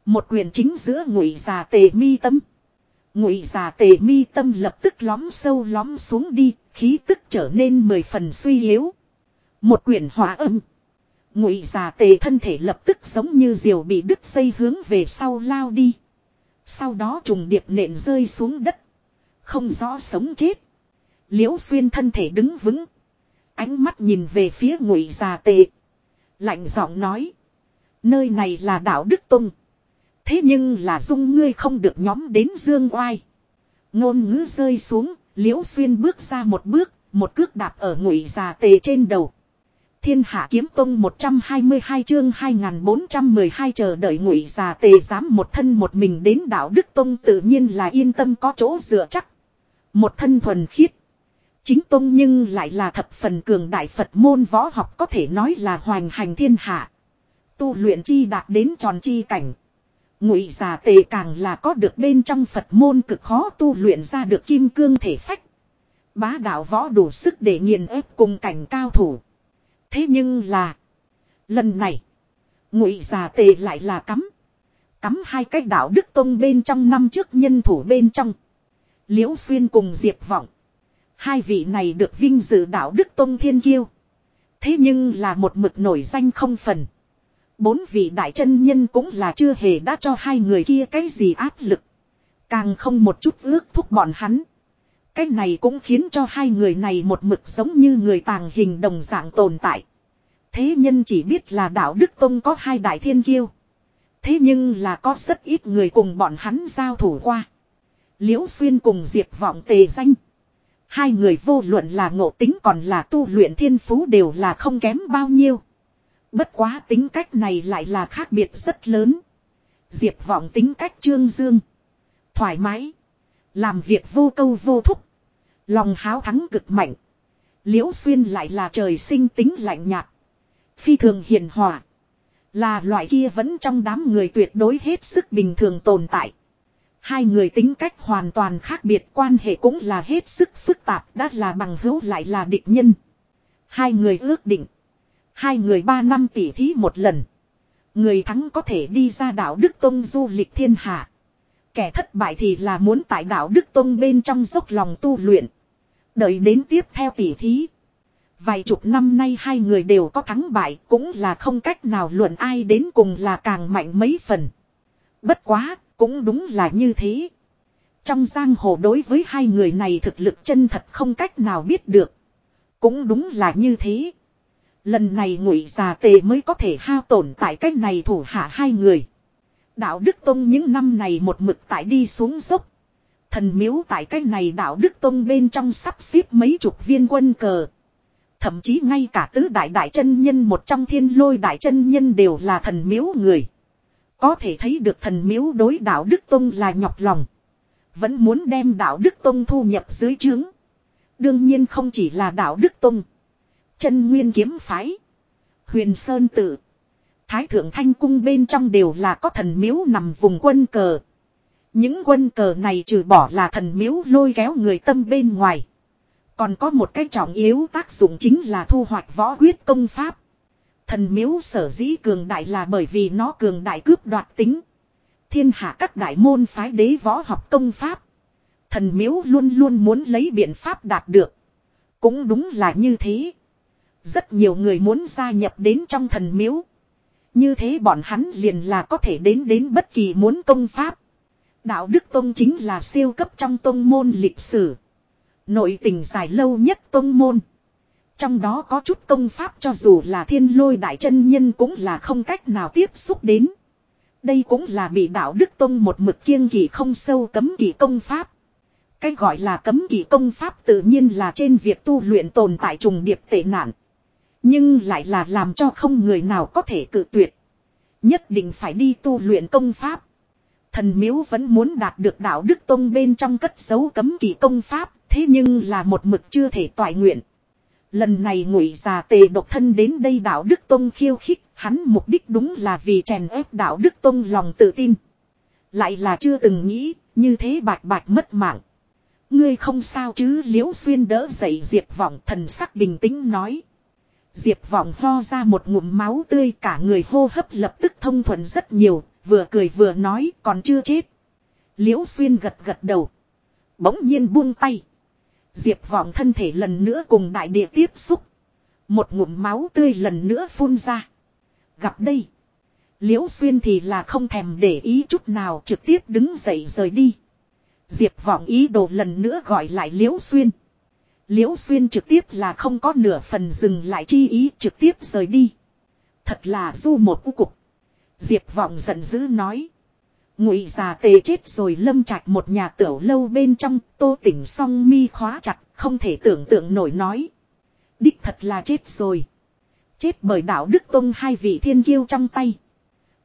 Một quyền chính giữa ngụy già tề mi tâm. Ngụy già tề mi tâm lập tức lóm sâu lóm xuống đi, khí tức trở nên mười phần suy yếu. Một quyền hỏa âm. Ngụy già tề thân thể lập tức giống như diều bị đứt dây hướng về sau lao đi. Sau đó trùng điệp nện rơi xuống đất. Không rõ sống chết. Liễu xuyên thân thể đứng vững. Ánh mắt nhìn về phía ngụy già tề. Lạnh giọng nói. Nơi này là đảo Đức Tông. Thế nhưng là dung ngươi không được nhóm đến dương oai. Ngôn ngữ rơi xuống, liễu xuyên bước ra một bước, một cước đạp ở ngụy già tề trên đầu. Thiên hạ kiếm tông 122 chương 2412 chờ đợi ngụy già tề dám một thân một mình đến đạo Đức Tông tự nhiên là yên tâm có chỗ dựa chắc. Một thân thuần khiết. Chính tông nhưng lại là thập phần cường đại Phật môn võ học có thể nói là hoành hành thiên hạ. Tu luyện chi đạt đến tròn chi cảnh. Ngụy già tề càng là có được bên trong Phật môn cực khó tu luyện ra được kim cương thể phách. Bá đạo võ đủ sức để nghiền ép cùng cảnh cao thủ. Thế nhưng là. Lần này. Ngụy già tề lại là cắm. Cắm hai cái đạo đức tông bên trong năm trước nhân thủ bên trong. Liễu xuyên cùng diệp vọng. Hai vị này được vinh dự đạo đức tông thiên kiêu. Thế nhưng là một mực nổi danh không phần. Bốn vị đại chân nhân cũng là chưa hề đã cho hai người kia cái gì áp lực. Càng không một chút ước thúc bọn hắn. Cái này cũng khiến cho hai người này một mực giống như người tàng hình đồng dạng tồn tại. Thế nhân chỉ biết là đạo Đức Tông có hai đại thiên kiêu. Thế nhưng là có rất ít người cùng bọn hắn giao thủ qua. Liễu Xuyên cùng Diệp Vọng tề danh. Hai người vô luận là ngộ tính còn là tu luyện thiên phú đều là không kém bao nhiêu. Bất quá tính cách này lại là khác biệt rất lớn. Diệp vọng tính cách trương dương. Thoải mái. Làm việc vô câu vô thúc. Lòng háo thắng cực mạnh. Liễu xuyên lại là trời sinh tính lạnh nhạt. Phi thường hiền hòa. Là loại kia vẫn trong đám người tuyệt đối hết sức bình thường tồn tại. Hai người tính cách hoàn toàn khác biệt quan hệ cũng là hết sức phức tạp đã là bằng hữu lại là địch nhân. Hai người ước định. Hai người ba năm tỉ thí một lần. Người thắng có thể đi ra đảo Đức Tông du lịch thiên hạ. Kẻ thất bại thì là muốn tại đảo Đức Tông bên trong dốc lòng tu luyện. Đợi đến tiếp theo tỉ thí. Vài chục năm nay hai người đều có thắng bại cũng là không cách nào luận ai đến cùng là càng mạnh mấy phần. Bất quá, cũng đúng là như thế. Trong giang hồ đối với hai người này thực lực chân thật không cách nào biết được. Cũng đúng là như thế. Lần này ngụy già tề mới có thể hao tổn tại cách này thủ hạ hai người. Đạo Đức Tông những năm này một mực tại đi xuống dốc. Thần miếu tại cách này đạo Đức Tông bên trong sắp xếp mấy chục viên quân cờ. Thậm chí ngay cả tứ đại đại chân nhân một trong thiên lôi đại chân nhân đều là thần miếu người. Có thể thấy được thần miếu đối đạo Đức Tông là nhọc lòng. Vẫn muốn đem đạo Đức Tông thu nhập dưới trướng. Đương nhiên không chỉ là đạo Đức Tông. Chân nguyên kiếm phái. Huyền Sơn Tự. Thái thượng thanh cung bên trong đều là có thần miếu nằm vùng quân cờ. Những quân cờ này trừ bỏ là thần miếu lôi kéo người tâm bên ngoài. Còn có một cái trọng yếu tác dụng chính là thu hoạch võ quyết công pháp. Thần miếu sở dĩ cường đại là bởi vì nó cường đại cướp đoạt tính. Thiên hạ các đại môn phái đế võ học công pháp. Thần miếu luôn luôn muốn lấy biện pháp đạt được. Cũng đúng là như thế. Rất nhiều người muốn gia nhập đến trong thần miếu. Như thế bọn hắn liền là có thể đến đến bất kỳ muốn công pháp. Đạo Đức Tông chính là siêu cấp trong tông môn lịch sử. Nội tình dài lâu nhất tông môn. Trong đó có chút công pháp cho dù là thiên lôi đại chân nhân cũng là không cách nào tiếp xúc đến. Đây cũng là bị đạo Đức Tông một mực kiêng kỳ không sâu cấm kỵ công pháp. Cái gọi là cấm kỵ công pháp tự nhiên là trên việc tu luyện tồn tại trùng điệp tệ nạn. Nhưng lại là làm cho không người nào có thể cự tuyệt. Nhất định phải đi tu luyện công pháp. Thần miếu vẫn muốn đạt được đạo đức tông bên trong cất dấu cấm kỵ công pháp, thế nhưng là một mực chưa thể toại nguyện. Lần này ngụy già tề độc thân đến đây đạo đức tông khiêu khích, hắn mục đích đúng là vì chèn ép đạo đức tông lòng tự tin. Lại là chưa từng nghĩ, như thế bạch bạch mất mạng. Ngươi không sao chứ liễu xuyên đỡ dậy diệp vọng thần sắc bình tĩnh nói. Diệp vọng ho ra một ngụm máu tươi cả người hô hấp lập tức thông thuận rất nhiều, vừa cười vừa nói còn chưa chết. Liễu xuyên gật gật đầu. Bỗng nhiên buông tay. Diệp vọng thân thể lần nữa cùng đại địa tiếp xúc. Một ngụm máu tươi lần nữa phun ra. Gặp đây. Liễu xuyên thì là không thèm để ý chút nào, trực tiếp đứng dậy rời đi. Diệp vọng ý đồ lần nữa gọi lại liễu xuyên. Liễu xuyên trực tiếp là không có nửa phần dừng lại chi ý, trực tiếp rời đi. Thật là du một u cục. Diệp vọng giận dữ nói. Ngụy già tề chết rồi lâm trạch một nhà tiểu lâu bên trong, tô tỉnh song mi khóa chặt, không thể tưởng tượng nổi nói. Đích thật là chết rồi. Chết bởi đạo Đức Tông hai vị thiên kiêu trong tay.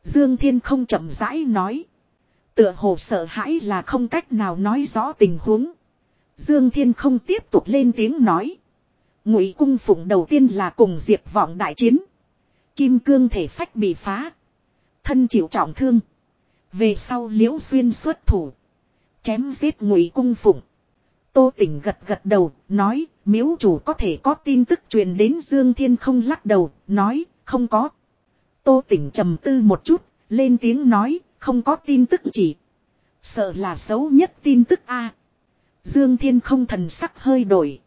Dương Thiên không chậm rãi nói. Tựa hồ sợ hãi là không cách nào nói rõ tình huống. Dương Thiên không tiếp tục lên tiếng nói. Ngụy cung phụng đầu tiên là cùng diệt vọng đại chiến. Kim cương thể phách bị phá. Thân chịu trọng thương. Về sau liễu xuyên xuất thủ. Chém giết ngụy cung phụng. Tô tỉnh gật gật đầu, nói, miếu chủ có thể có tin tức truyền đến Dương Thiên không lắc đầu, nói, không có. Tô tỉnh trầm tư một chút, lên tiếng nói, không có tin tức chỉ. Sợ là xấu nhất tin tức A. Dương Thiên không thần sắc hơi đổi.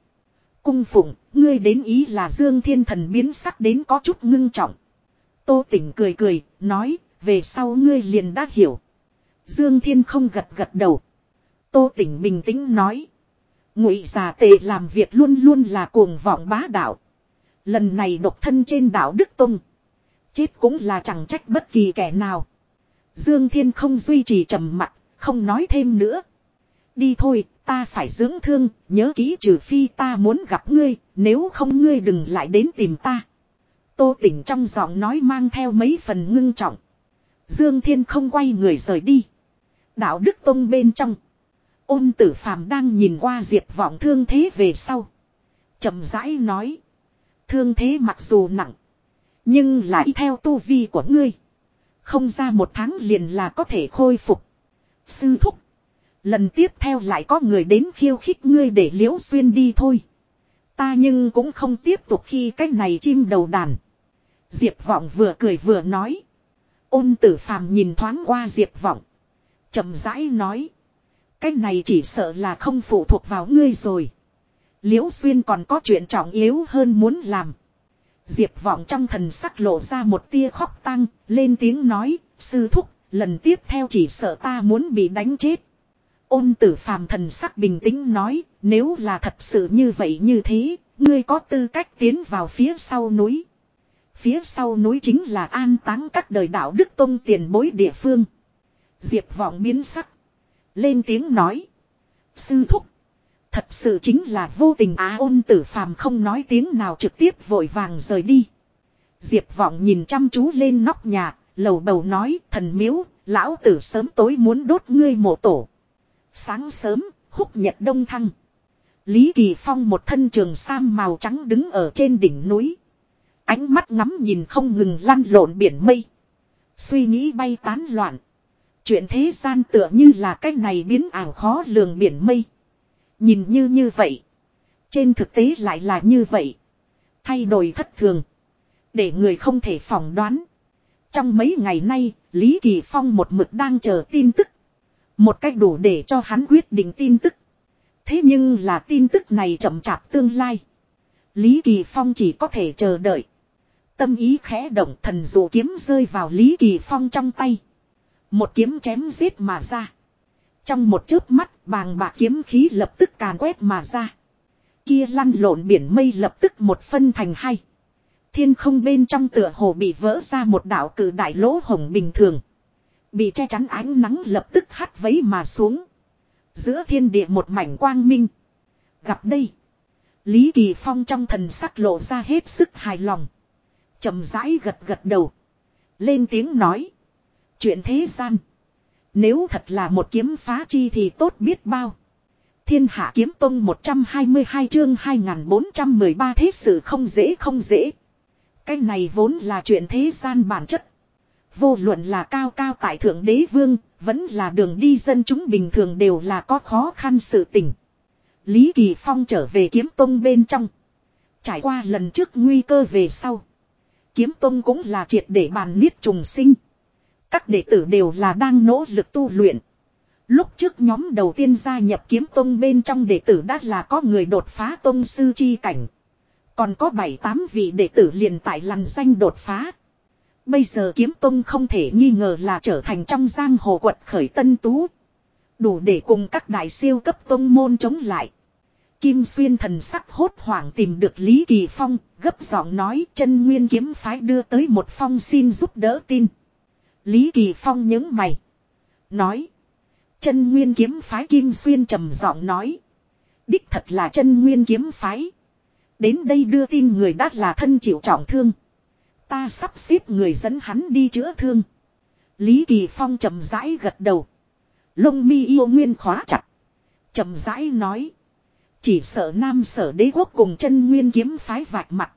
Cung phụng, ngươi đến ý là Dương Thiên thần biến sắc đến có chút ngưng trọng. Tô tỉnh cười cười, nói, về sau ngươi liền đã hiểu. Dương Thiên không gật gật đầu. Tô tỉnh bình tĩnh nói. Ngụy già tề làm việc luôn luôn là cuồng vọng bá đạo. Lần này độc thân trên đảo Đức Tông. Chết cũng là chẳng trách bất kỳ kẻ nào. Dương Thiên không duy trì trầm mặc, không nói thêm nữa. Đi thôi, ta phải dưỡng thương, nhớ kỹ trừ phi ta muốn gặp ngươi, nếu không ngươi đừng lại đến tìm ta. Tô tỉnh trong giọng nói mang theo mấy phần ngưng trọng. Dương Thiên không quay người rời đi. Đạo Đức Tông bên trong. Ôn tử phàm đang nhìn qua Diệp vọng thương thế về sau. chậm rãi nói. Thương thế mặc dù nặng. Nhưng lại theo tu vi của ngươi. Không ra một tháng liền là có thể khôi phục. Sư thúc. Lần tiếp theo lại có người đến khiêu khích ngươi để liễu xuyên đi thôi. Ta nhưng cũng không tiếp tục khi cách này chim đầu đàn. Diệp vọng vừa cười vừa nói. Ôn tử phàm nhìn thoáng qua diệp vọng. chậm rãi nói. Cái này chỉ sợ là không phụ thuộc vào ngươi rồi. Liễu xuyên còn có chuyện trọng yếu hơn muốn làm. Diệp vọng trong thần sắc lộ ra một tia khóc tăng, lên tiếng nói, sư thúc, lần tiếp theo chỉ sợ ta muốn bị đánh chết. Ôn tử phàm thần sắc bình tĩnh nói, nếu là thật sự như vậy như thế, ngươi có tư cách tiến vào phía sau núi. Phía sau núi chính là an táng các đời đạo đức tông tiền bối địa phương. Diệp vọng biến sắc. Lên tiếng nói. Sư thúc. Thật sự chính là vô tình á ôn tử phàm không nói tiếng nào trực tiếp vội vàng rời đi. Diệp vọng nhìn chăm chú lên nóc nhà, lầu bầu nói thần miếu, lão tử sớm tối muốn đốt ngươi mộ tổ. Sáng sớm, húc nhật đông thăng. Lý Kỳ Phong một thân trường sam màu trắng đứng ở trên đỉnh núi. Ánh mắt ngắm nhìn không ngừng lăn lộn biển mây. Suy nghĩ bay tán loạn. Chuyện thế gian tựa như là cái này biến ảo khó lường biển mây. Nhìn như như vậy. Trên thực tế lại là như vậy. Thay đổi thất thường. Để người không thể phỏng đoán. Trong mấy ngày nay, Lý Kỳ Phong một mực đang chờ tin tức. Một cách đủ để cho hắn quyết định tin tức. Thế nhưng là tin tức này chậm chạp tương lai. Lý Kỳ Phong chỉ có thể chờ đợi. Tâm ý khẽ động thần dụ kiếm rơi vào Lý Kỳ Phong trong tay. Một kiếm chém giết mà ra. Trong một chớp mắt, bàng bạc kiếm khí lập tức càn quét mà ra. Kia lăn lộn biển mây lập tức một phân thành hai. Thiên không bên trong tựa hồ bị vỡ ra một đảo cử đại lỗ hồng bình thường. Bị che chắn ánh nắng lập tức hắt vấy mà xuống. Giữa thiên địa một mảnh quang minh. Gặp đây. Lý Kỳ Phong trong thần sắc lộ ra hết sức hài lòng chậm rãi gật gật đầu. Lên tiếng nói. Chuyện thế gian. Nếu thật là một kiếm phá chi thì tốt biết bao. Thiên hạ kiếm tông 122 chương 2413 thế sự không dễ không dễ. Cái này vốn là chuyện thế gian bản chất. Vô luận là cao cao tại thượng đế vương, vẫn là đường đi dân chúng bình thường đều là có khó khăn sự tình. Lý Kỳ Phong trở về kiếm tông bên trong. Trải qua lần trước nguy cơ về sau. Kiếm tông cũng là triệt để bàn niết trùng sinh. Các đệ tử đều là đang nỗ lực tu luyện. Lúc trước nhóm đầu tiên gia nhập kiếm tông bên trong đệ tử đã là có người đột phá tông sư chi cảnh. Còn có 7-8 vị đệ tử liền tại lằn danh đột phá. Bây giờ kiếm tông không thể nghi ngờ là trở thành trong giang hồ quật khởi tân tú. Đủ để cùng các đại siêu cấp tông môn chống lại. Kim Xuyên thần sắc hốt hoảng tìm được Lý Kỳ Phong, gấp giọng nói chân nguyên kiếm phái đưa tới một phong xin giúp đỡ tin. Lý Kỳ Phong nhớ mày. Nói. Chân nguyên kiếm phái Kim Xuyên trầm giọng nói. Đích thật là chân nguyên kiếm phái. Đến đây đưa tin người đã là thân chịu trọng thương. Ta sắp xếp người dẫn hắn đi chữa thương. Lý Kỳ Phong trầm rãi gật đầu. Lông mi yêu nguyên khóa chặt. trầm rãi nói. Chỉ sợ nam sở đế quốc cùng chân nguyên kiếm phái vạch mặt.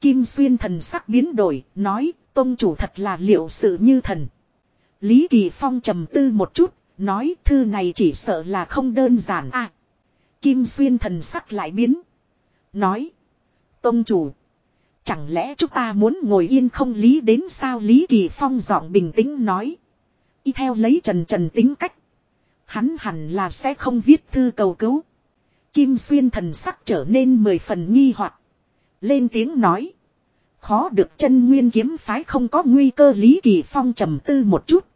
Kim xuyên thần sắc biến đổi, nói, tôn chủ thật là liệu sự như thần. Lý Kỳ Phong trầm tư một chút, nói thư này chỉ sợ là không đơn giản à. Kim xuyên thần sắc lại biến. Nói, tôn chủ. Chẳng lẽ chúng ta muốn ngồi yên không lý đến sao Lý Kỳ Phong giọng bình tĩnh nói. Y theo lấy trần trần tính cách. Hắn hẳn là sẽ không viết thư cầu cứu. Kim xuyên thần sắc trở nên mười phần nghi hoặc Lên tiếng nói. Khó được chân nguyên kiếm phái không có nguy cơ Lý Kỳ Phong trầm tư một chút.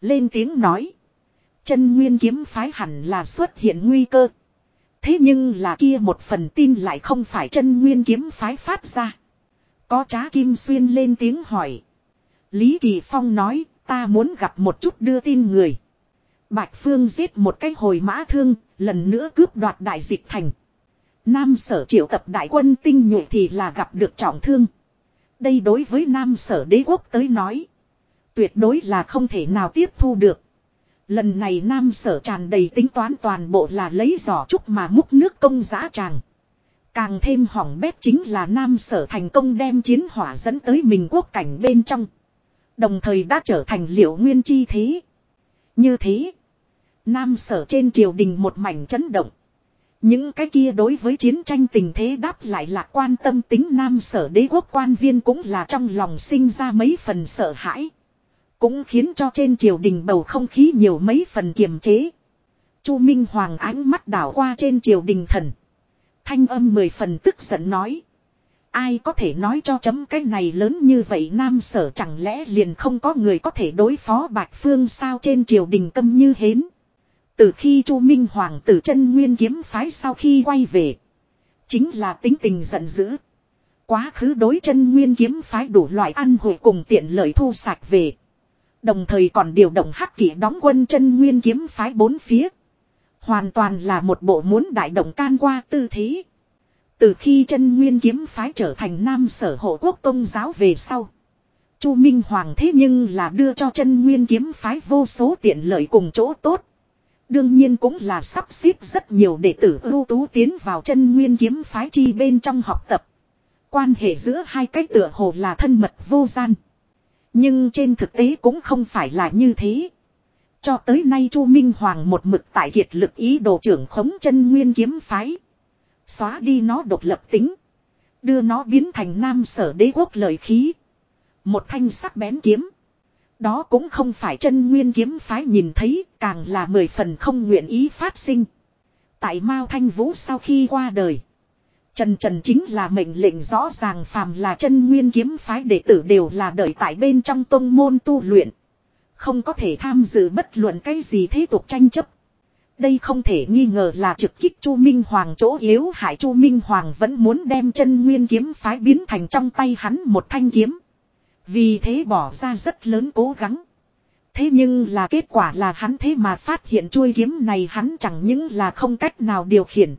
Lên tiếng nói. Chân nguyên kiếm phái hẳn là xuất hiện nguy cơ. Thế nhưng là kia một phần tin lại không phải chân nguyên kiếm phái phát ra. Có trá kim xuyên lên tiếng hỏi. Lý Kỳ Phong nói ta muốn gặp một chút đưa tin người. Bạch Phương giết một cái hồi mã thương, lần nữa cướp đoạt đại dịch thành. Nam sở triệu tập đại quân tinh nhuệ thì là gặp được trọng thương. Đây đối với Nam sở đế quốc tới nói. Tuyệt đối là không thể nào tiếp thu được. Lần này Nam sở tràn đầy tính toán toàn bộ là lấy giỏ trúc mà múc nước công giã tràng. Càng thêm hỏng bét chính là Nam sở thành công đem chiến hỏa dẫn tới mình quốc cảnh bên trong. Đồng thời đã trở thành liệu nguyên chi thế. Như thế. Nam sở trên triều đình một mảnh chấn động. Những cái kia đối với chiến tranh tình thế đáp lại là quan tâm tính nam sở đế quốc quan viên cũng là trong lòng sinh ra mấy phần sợ hãi. Cũng khiến cho trên triều đình bầu không khí nhiều mấy phần kiềm chế. Chu Minh Hoàng ánh mắt đảo qua trên triều đình thần. Thanh âm mười phần tức giận nói. Ai có thể nói cho chấm cái này lớn như vậy nam sở chẳng lẽ liền không có người có thể đối phó Bạch Phương sao trên triều đình câm như hến. Từ khi Chu Minh Hoàng tử chân nguyên kiếm phái sau khi quay về. Chính là tính tình giận dữ. Quá khứ đối chân nguyên kiếm phái đủ loại ăn hội cùng tiện lợi thu sạch về. Đồng thời còn điều động hắc kỷ đóng quân chân nguyên kiếm phái bốn phía. Hoàn toàn là một bộ muốn đại động can qua tư thế. Từ khi chân nguyên kiếm phái trở thành nam sở hộ quốc tôn giáo về sau. Chu Minh Hoàng thế nhưng là đưa cho chân nguyên kiếm phái vô số tiện lợi cùng chỗ tốt. Đương nhiên cũng là sắp xếp rất nhiều đệ tử ưu tú tiến vào chân nguyên kiếm phái chi bên trong học tập. Quan hệ giữa hai cách tựa hồ là thân mật vô gian. Nhưng trên thực tế cũng không phải là như thế. Cho tới nay Chu Minh Hoàng một mực tại kiệt lực ý đồ trưởng khống chân nguyên kiếm phái. Xóa đi nó độc lập tính. Đưa nó biến thành nam sở đế quốc lợi khí. Một thanh sắc bén kiếm. Đó cũng không phải chân nguyên kiếm phái nhìn thấy, càng là mười phần không nguyện ý phát sinh. Tại Mao Thanh Vũ sau khi qua đời. Trần Trần chính là mệnh lệnh rõ ràng phàm là chân nguyên kiếm phái đệ tử đều là đợi tại bên trong tông môn tu luyện. Không có thể tham dự bất luận cái gì thế tục tranh chấp. Đây không thể nghi ngờ là trực kích Chu Minh Hoàng chỗ yếu hại Chu Minh Hoàng vẫn muốn đem chân nguyên kiếm phái biến thành trong tay hắn một thanh kiếm. Vì thế bỏ ra rất lớn cố gắng. Thế nhưng là kết quả là hắn thế mà phát hiện chuôi kiếm này hắn chẳng những là không cách nào điều khiển.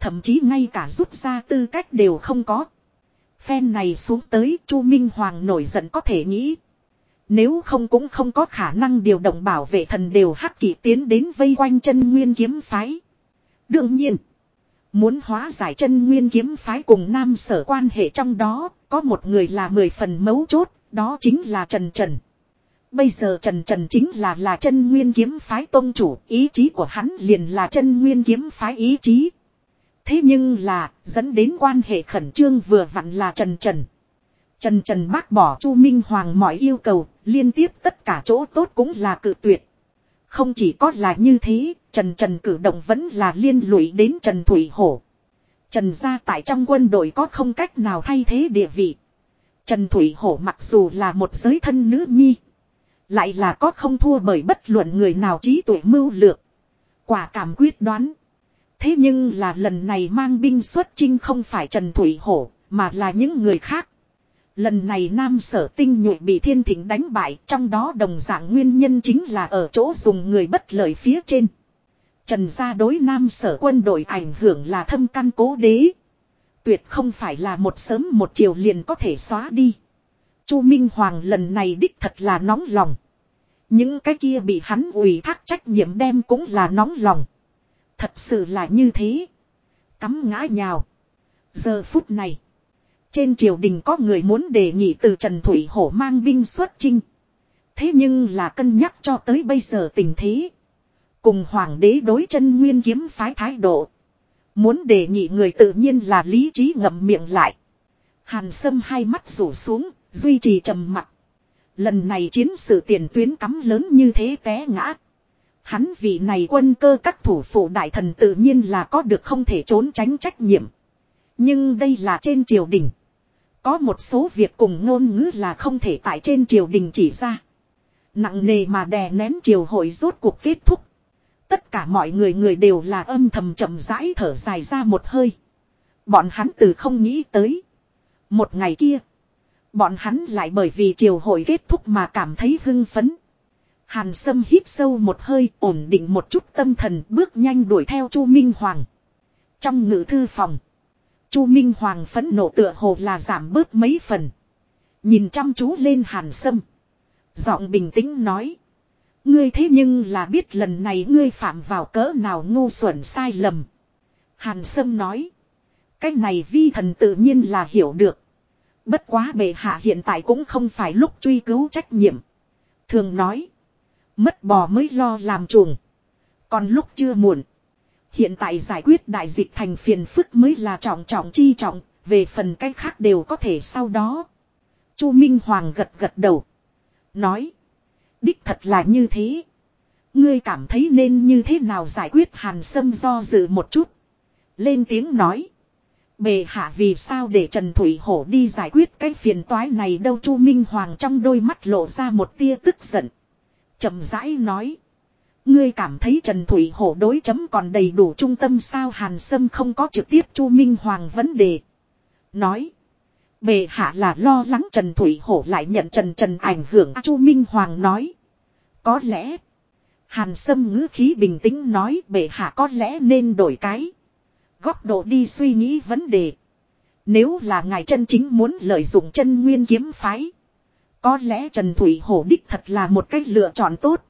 Thậm chí ngay cả rút ra tư cách đều không có. Phen này xuống tới, Chu Minh Hoàng nổi giận có thể nghĩ. Nếu không cũng không có khả năng điều động bảo vệ thần đều hắc kỳ tiến đến vây quanh chân nguyên kiếm phái. Đương nhiên. Muốn hóa giải chân nguyên kiếm phái cùng nam sở quan hệ trong đó, có một người là mười phần mấu chốt, đó chính là Trần Trần. Bây giờ Trần Trần chính là là chân nguyên kiếm phái tôn chủ, ý chí của hắn liền là chân nguyên kiếm phái ý chí. Thế nhưng là, dẫn đến quan hệ khẩn trương vừa vặn là Trần Trần. Trần Trần bác bỏ Chu Minh Hoàng mọi yêu cầu, liên tiếp tất cả chỗ tốt cũng là cự tuyệt. Không chỉ có là như thế, Trần Trần cử động vẫn là liên lụy đến Trần Thủy Hổ. Trần gia tại trong quân đội có không cách nào thay thế địa vị. Trần Thủy Hổ mặc dù là một giới thân nữ nhi. Lại là có không thua bởi bất luận người nào trí tuệ mưu lược. Quả cảm quyết đoán. Thế nhưng là lần này mang binh xuất chinh không phải Trần Thủy Hổ, mà là những người khác. Lần này Nam Sở Tinh nhuệ bị Thiên Thịnh đánh bại, trong đó đồng dạng nguyên nhân chính là ở chỗ dùng người bất lợi phía trên. Trần gia đối Nam Sở quân đội ảnh hưởng là thâm căn cố đế. Tuyệt không phải là một sớm một chiều liền có thể xóa đi. Chu Minh Hoàng lần này đích thật là nóng lòng. Những cái kia bị hắn ủy thác trách nhiệm đem cũng là nóng lòng. Thật sự là như thế. Cắm ngã nhào. Giờ phút này. Trên triều đình có người muốn đề nghị từ Trần Thủy Hổ mang binh xuất chinh. Thế nhưng là cân nhắc cho tới bây giờ tình thế. Cùng hoàng đế đối chân nguyên kiếm phái thái độ. Muốn đề nghị người tự nhiên là lý trí ngậm miệng lại. Hàn sâm hai mắt rủ xuống, duy trì trầm mặc. Lần này chiến sự tiền tuyến cắm lớn như thế té ngã. Hắn vị này quân cơ các thủ phủ đại thần tự nhiên là có được không thể trốn tránh trách nhiệm. Nhưng đây là trên triều đình. Có một số việc cùng ngôn ngữ là không thể tại trên triều đình chỉ ra. Nặng nề mà đè nén triều hội rốt cuộc kết thúc. Tất cả mọi người người đều là âm thầm chậm rãi thở dài ra một hơi. Bọn hắn từ không nghĩ tới. Một ngày kia. Bọn hắn lại bởi vì triều hội kết thúc mà cảm thấy hưng phấn. Hàn Sâm hít sâu một hơi, ổn định một chút tâm thần, bước nhanh đuổi theo Chu Minh Hoàng. Trong ngữ thư phòng. Chu Minh Hoàng phẫn nộ tựa hồ là giảm bớt mấy phần. Nhìn chăm chú lên Hàn Sâm. Giọng bình tĩnh nói. Ngươi thế nhưng là biết lần này ngươi phạm vào cỡ nào ngu xuẩn sai lầm. Hàn Sâm nói. Cái này vi thần tự nhiên là hiểu được. Bất quá bệ hạ hiện tại cũng không phải lúc truy cứu trách nhiệm. Thường nói. Mất bò mới lo làm chuồng. Còn lúc chưa muộn. Hiện tại giải quyết đại dịch thành phiền phức mới là trọng trọng chi trọng. Về phần cách khác đều có thể sau đó. Chu Minh Hoàng gật gật đầu. Nói. Đích thật là như thế. Ngươi cảm thấy nên như thế nào giải quyết hàn sâm do dự một chút. Lên tiếng nói. Bề hạ vì sao để Trần Thủy Hổ đi giải quyết cái phiền toái này đâu Chu Minh Hoàng trong đôi mắt lộ ra một tia tức giận. chậm rãi nói. Ngươi cảm thấy Trần Thủy Hổ đối chấm còn đầy đủ trung tâm sao Hàn Sâm không có trực tiếp Chu Minh Hoàng vấn đề. Nói. Bề hạ là lo lắng Trần Thủy Hổ lại nhận Trần Trần ảnh hưởng Chu Minh Hoàng nói. Có lẽ. Hàn Sâm ngữ khí bình tĩnh nói, bệ hạ có lẽ nên đổi cái. Góc độ đi suy nghĩ vấn đề. Nếu là ngài chân chính muốn lợi dụng chân nguyên kiếm phái. Có lẽ Trần Thủy Hổ đích thật là một cách lựa chọn tốt.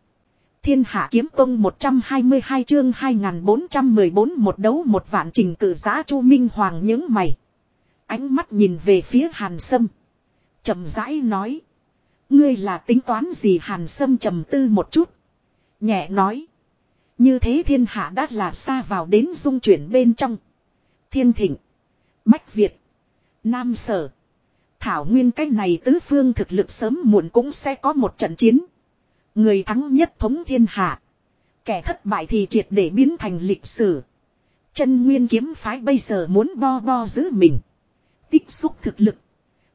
Thiên Hạ Kiếm Tông 122 chương 2414 một đấu một vạn trình cử giá Chu Minh Hoàng những mày. Ánh mắt nhìn về phía Hàn Sâm. trầm rãi nói. Ngươi là tính toán gì Hàn Sâm trầm tư một chút. Nhẹ nói. Như thế thiên hạ đã là xa vào đến dung chuyển bên trong. Thiên thịnh. Bách Việt. Nam Sở. Thảo nguyên cách này tứ phương thực lực sớm muộn cũng sẽ có một trận chiến. Người thắng nhất thống thiên hạ. Kẻ thất bại thì triệt để biến thành lịch sử. Chân nguyên kiếm phái bây giờ muốn bo bo giữ mình. Tích xúc thực lực.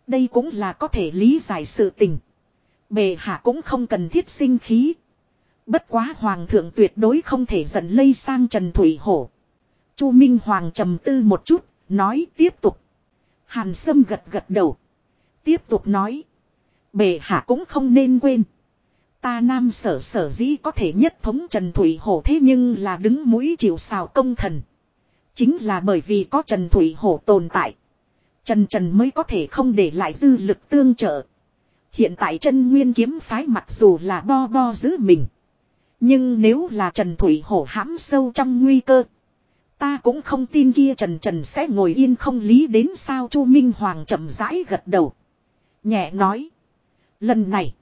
Đây cũng là có thể lý giải sự tình. Bề hạ cũng không cần thiết sinh khí. Bất quá hoàng thượng tuyệt đối không thể dần lây sang Trần Thủy Hổ. Chu Minh Hoàng trầm tư một chút, nói tiếp tục. Hàn Sâm gật gật đầu. Tiếp tục nói. Bề hạ cũng không nên quên. Ta nam sở sở dĩ có thể nhất thống Trần Thủy Hổ thế nhưng là đứng mũi chịu sào công thần. Chính là bởi vì có Trần Thủy Hổ tồn tại. Trần Trần mới có thể không để lại dư lực tương trợ. Hiện tại chân nguyên kiếm phái mặc dù là bo bo giữ mình. Nhưng nếu là Trần Thủy Hổ hãm sâu trong nguy cơ. Ta cũng không tin kia Trần Trần sẽ ngồi yên không lý đến sao Chu Minh Hoàng chậm rãi gật đầu. Nhẹ nói. Lần này.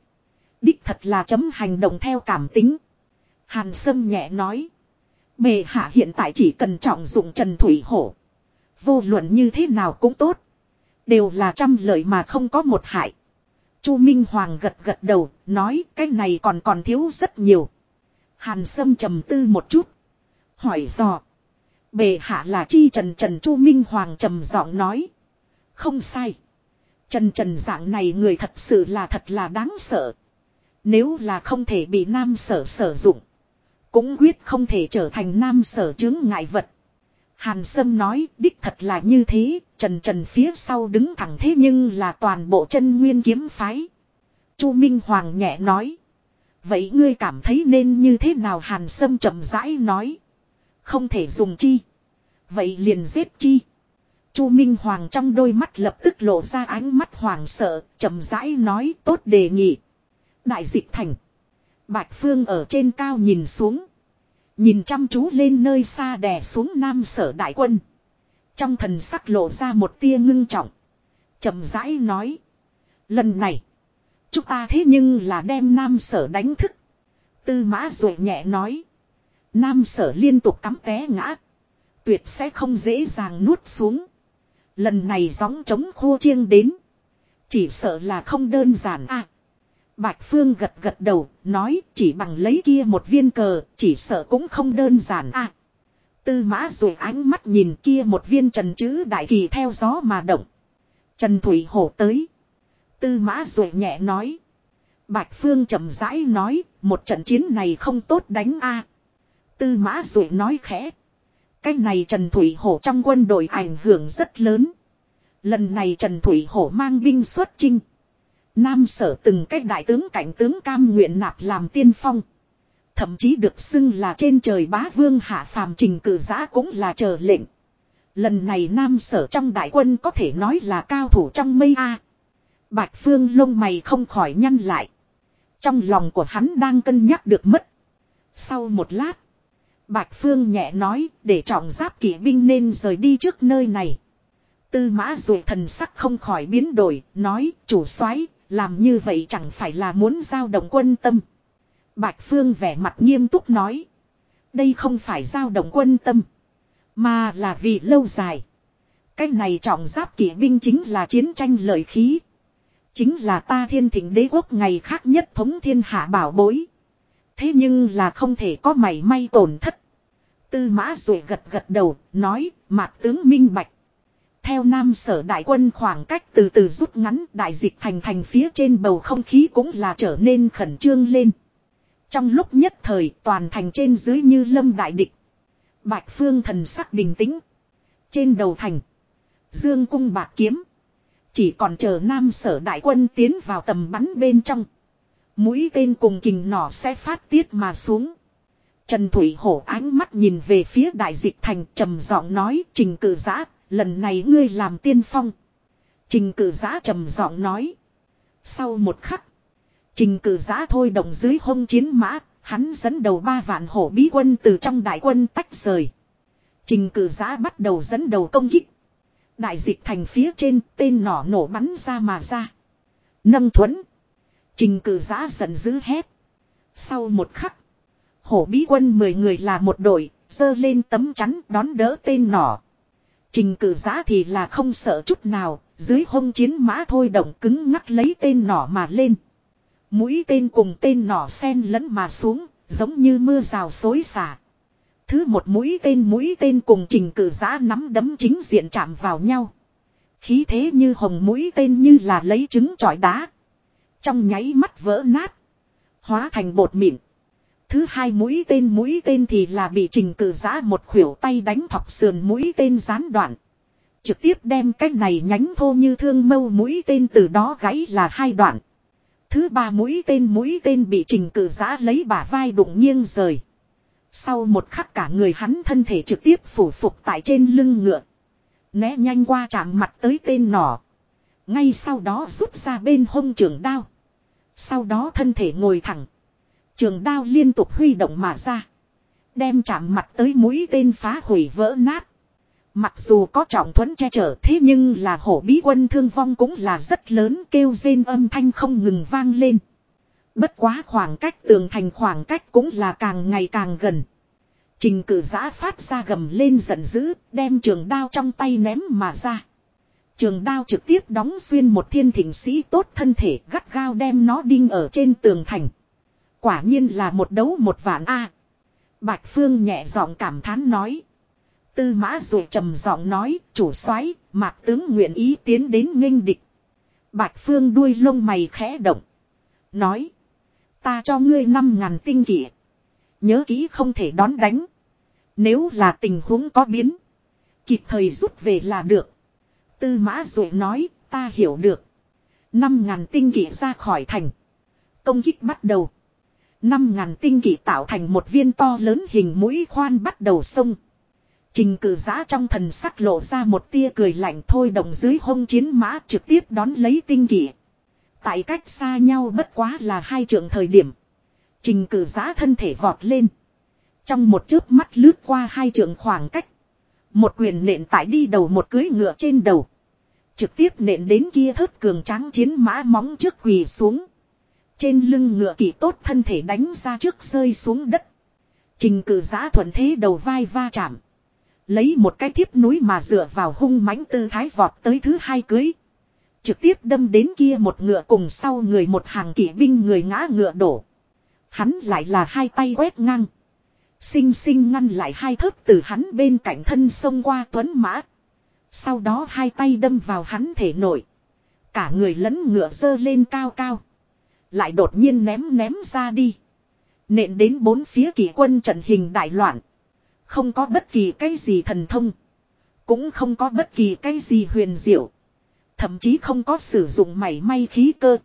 Đích thật là chấm hành động theo cảm tính. Hàn Sâm nhẹ nói. Bề hạ hiện tại chỉ cần trọng dụng Trần Thủy Hổ. Vô luận như thế nào cũng tốt. Đều là trăm lợi mà không có một hại. Chu Minh Hoàng gật gật đầu, nói cái này còn còn thiếu rất nhiều. Hàn Sâm trầm tư một chút. Hỏi dò. Bề hạ là chi trần trần Chu Minh Hoàng trầm giọng nói. Không sai. Trần trần dạng này người thật sự là thật là đáng sợ. Nếu là không thể bị nam sở sử dụng. Cũng quyết không thể trở thành nam sở chứng ngại vật. Hàn Sâm nói đích thật là như thế, trần trần phía sau đứng thẳng thế nhưng là toàn bộ chân nguyên kiếm phái. Chu Minh Hoàng nhẹ nói. Vậy ngươi cảm thấy nên như thế nào Hàn Sâm chậm rãi nói. Không thể dùng chi. Vậy liền giết chi. Chu Minh Hoàng trong đôi mắt lập tức lộ ra ánh mắt hoàng sợ, chậm rãi nói tốt đề nghị. Đại dịch thành. Bạch Phương ở trên cao nhìn xuống. Nhìn chăm chú lên nơi xa đè xuống nam sở đại quân. Trong thần sắc lộ ra một tia ngưng trọng. chậm rãi nói. Lần này. Chúng ta thế nhưng là đem nam sở đánh thức. Tư mã rồi nhẹ nói. Nam sở liên tục cắm té ngã. Tuyệt sẽ không dễ dàng nuốt xuống. Lần này gióng chống khô chiêng đến. Chỉ sợ là không đơn giản à. Bạch Phương gật gật đầu, nói chỉ bằng lấy kia một viên cờ, chỉ sợ cũng không đơn giản à. Tư mã rồi ánh mắt nhìn kia một viên trần chữ đại kỳ theo gió mà động. Trần Thủy Hổ tới. Tư mã rồi nhẹ nói. Bạch Phương chậm rãi nói, một trận chiến này không tốt đánh a. Tư mã rồi nói khẽ. Cái này Trần Thủy Hổ trong quân đội ảnh hưởng rất lớn. Lần này Trần Thủy Hổ mang binh xuất chinh. Nam sở từng cách đại tướng cảnh tướng cam nguyện nạp làm tiên phong. Thậm chí được xưng là trên trời bá vương hạ phàm trình cử giã cũng là chờ lệnh. Lần này Nam sở trong đại quân có thể nói là cao thủ trong mây A. Bạch Phương lông mày không khỏi nhăn lại. Trong lòng của hắn đang cân nhắc được mất. Sau một lát. Bạch Phương nhẹ nói để trọng giáp kỵ binh nên rời đi trước nơi này. Tư mã dù thần sắc không khỏi biến đổi, nói chủ soái làm như vậy chẳng phải là muốn giao động quân tâm. Bạch Phương vẻ mặt nghiêm túc nói. Đây không phải giao động quân tâm. Mà là vì lâu dài. Cái này trọng giáp kỵ binh chính là chiến tranh lợi khí. Chính là ta thiên thịnh đế quốc ngày khác nhất thống thiên hạ bảo bối. Thế nhưng là không thể có mảy may tổn thất. Tư mã rồi gật gật đầu, nói, mạc tướng minh bạch. Theo nam sở đại quân khoảng cách từ từ rút ngắn đại dịch thành thành phía trên bầu không khí cũng là trở nên khẩn trương lên. Trong lúc nhất thời toàn thành trên dưới như lâm đại địch. Bạch phương thần sắc bình tĩnh. Trên đầu thành. Dương cung bạc kiếm. Chỉ còn chờ nam sở đại quân tiến vào tầm bắn bên trong. Mũi tên cùng kình nỏ sẽ phát tiết mà xuống. Trần Thủy Hổ ánh mắt nhìn về phía đại dịch thành trầm giọng nói trình cử giã, lần này ngươi làm tiên phong. Trình cử giã trầm giọng nói. Sau một khắc, trình cử giã thôi động dưới hông chiến mã, hắn dẫn đầu ba vạn hổ bí quân từ trong đại quân tách rời. Trình cử giã bắt đầu dẫn đầu công kích. Đại dịch thành phía trên tên nỏ nổ bắn ra mà ra. Nâng thuẫn. Trình cử giã giận dữ hét. Sau một khắc. Hổ bí quân 10 người là một đội. Dơ lên tấm chắn đón đỡ tên nỏ. Trình cử giá thì là không sợ chút nào. Dưới hông chiến mã thôi động cứng ngắc lấy tên nỏ mà lên. Mũi tên cùng tên nỏ sen lẫn mà xuống. Giống như mưa rào xối xả. Thứ một mũi tên mũi tên cùng trình cử giá nắm đấm chính diện chạm vào nhau. Khí thế như hồng mũi tên như là lấy trứng trọi đá. Trong nháy mắt vỡ nát. Hóa thành bột mịn. Thứ hai mũi tên mũi tên thì là bị trình cử giã một khuỷu tay đánh thọc sườn mũi tên gián đoạn. Trực tiếp đem cái này nhánh thô như thương mâu mũi tên từ đó gãy là hai đoạn. Thứ ba mũi tên mũi tên bị trình cử giã lấy bả vai đụng nghiêng rời. Sau một khắc cả người hắn thân thể trực tiếp phủ phục tại trên lưng ngựa. Né nhanh qua chạm mặt tới tên nỏ. Ngay sau đó rút ra bên hông trường đao. Sau đó thân thể ngồi thẳng. Trường đao liên tục huy động mà ra. Đem chạm mặt tới mũi tên phá hủy vỡ nát. Mặc dù có trọng thuẫn che chở thế nhưng là hổ bí quân thương vong cũng là rất lớn kêu rên âm thanh không ngừng vang lên. Bất quá khoảng cách tường thành khoảng cách cũng là càng ngày càng gần. Trình cử giã phát ra gầm lên giận dữ, đem trường đao trong tay ném mà ra. Trường đao trực tiếp đóng xuyên một thiên thỉnh sĩ tốt thân thể gắt gao đem nó đinh ở trên tường thành. Quả nhiên là một đấu một vạn A. Bạch Phương nhẹ giọng cảm thán nói. Tư mã rồi trầm giọng nói, chủ soái mạc tướng nguyện ý tiến đến nghênh địch. Bạch Phương đuôi lông mày khẽ động. Nói. Ta cho ngươi năm ngàn tinh kỷ. Nhớ kỹ không thể đón đánh. Nếu là tình huống có biến. Kịp thời rút về là được. Tư mã rồi nói ta hiểu được. Năm ngàn tinh kỷ ra khỏi thành. Công kích bắt đầu. Năm ngàn tinh kỷ tạo thành một viên to lớn hình mũi khoan bắt đầu sông. Trình cử giã trong thần sắc lộ ra một tia cười lạnh thôi đồng dưới hông chiến mã trực tiếp đón lấy tinh kỷ. Tại cách xa nhau bất quá là hai trường thời điểm. Trình cử giã thân thể vọt lên. Trong một chớp mắt lướt qua hai trường khoảng cách. Một quyền nện tại đi đầu một cưới ngựa trên đầu. Trực tiếp nện đến kia thớt cường tráng chiến mã móng trước quỳ xuống. Trên lưng ngựa kỳ tốt thân thể đánh ra trước rơi xuống đất. Trình cử giã thuận thế đầu vai va chạm. Lấy một cái thiếp núi mà dựa vào hung mãnh tư thái vọt tới thứ hai cưới. Trực tiếp đâm đến kia một ngựa cùng sau người một hàng kỵ binh người ngã ngựa đổ. Hắn lại là hai tay quét ngang. Xinh xinh ngăn lại hai thớp từ hắn bên cạnh thân xông qua tuấn mã. Sau đó hai tay đâm vào hắn thể nội. Cả người lẫn ngựa dơ lên cao cao. Lại đột nhiên ném ném ra đi. Nện đến bốn phía kỳ quân trận hình đại loạn. Không có bất kỳ cái gì thần thông. Cũng không có bất kỳ cái gì huyền diệu. Thậm chí không có sử dụng mảy may khí cơ.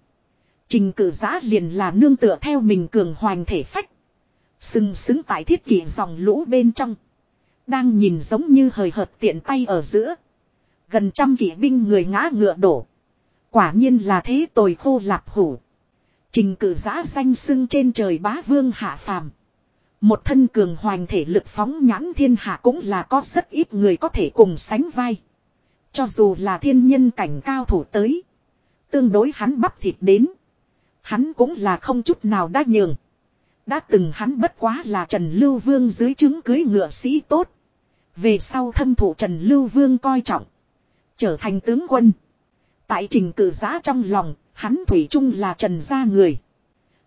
Trình cử giá liền là nương tựa theo mình cường hoành thể phách. Sừng sững tại thiết kỷ dòng lũ bên trong. Đang nhìn giống như hời hợt tiện tay ở giữa. Gần trăm kỵ binh người ngã ngựa đổ. Quả nhiên là thế tồi khô lạp hủ. Trình cử giã danh sưng trên trời bá vương hạ phàm. Một thân cường hoành thể lực phóng nhãn thiên hạ cũng là có rất ít người có thể cùng sánh vai. Cho dù là thiên nhân cảnh cao thủ tới. Tương đối hắn bắp thịt đến. Hắn cũng là không chút nào đã nhường. Đã từng hắn bất quá là Trần Lưu Vương dưới chứng cưới ngựa sĩ tốt. Về sau thâm thủ Trần Lưu Vương coi trọng. Trở thành tướng quân. Tại trình cử giá trong lòng, hắn Thủy chung là Trần gia người.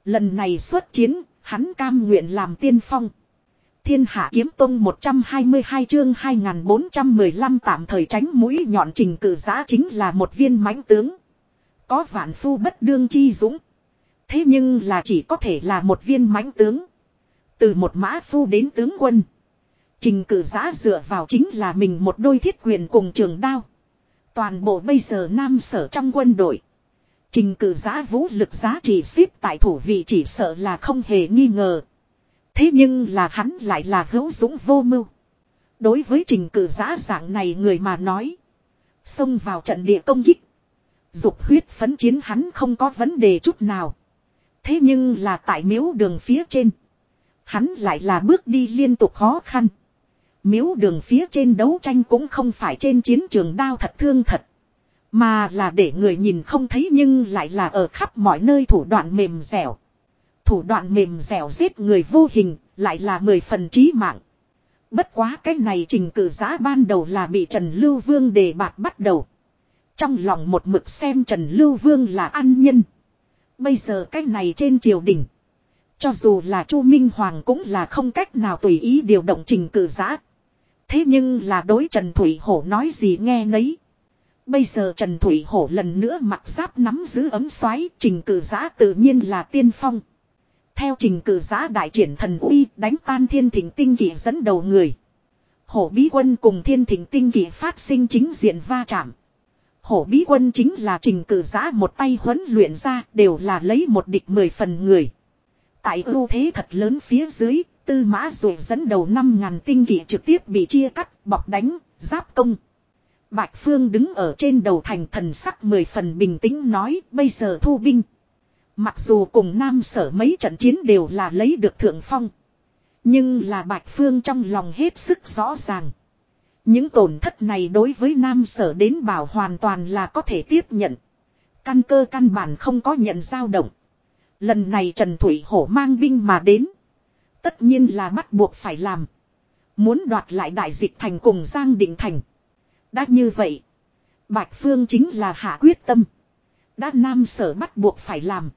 Lần này xuất chiến, hắn cam nguyện làm tiên phong. Thiên hạ kiếm tông 122 chương 2415 tạm thời tránh mũi nhọn trình cử giá chính là một viên mãnh tướng. Có vạn phu bất đương chi dũng. Thế nhưng là chỉ có thể là một viên mãnh tướng. Từ một mã phu đến tướng quân. Trình cử giá dựa vào chính là mình một đôi thiết quyền cùng trường đao. Toàn bộ bây giờ nam sở trong quân đội. Trình cử giá vũ lực giá trị xếp tại thủ vị chỉ sợ là không hề nghi ngờ. Thế nhưng là hắn lại là hữu dũng vô mưu. Đối với trình cử giá dạng này người mà nói. Xông vào trận địa công kích. Dục huyết phấn chiến hắn không có vấn đề chút nào. Thế nhưng là tại miếu đường phía trên. Hắn lại là bước đi liên tục khó khăn. Miếu đường phía trên đấu tranh cũng không phải trên chiến trường đao thật thương thật. Mà là để người nhìn không thấy nhưng lại là ở khắp mọi nơi thủ đoạn mềm dẻo. Thủ đoạn mềm dẻo giết người vô hình, lại là mười phần trí mạng. Bất quá cái này trình cử giá ban đầu là bị Trần Lưu Vương đề bạt bắt đầu. Trong lòng một mực xem Trần Lưu Vương là an nhân. Bây giờ cái này trên triều đình. Cho dù là Chu Minh Hoàng cũng là không cách nào tùy ý điều động trình cử giá. Thế nhưng là đối Trần Thủy Hổ nói gì nghe nấy. Bây giờ Trần Thủy Hổ lần nữa mặc giáp nắm giữ ấm xoáy trình cử giã tự nhiên là tiên phong. Theo trình cử giã đại triển thần uy đánh tan thiên thỉnh tinh kỷ dẫn đầu người. Hổ bí quân cùng thiên thỉnh tinh kỷ phát sinh chính diện va chạm. Hổ bí quân chính là trình cử giã một tay huấn luyện ra đều là lấy một địch mười phần người. Tại ưu thế thật lớn phía dưới, tư mã rồi dẫn đầu năm ngàn tinh kỷ trực tiếp bị chia cắt, bọc đánh, giáp công. Bạch Phương đứng ở trên đầu thành thần sắc mười phần bình tĩnh nói, bây giờ thu binh. Mặc dù cùng nam sở mấy trận chiến đều là lấy được thượng phong. Nhưng là Bạch Phương trong lòng hết sức rõ ràng. Những tổn thất này đối với nam sở đến bảo hoàn toàn là có thể tiếp nhận. Căn cơ căn bản không có nhận dao động. Lần này Trần Thủy Hổ mang binh mà đến. Tất nhiên là bắt buộc phải làm. Muốn đoạt lại đại dịch thành cùng Giang Định Thành. Đã như vậy. Bạch Phương chính là hạ quyết tâm. Đã nam sở bắt buộc phải làm.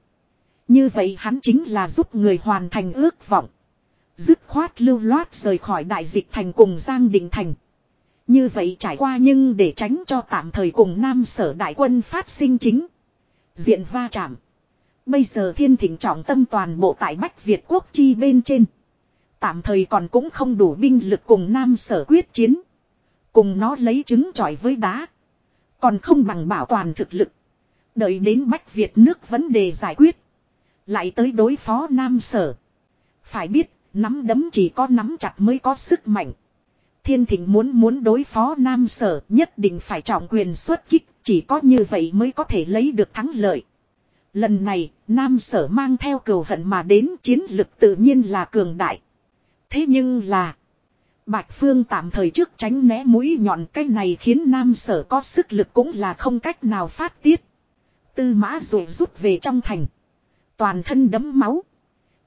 Như vậy hắn chính là giúp người hoàn thành ước vọng. Dứt khoát lưu loát rời khỏi đại dịch thành cùng Giang Định Thành. Như vậy trải qua nhưng để tránh cho tạm thời cùng Nam sở đại quân phát sinh chính. Diện va chạm. Bây giờ thiên thỉnh trọng tâm toàn bộ tại Bách Việt quốc chi bên trên. Tạm thời còn cũng không đủ binh lực cùng Nam sở quyết chiến. Cùng nó lấy trứng trọi với đá. Còn không bằng bảo toàn thực lực. Đợi đến Bách Việt nước vấn đề giải quyết. Lại tới đối phó Nam sở. Phải biết, nắm đấm chỉ có nắm chặt mới có sức mạnh. Thiên thịnh muốn muốn đối phó Nam Sở nhất định phải trọng quyền xuất kích, chỉ có như vậy mới có thể lấy được thắng lợi. Lần này, Nam Sở mang theo cầu hận mà đến chiến lực tự nhiên là cường đại. Thế nhưng là, Bạch Phương tạm thời trước tránh né mũi nhọn, cái này khiến nam sở có sức lực cũng là không cách nào phát tiết. Tư mã rồi rút về trong thành. Toàn thân đấm máu.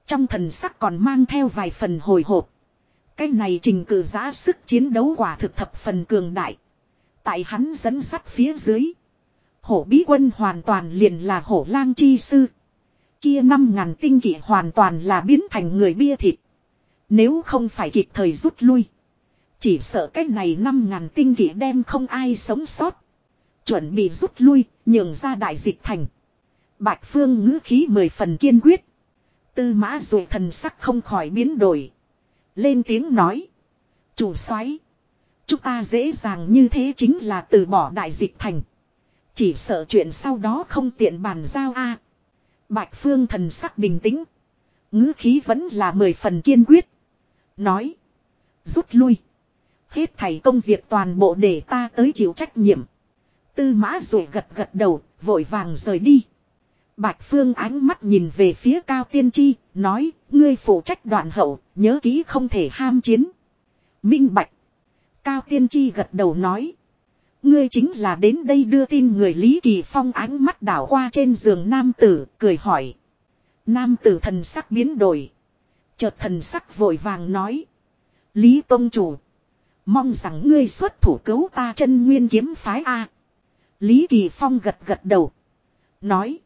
Trong thần sắc còn mang theo vài phần hồi hộp. Cái này trình cử giá sức chiến đấu quả thực thập phần cường đại. Tại hắn dẫn sắt phía dưới. Hổ bí quân hoàn toàn liền là hổ lang chi sư. Kia năm ngàn tinh kỵ hoàn toàn là biến thành người bia thịt. Nếu không phải kịp thời rút lui. Chỉ sợ cái này năm ngàn tinh kỷ đem không ai sống sót. Chuẩn bị rút lui, nhường ra đại dịch thành. Bạch Phương ngữ khí mười phần kiên quyết. Tư mã rồi thần sắc không khỏi biến đổi. Lên tiếng nói. Chủ xoáy Chúng ta dễ dàng như thế chính là từ bỏ đại dịch thành. Chỉ sợ chuyện sau đó không tiện bàn giao a. Bạch Phương thần sắc bình tĩnh. ngữ khí vẫn là mười phần kiên quyết. Nói. Rút lui. Hết thảy công việc toàn bộ để ta tới chịu trách nhiệm. Tư mã rồi gật gật đầu, vội vàng rời đi. Bạch Phương ánh mắt nhìn về phía Cao Tiên tri nói, ngươi phụ trách đoạn hậu, nhớ kỹ không thể ham chiến. Minh Bạch. Cao Tiên tri gật đầu nói. Ngươi chính là đến đây đưa tin người Lý Kỳ Phong ánh mắt đảo qua trên giường nam tử, cười hỏi. Nam tử thần sắc biến đổi. Chợt thần sắc vội vàng nói. Lý Tông Chủ. Mong rằng ngươi xuất thủ cứu ta chân nguyên kiếm phái A. Lý Kỳ Phong gật gật đầu. Nói.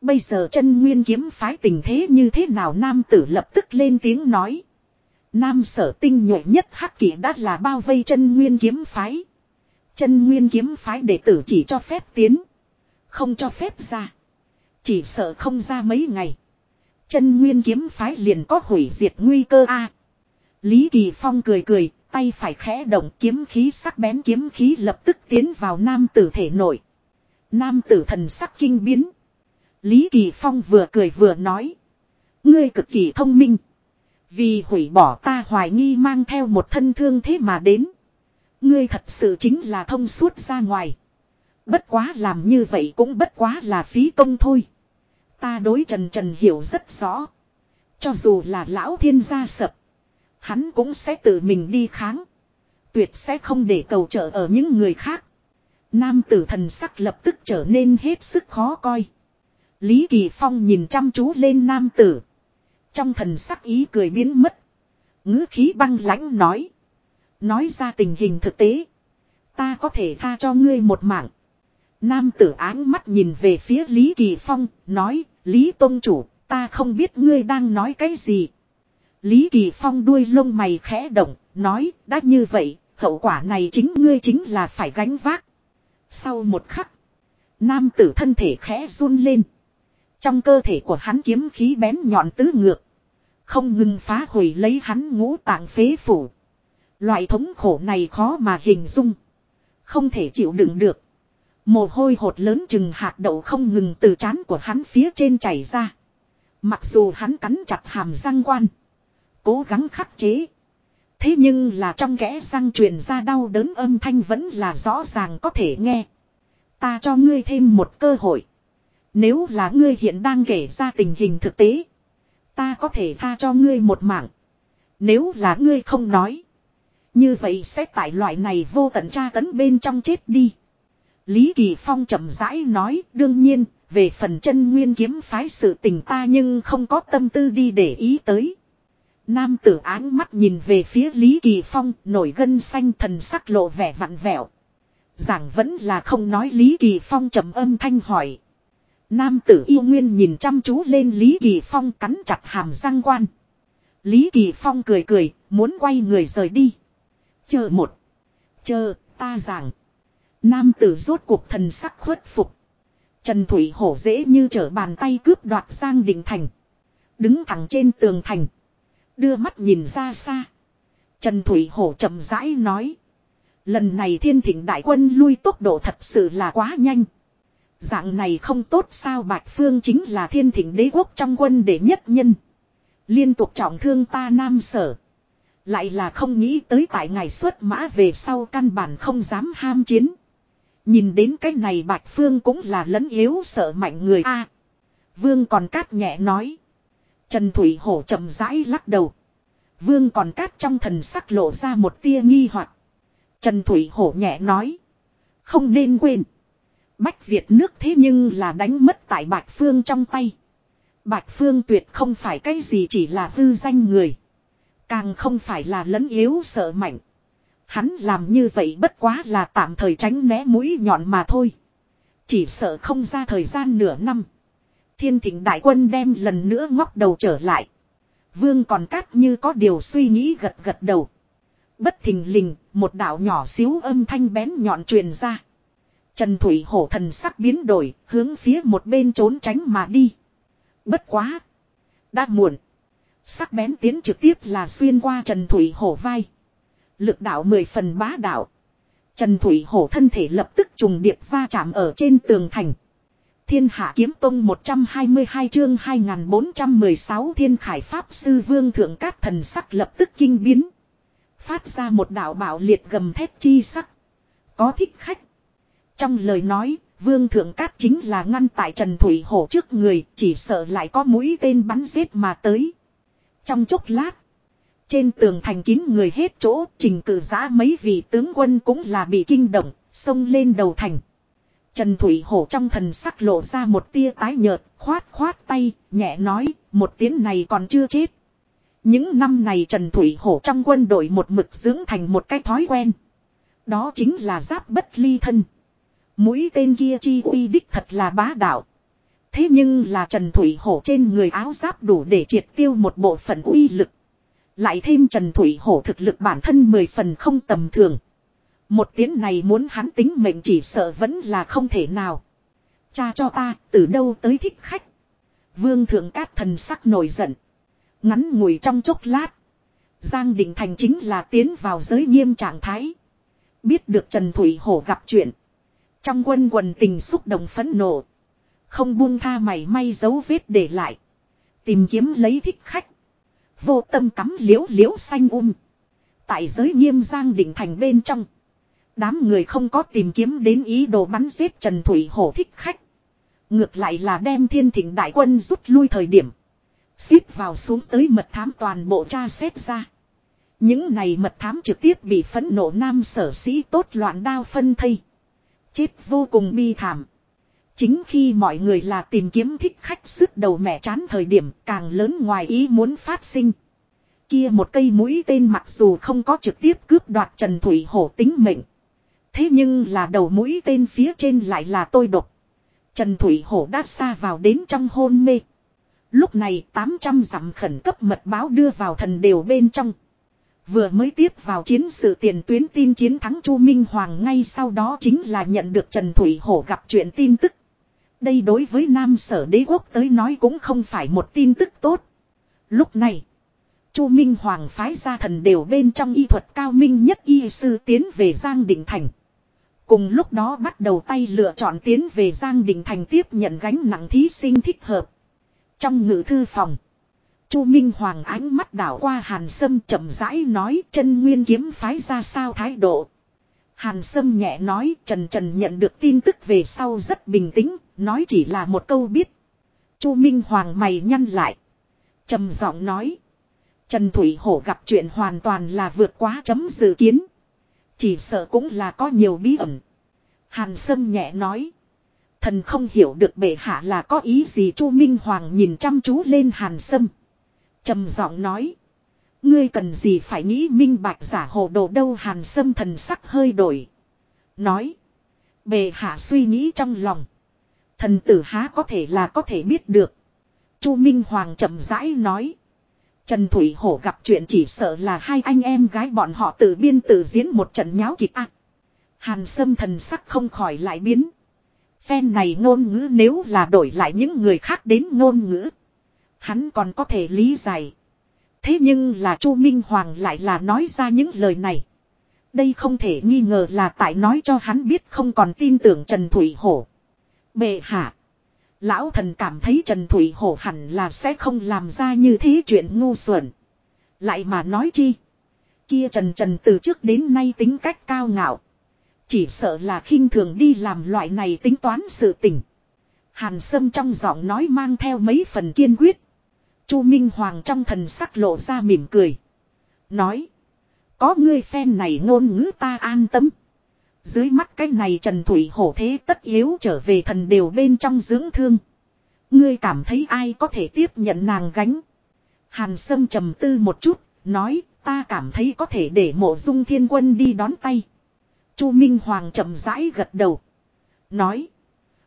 Bây giờ chân nguyên kiếm phái tình thế như thế nào nam tử lập tức lên tiếng nói. Nam sở tinh nhuệ nhất hắc kỷ đã là bao vây chân nguyên kiếm phái. Chân nguyên kiếm phái đệ tử chỉ cho phép tiến. Không cho phép ra. Chỉ sợ không ra mấy ngày. Chân nguyên kiếm phái liền có hủy diệt nguy cơ a. Lý Kỳ Phong cười cười, tay phải khẽ động kiếm khí sắc bén kiếm khí lập tức tiến vào nam tử thể nội. Nam tử thần sắc kinh biến. Lý Kỳ Phong vừa cười vừa nói. Ngươi cực kỳ thông minh. Vì hủy bỏ ta hoài nghi mang theo một thân thương thế mà đến. Ngươi thật sự chính là thông suốt ra ngoài. Bất quá làm như vậy cũng bất quá là phí công thôi. Ta đối Trần Trần hiểu rất rõ. Cho dù là lão thiên gia sập. Hắn cũng sẽ tự mình đi kháng. Tuyệt sẽ không để cầu trợ ở những người khác. Nam tử thần sắc lập tức trở nên hết sức khó coi. Lý Kỳ Phong nhìn chăm chú lên nam tử. Trong thần sắc ý cười biến mất. ngữ khí băng lãnh nói. Nói ra tình hình thực tế. Ta có thể tha cho ngươi một mạng. Nam tử áng mắt nhìn về phía Lý Kỳ Phong, nói, Lý Tôn Chủ, ta không biết ngươi đang nói cái gì. Lý Kỳ Phong đuôi lông mày khẽ động, nói, đã như vậy, hậu quả này chính ngươi chính là phải gánh vác. Sau một khắc, nam tử thân thể khẽ run lên. Trong cơ thể của hắn kiếm khí bén nhọn tứ ngược. Không ngừng phá hủy lấy hắn ngũ tạng phế phủ. Loại thống khổ này khó mà hình dung. Không thể chịu đựng được. Mồ hôi hột lớn chừng hạt đậu không ngừng từ chán của hắn phía trên chảy ra. Mặc dù hắn cắn chặt hàm răng quan. Cố gắng khắc chế. Thế nhưng là trong kẽ răng truyền ra đau đớn âm thanh vẫn là rõ ràng có thể nghe. Ta cho ngươi thêm một cơ hội. Nếu là ngươi hiện đang kể ra tình hình thực tế. Ta có thể tha cho ngươi một mạng. Nếu là ngươi không nói. Như vậy sẽ tại loại này vô tận tra tấn bên trong chết đi. Lý Kỳ Phong chậm rãi nói đương nhiên về phần chân nguyên kiếm phái sự tình ta nhưng không có tâm tư đi để ý tới. Nam tử áng mắt nhìn về phía Lý Kỳ Phong nổi gân xanh thần sắc lộ vẻ vặn vẹo. Giảng vẫn là không nói Lý Kỳ Phong trầm âm thanh hỏi. Nam tử yêu nguyên nhìn chăm chú lên Lý Kỳ Phong cắn chặt hàm răng quan. Lý Kỳ Phong cười cười, muốn quay người rời đi. Chờ một. Chờ, ta giảng. Nam tử rốt cuộc thần sắc khuất phục. Trần Thủy Hổ dễ như trở bàn tay cướp đoạt Giang Đình Thành. Đứng thẳng trên tường thành. Đưa mắt nhìn ra xa. Trần Thủy Hổ chậm rãi nói. Lần này thiên thịnh đại quân lui tốc độ thật sự là quá nhanh. Dạng này không tốt sao Bạch Phương chính là thiên thịnh đế quốc trong quân đệ nhất nhân. Liên tục trọng thương ta nam sở. Lại là không nghĩ tới tại ngày xuất mã về sau căn bản không dám ham chiến. Nhìn đến cái này Bạch Phương cũng là lấn yếu sợ mạnh người a. Vương còn cát nhẹ nói. Trần Thủy Hổ chậm rãi lắc đầu. Vương còn cát trong thần sắc lộ ra một tia nghi hoặc Trần Thủy Hổ nhẹ nói. Không nên quên. Bách Việt nước thế nhưng là đánh mất tại Bạch Phương trong tay. Bạch Phương tuyệt không phải cái gì chỉ là hư danh người. Càng không phải là lấn yếu sợ mạnh. Hắn làm như vậy bất quá là tạm thời tránh né mũi nhọn mà thôi. Chỉ sợ không ra thời gian nửa năm. Thiên thịnh đại quân đem lần nữa ngóc đầu trở lại. Vương còn cát như có điều suy nghĩ gật gật đầu. Bất thình lình, một đạo nhỏ xíu âm thanh bén nhọn truyền ra. Trần Thủy Hổ thần sắc biến đổi, hướng phía một bên trốn tránh mà đi. Bất quá. Đã muộn. Sắc bén tiến trực tiếp là xuyên qua Trần Thủy Hổ vai. Lực đạo mười phần bá đạo. Trần Thủy Hổ thân thể lập tức trùng điệp va chạm ở trên tường thành. Thiên Hạ Kiếm Tông 122 chương 2416 Thiên Khải Pháp Sư Vương Thượng Cát Thần sắc lập tức kinh biến. Phát ra một đạo bảo liệt gầm thép chi sắc. Có thích khách. Trong lời nói, Vương Thượng Cát chính là ngăn tại Trần Thủy Hổ trước người, chỉ sợ lại có mũi tên bắn giết mà tới. Trong chốc lát, trên tường thành kín người hết chỗ, trình cử giã mấy vị tướng quân cũng là bị kinh động, xông lên đầu thành. Trần Thủy Hổ trong thần sắc lộ ra một tia tái nhợt, khoát khoát tay, nhẹ nói, một tiếng này còn chưa chết. Những năm này Trần Thủy Hổ trong quân đội một mực dưỡng thành một cái thói quen. Đó chính là giáp bất ly thân. Mũi tên kia chi uy đích thật là bá đạo. Thế nhưng là Trần Thủy Hổ trên người áo giáp đủ để triệt tiêu một bộ phận uy lực. Lại thêm Trần Thủy Hổ thực lực bản thân mười phần không tầm thường. Một tiếng này muốn hắn tính mệnh chỉ sợ vẫn là không thể nào. Cha cho ta, từ đâu tới thích khách. Vương Thượng Cát thần sắc nổi giận. Ngắn ngủi trong chốc lát. Giang Đình Thành chính là tiến vào giới nghiêm trạng thái. Biết được Trần Thủy Hổ gặp chuyện. Trong quân quần tình xúc động phẫn nộ. Không buông tha mày may dấu vết để lại. Tìm kiếm lấy thích khách. Vô tâm cắm liễu liễu xanh um. Tại giới nghiêm giang đỉnh thành bên trong. Đám người không có tìm kiếm đến ý đồ bắn giết Trần Thủy Hổ thích khách. Ngược lại là đem thiên thịnh đại quân rút lui thời điểm. Xíp vào xuống tới mật thám toàn bộ tra xét ra. Những này mật thám trực tiếp bị phẫn nộ nam sở sĩ tốt loạn đao phân thây. Chết vô cùng bi thảm. Chính khi mọi người là tìm kiếm thích khách sức đầu mẹ chán thời điểm càng lớn ngoài ý muốn phát sinh. Kia một cây mũi tên mặc dù không có trực tiếp cướp đoạt Trần Thủy Hổ tính mệnh. Thế nhưng là đầu mũi tên phía trên lại là tôi độc. Trần Thủy Hổ đã xa vào đến trong hôn mê. Lúc này 800 dặm khẩn cấp mật báo đưa vào thần đều bên trong. Vừa mới tiếp vào chiến sự tiền tuyến tin chiến thắng Chu Minh Hoàng ngay sau đó chính là nhận được Trần Thủy Hổ gặp chuyện tin tức. Đây đối với Nam Sở Đế Quốc tới nói cũng không phải một tin tức tốt. Lúc này, Chu Minh Hoàng phái ra thần đều bên trong y thuật cao minh nhất y sư tiến về Giang Định Thành. Cùng lúc đó bắt đầu tay lựa chọn tiến về Giang Định Thành tiếp nhận gánh nặng thí sinh thích hợp. Trong ngữ thư phòng. Chu Minh Hoàng ánh mắt đảo qua Hàn Sâm chậm rãi nói chân nguyên kiếm phái ra sao thái độ. Hàn Sâm nhẹ nói Trần Trần nhận được tin tức về sau rất bình tĩnh, nói chỉ là một câu biết. Chu Minh Hoàng mày nhăn lại. trầm giọng nói. Trần Thủy Hổ gặp chuyện hoàn toàn là vượt quá chấm dự kiến. Chỉ sợ cũng là có nhiều bí ẩn. Hàn Sâm nhẹ nói. Thần không hiểu được bệ hạ là có ý gì Chu Minh Hoàng nhìn chăm chú lên Hàn Sâm trầm giọng nói. Ngươi cần gì phải nghĩ minh bạch giả hồ đồ đâu hàn sâm thần sắc hơi đổi. Nói. Bề hạ suy nghĩ trong lòng. Thần tử há có thể là có thể biết được. Chu Minh Hoàng chậm rãi nói. Trần Thủy Hổ gặp chuyện chỉ sợ là hai anh em gái bọn họ tự biên tự diễn một trận nháo kịch ác. Hàn sâm thần sắc không khỏi lại biến. Phen này ngôn ngữ nếu là đổi lại những người khác đến ngôn ngữ. Hắn còn có thể lý giải. Thế nhưng là Chu Minh Hoàng lại là nói ra những lời này. Đây không thể nghi ngờ là tại nói cho hắn biết không còn tin tưởng Trần Thủy Hổ. Bệ hạ. Lão thần cảm thấy Trần Thủy Hổ hẳn là sẽ không làm ra như thế chuyện ngu xuẩn. Lại mà nói chi. Kia Trần Trần từ trước đến nay tính cách cao ngạo. Chỉ sợ là khinh thường đi làm loại này tính toán sự tình. Hàn Sâm trong giọng nói mang theo mấy phần kiên quyết. Chu Minh Hoàng trong thần sắc lộ ra mỉm cười. Nói. Có ngươi phen này ngôn ngữ ta an tâm. Dưới mắt cái này Trần Thủy hổ thế tất yếu trở về thần đều bên trong dưỡng thương. Ngươi cảm thấy ai có thể tiếp nhận nàng gánh. Hàn Sâm trầm tư một chút, nói ta cảm thấy có thể để mộ dung thiên quân đi đón tay. Chu Minh Hoàng chậm rãi gật đầu. Nói.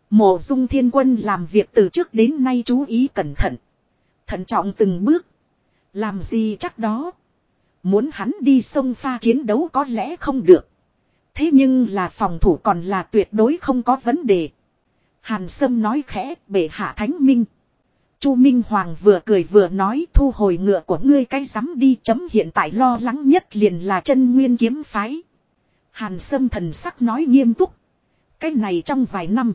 Mộ dung thiên quân làm việc từ trước đến nay chú ý cẩn thận. Thận trọng từng bước. Làm gì chắc đó. Muốn hắn đi sông pha chiến đấu có lẽ không được. Thế nhưng là phòng thủ còn là tuyệt đối không có vấn đề. Hàn Sâm nói khẽ, bệ hạ thánh minh. Chu Minh Hoàng vừa cười vừa nói, thu hồi ngựa của ngươi cái dám đi, chấm hiện tại lo lắng nhất liền là chân nguyên kiếm phái. Hàn Sâm thần sắc nói nghiêm túc. Cái này trong vài năm.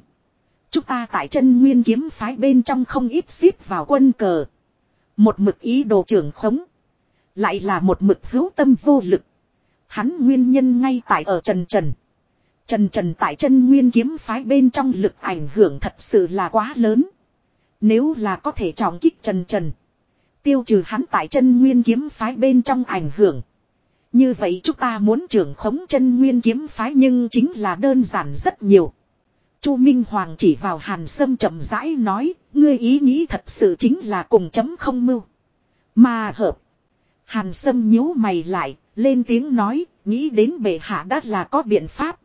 Chúng ta tại chân nguyên kiếm phái bên trong không ít xếp vào quân cờ. Một mực ý đồ trưởng khống. Lại là một mực hữu tâm vô lực. Hắn nguyên nhân ngay tại ở Trần Trần. Trần Trần tại chân nguyên kiếm phái bên trong lực ảnh hưởng thật sự là quá lớn. Nếu là có thể trọng kích Trần Trần. Tiêu trừ hắn tại chân nguyên kiếm phái bên trong ảnh hưởng. Như vậy chúng ta muốn trưởng khống chân nguyên kiếm phái nhưng chính là đơn giản rất nhiều. Chu Minh Hoàng chỉ vào hàn sâm chậm rãi nói, ngươi ý nghĩ thật sự chính là cùng chấm không mưu. Mà hợp. Hàn sâm nhíu mày lại, lên tiếng nói, nghĩ đến bệ hạ đã là có biện pháp.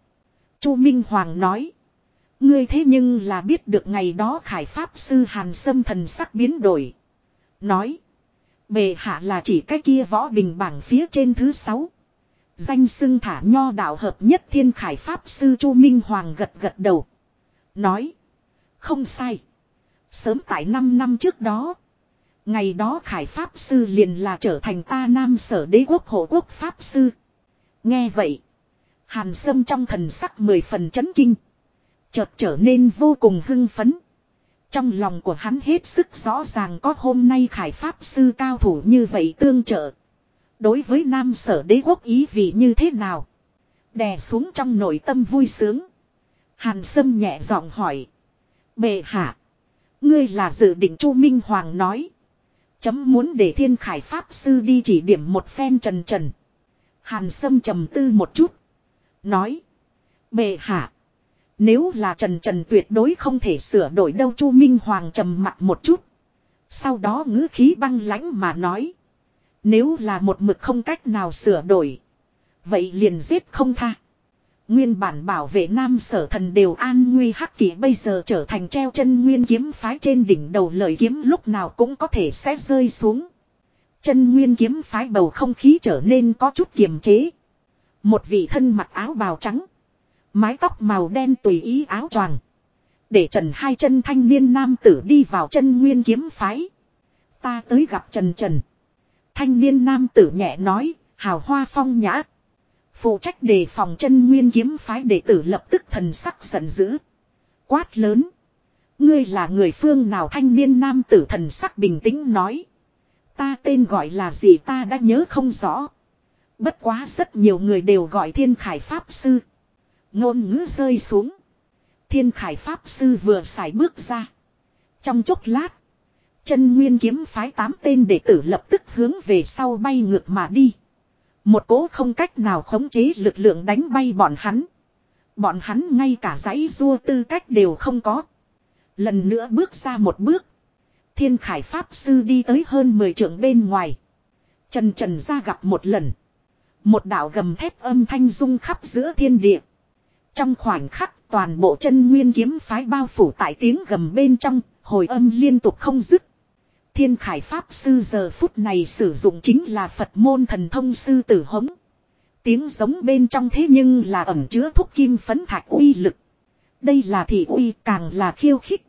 Chu Minh Hoàng nói. Ngươi thế nhưng là biết được ngày đó khải pháp sư hàn sâm thần sắc biến đổi. Nói. Bệ hạ là chỉ cái kia võ bình bảng phía trên thứ sáu. Danh xưng thả nho đạo hợp nhất thiên khải pháp sư Chu Minh Hoàng gật gật đầu. Nói. Không sai. Sớm tại 5 năm trước đó. Ngày đó khải pháp sư liền là trở thành ta nam sở đế quốc hộ quốc pháp sư. Nghe vậy. Hàn sâm trong thần sắc mười phần chấn kinh. Chợt trở nên vô cùng hưng phấn. Trong lòng của hắn hết sức rõ ràng có hôm nay khải pháp sư cao thủ như vậy tương trợ. Đối với nam sở đế quốc ý vị như thế nào? Đè xuống trong nội tâm vui sướng. Hàn Sâm nhẹ giọng hỏi. Bệ hạ. Ngươi là dự định Chu Minh Hoàng nói. Chấm muốn để thiên khải pháp sư đi chỉ điểm một phen trần trần. Hàn Sâm trầm tư một chút. Nói. Bệ hạ. Nếu là trần trần tuyệt đối không thể sửa đổi đâu Chu Minh Hoàng trầm mặt một chút. Sau đó ngữ khí băng lãnh mà nói. Nếu là một mực không cách nào sửa đổi. Vậy liền giết không tha. Nguyên bản bảo vệ nam sở thần đều an nguy hắc kỷ bây giờ trở thành treo chân nguyên kiếm phái trên đỉnh đầu lời kiếm lúc nào cũng có thể sẽ rơi xuống. Chân nguyên kiếm phái bầu không khí trở nên có chút kiềm chế. Một vị thân mặc áo bào trắng. Mái tóc màu đen tùy ý áo choàng. Để trần hai chân thanh niên nam tử đi vào chân nguyên kiếm phái. Ta tới gặp trần trần. Thanh niên nam tử nhẹ nói, hào hoa phong nhã. Phụ trách đề phòng chân nguyên kiếm phái đệ tử lập tức thần sắc giận dữ. Quát lớn. Ngươi là người phương nào thanh niên nam tử thần sắc bình tĩnh nói. Ta tên gọi là gì ta đã nhớ không rõ. Bất quá rất nhiều người đều gọi thiên khải pháp sư. Ngôn ngữ rơi xuống. Thiên khải pháp sư vừa xài bước ra. Trong chốc lát. Chân nguyên kiếm phái tám tên đệ tử lập tức hướng về sau bay ngược mà đi. Một cố không cách nào khống chế lực lượng đánh bay bọn hắn. Bọn hắn ngay cả giấy rua tư cách đều không có. Lần nữa bước ra một bước. Thiên khải pháp sư đi tới hơn 10 trưởng bên ngoài. Trần trần ra gặp một lần. Một đạo gầm thép âm thanh rung khắp giữa thiên địa. Trong khoảnh khắc toàn bộ chân nguyên kiếm phái bao phủ tại tiếng gầm bên trong, hồi âm liên tục không dứt. Thiên khải pháp sư giờ phút này sử dụng chính là Phật môn thần thông sư tử hống. Tiếng giống bên trong thế nhưng là ẩm chứa thúc kim phấn thạch uy lực. Đây là thị uy càng là khiêu khích.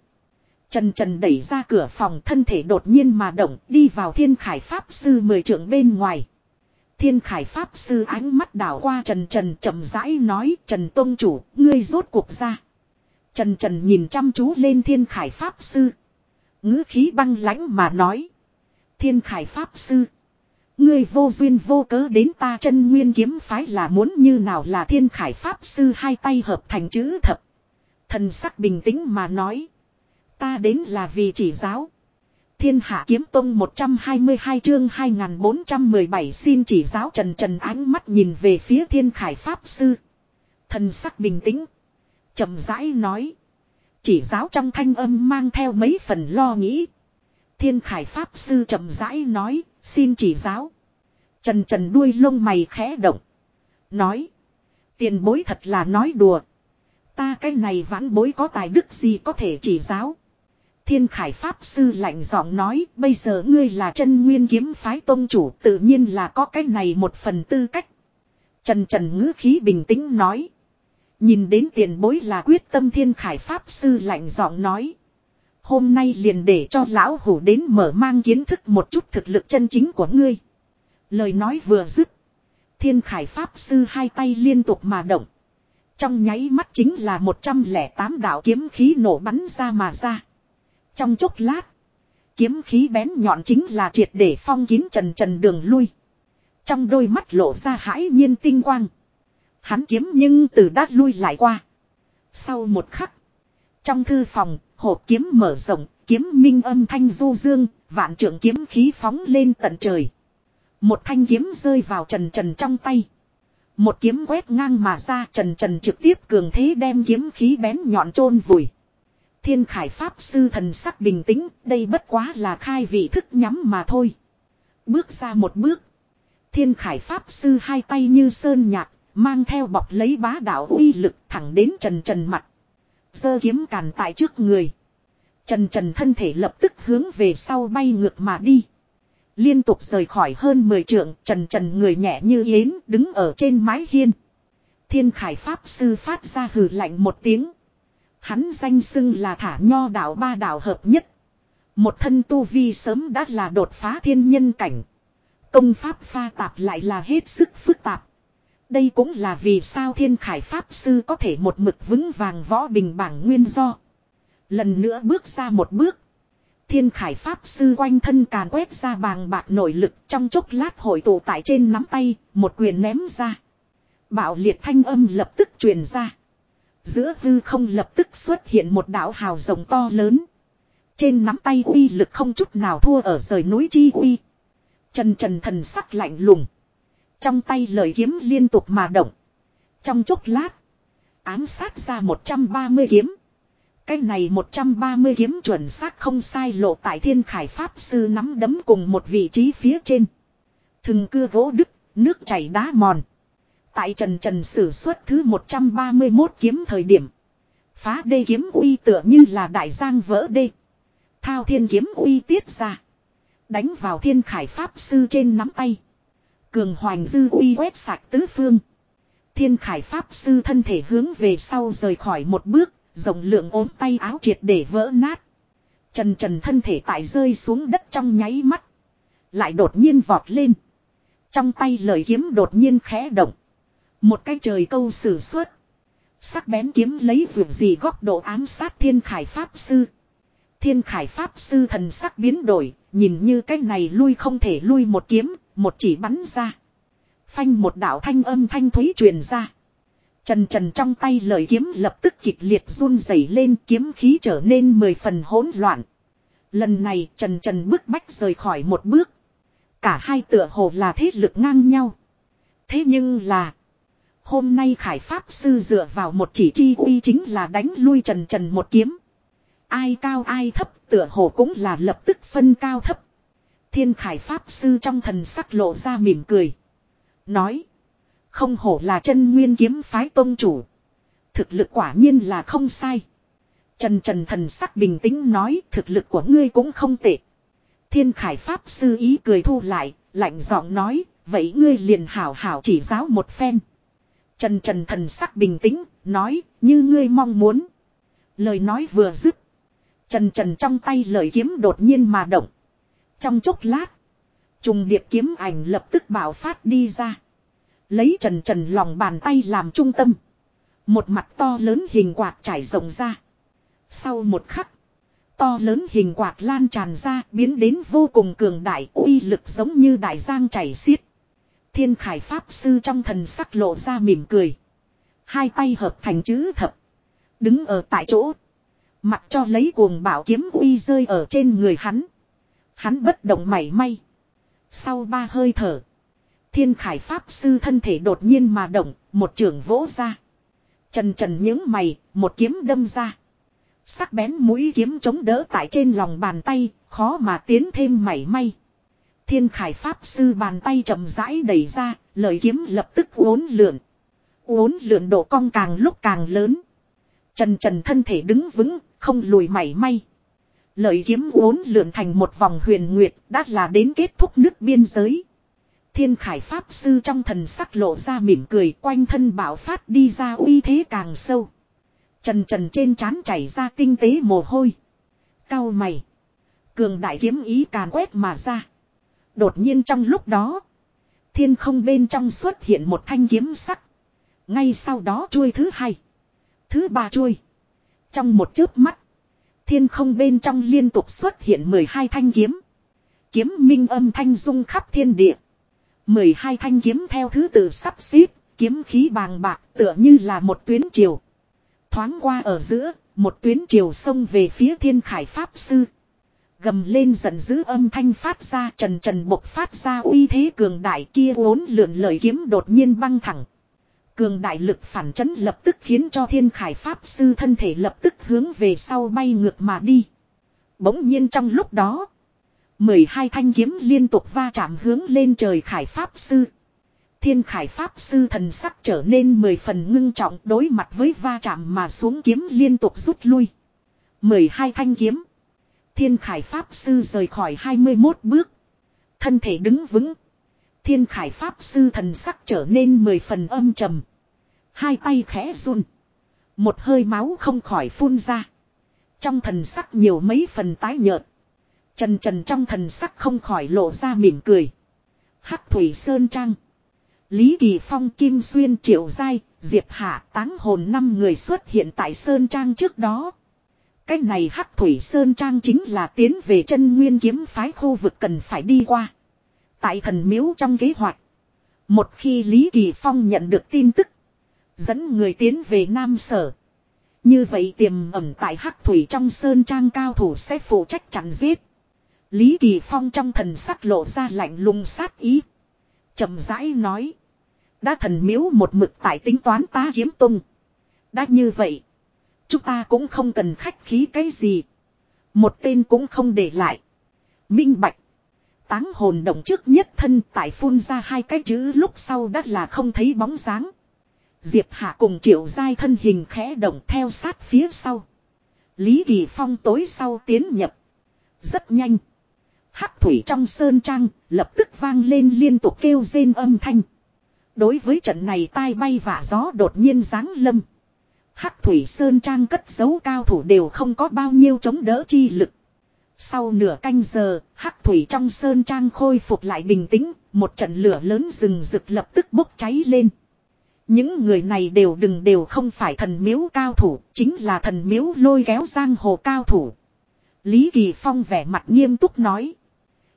Trần Trần đẩy ra cửa phòng thân thể đột nhiên mà động đi vào thiên khải pháp sư mười trưởng bên ngoài. Thiên khải pháp sư ánh mắt đảo qua Trần Trần chậm rãi nói Trần Tôn Chủ, ngươi rốt cuộc ra. Trần Trần nhìn chăm chú lên thiên khải pháp sư ngữ khí băng lãnh mà nói. Thiên khải pháp sư. Ngươi vô duyên vô cớ đến ta chân nguyên kiếm phái là muốn như nào là thiên khải pháp sư hai tay hợp thành chữ thập. Thần sắc bình tĩnh mà nói. Ta đến là vì chỉ giáo. Thiên Hạ Kiếm Tông 122 chương 2417 xin chỉ giáo Trần Trần ánh mắt nhìn về phía Thiên Khải Pháp Sư. Thần sắc bình tĩnh. chậm rãi nói. Chỉ giáo trong thanh âm mang theo mấy phần lo nghĩ. Thiên Khải Pháp Sư chậm rãi nói, xin chỉ giáo. Trần Trần đuôi lông mày khẽ động. Nói. Tiền bối thật là nói đùa. Ta cái này vãn bối có tài đức gì có thể chỉ giáo. Thiên Khải Pháp Sư lạnh giọng nói, bây giờ ngươi là chân nguyên kiếm phái tôn chủ, tự nhiên là có cái này một phần tư cách. Trần Trần ngữ khí bình tĩnh nói. Nhìn đến tiền bối là quyết tâm Thiên Khải Pháp Sư lạnh giọng nói. Hôm nay liền để cho lão hủ đến mở mang kiến thức một chút thực lực chân chính của ngươi. Lời nói vừa dứt. Thiên Khải Pháp Sư hai tay liên tục mà động. Trong nháy mắt chính là 108 đạo kiếm khí nổ bắn ra mà ra. Trong chốc lát. Kiếm khí bén nhọn chính là triệt để phong kín trần trần đường lui. Trong đôi mắt lộ ra hãi nhiên tinh quang. Hắn kiếm nhưng từ đã lui lại qua. Sau một khắc. Trong thư phòng, hộp kiếm mở rộng, kiếm minh âm thanh du dương, vạn trưởng kiếm khí phóng lên tận trời. Một thanh kiếm rơi vào trần trần trong tay. Một kiếm quét ngang mà ra trần trần trực tiếp cường thế đem kiếm khí bén nhọn chôn vùi. Thiên khải pháp sư thần sắc bình tĩnh, đây bất quá là khai vị thức nhắm mà thôi. Bước ra một bước. Thiên khải pháp sư hai tay như sơn nhạc, mang theo bọc lấy bá đạo uy lực thẳng đến trần trần mặt. sơ kiếm càn tại trước người. Trần trần thân thể lập tức hướng về sau bay ngược mà đi. Liên tục rời khỏi hơn 10 trượng, trần trần người nhẹ như yến, đứng ở trên mái hiên. Thiên khải pháp sư phát ra hừ lạnh một tiếng. Hắn danh xưng là thả nho đạo ba đạo hợp nhất. Một thân tu vi sớm đã là đột phá thiên nhân cảnh. Công pháp pha tạp lại là hết sức phức tạp. Đây cũng là vì sao thiên khải pháp sư có thể một mực vững vàng võ bình bảng nguyên do. Lần nữa bước ra một bước. Thiên khải pháp sư quanh thân càn quét ra bàng bạc nội lực trong chốc lát hội tụ tại trên nắm tay, một quyền ném ra. Bạo liệt thanh âm lập tức truyền ra. Giữa hư không lập tức xuất hiện một đạo hào rồng to lớn. Trên nắm tay uy lực không chút nào thua ở rời núi chi uy. Trần trần thần sắc lạnh lùng. Trong tay lời kiếm liên tục mà động. Trong chốc lát. Ám sát ra 130 kiếm. Cái này 130 kiếm chuẩn xác không sai lộ tại thiên khải pháp sư nắm đấm cùng một vị trí phía trên. Thừng cưa gỗ đứt, nước chảy đá mòn. Tại trần trần sử xuất thứ 131 kiếm thời điểm. Phá đê kiếm uy tựa như là đại giang vỡ đê. Thao thiên kiếm uy tiết ra. Đánh vào thiên khải pháp sư trên nắm tay. Cường hoành dư uy quét sạch tứ phương. Thiên khải pháp sư thân thể hướng về sau rời khỏi một bước, rộng lượng ốm tay áo triệt để vỡ nát. Trần trần thân thể tại rơi xuống đất trong nháy mắt. Lại đột nhiên vọt lên. Trong tay lời kiếm đột nhiên khẽ động. Một cái trời câu sử xuất. Sắc bén kiếm lấy vượt gì góc độ ám sát thiên khải pháp sư. Thiên khải pháp sư thần sắc biến đổi, nhìn như cái này lui không thể lui một kiếm, một chỉ bắn ra. Phanh một đạo thanh âm thanh thúy truyền ra. Trần trần trong tay lời kiếm lập tức kịch liệt run rẩy lên, kiếm khí trở nên mười phần hỗn loạn. Lần này, trần trần bước bách rời khỏi một bước. Cả hai tựa hồ là thế lực ngang nhau. Thế nhưng là. Hôm nay khải pháp sư dựa vào một chỉ chi uy chính là đánh lui trần trần một kiếm. Ai cao ai thấp tựa hồ cũng là lập tức phân cao thấp. Thiên khải pháp sư trong thần sắc lộ ra mỉm cười. Nói. Không hổ là chân nguyên kiếm phái tôn chủ. Thực lực quả nhiên là không sai. Trần trần thần sắc bình tĩnh nói thực lực của ngươi cũng không tệ. Thiên khải pháp sư ý cười thu lại, lạnh giọng nói, vậy ngươi liền hảo hảo chỉ giáo một phen. Trần trần thần sắc bình tĩnh, nói, như ngươi mong muốn. Lời nói vừa dứt. Trần trần trong tay lời kiếm đột nhiên mà động. Trong chốc lát. Trùng điệp kiếm ảnh lập tức bảo phát đi ra. Lấy trần trần lòng bàn tay làm trung tâm. Một mặt to lớn hình quạt trải rộng ra. Sau một khắc. To lớn hình quạt lan tràn ra, biến đến vô cùng cường đại, uy lực giống như đại giang chảy xiết. Thiên khải pháp sư trong thần sắc lộ ra mỉm cười. Hai tay hợp thành chữ thập. Đứng ở tại chỗ. Mặt cho lấy cuồng bảo kiếm uy rơi ở trên người hắn. Hắn bất động mảy may. Sau ba hơi thở. Thiên khải pháp sư thân thể đột nhiên mà động, một trường vỗ ra. Trần trần những mày, một kiếm đâm ra. Sắc bén mũi kiếm chống đỡ tại trên lòng bàn tay, khó mà tiến thêm mảy may. Thiên khải pháp sư bàn tay chậm rãi đẩy ra, lời kiếm lập tức uốn lượn. Uốn lượn độ cong càng lúc càng lớn. Trần trần thân thể đứng vững, không lùi mảy may. Lợi kiếm uốn lượn thành một vòng huyền nguyệt, đã là đến kết thúc nước biên giới. Thiên khải pháp sư trong thần sắc lộ ra mỉm cười, quanh thân bảo phát đi ra uy thế càng sâu. Trần trần trên trán chảy ra tinh tế mồ hôi. Cao mày. Cường đại kiếm ý càn quét mà ra. Đột nhiên trong lúc đó. Thiên không bên trong xuất hiện một thanh kiếm sắc. Ngay sau đó chuôi thứ hai. Thứ ba chuôi. Trong một chớp mắt. Thiên không bên trong liên tục xuất hiện 12 thanh kiếm. Kiếm minh âm thanh rung khắp thiên địa. 12 thanh kiếm theo thứ tự sắp xếp, kiếm khí bàng bạc tựa như là một tuyến triều. Thoáng qua ở giữa, một tuyến triều xông về phía thiên khải pháp sư. Gầm lên giận dữ âm thanh phát ra trần trần bộc phát ra uy thế cường đại kia uốn lượn lời kiếm đột nhiên băng thẳng. Cường đại lực phản chấn lập tức khiến cho thiên khải pháp sư thân thể lập tức hướng về sau bay ngược mà đi. Bỗng nhiên trong lúc đó. 12 thanh kiếm liên tục va chạm hướng lên trời khải pháp sư. Thiên khải pháp sư thần sắc trở nên mười phần ngưng trọng đối mặt với va chạm mà xuống kiếm liên tục rút lui. 12 thanh kiếm. Thiên khải pháp sư rời khỏi 21 bước. Thân thể đứng vững. Thiên khải pháp sư thần sắc trở nên mười phần âm trầm. Hai tay khẽ run. Một hơi máu không khỏi phun ra. Trong thần sắc nhiều mấy phần tái nhợt. Trần trần trong thần sắc không khỏi lộ ra mỉm cười. Hắc Thủy Sơn Trang. Lý Kỳ Phong Kim Xuyên Triệu Giai, Diệp Hạ táng hồn năm người xuất hiện tại Sơn Trang trước đó. Cái này Hắc Thủy Sơn Trang chính là tiến về chân nguyên kiếm phái khu vực cần phải đi qua. Tại thần miếu trong kế hoạch. Một khi Lý Kỳ Phong nhận được tin tức. Dẫn người tiến về Nam Sở. Như vậy tiềm ẩn tại Hắc Thủy trong Sơn Trang cao thủ sẽ phụ trách chặn giết. Lý Kỳ Phong trong thần sắc lộ ra lạnh lùng sát ý. chậm rãi nói. Đã thần miếu một mực tại tính toán ta kiếm tung. Đã như vậy. Chúng ta cũng không cần khách khí cái gì. Một tên cũng không để lại. Minh Bạch. Táng hồn động trước nhất thân tại phun ra hai cái chữ lúc sau đã là không thấy bóng dáng. Diệp Hạ cùng triệu giai thân hình khẽ động theo sát phía sau. Lý Kỳ Phong tối sau tiến nhập. Rất nhanh. Hắc thủy trong sơn trang lập tức vang lên liên tục kêu rên âm thanh. Đối với trận này tai bay vả gió đột nhiên giáng lâm. Hắc thủy sơn trang cất giấu cao thủ đều không có bao nhiêu chống đỡ chi lực. Sau nửa canh giờ, hắc thủy trong sơn trang khôi phục lại bình tĩnh, một trận lửa lớn rừng rực lập tức bốc cháy lên. Những người này đều đừng đều không phải thần miếu cao thủ, chính là thần miếu lôi kéo giang hồ cao thủ. Lý Kỳ Phong vẻ mặt nghiêm túc nói.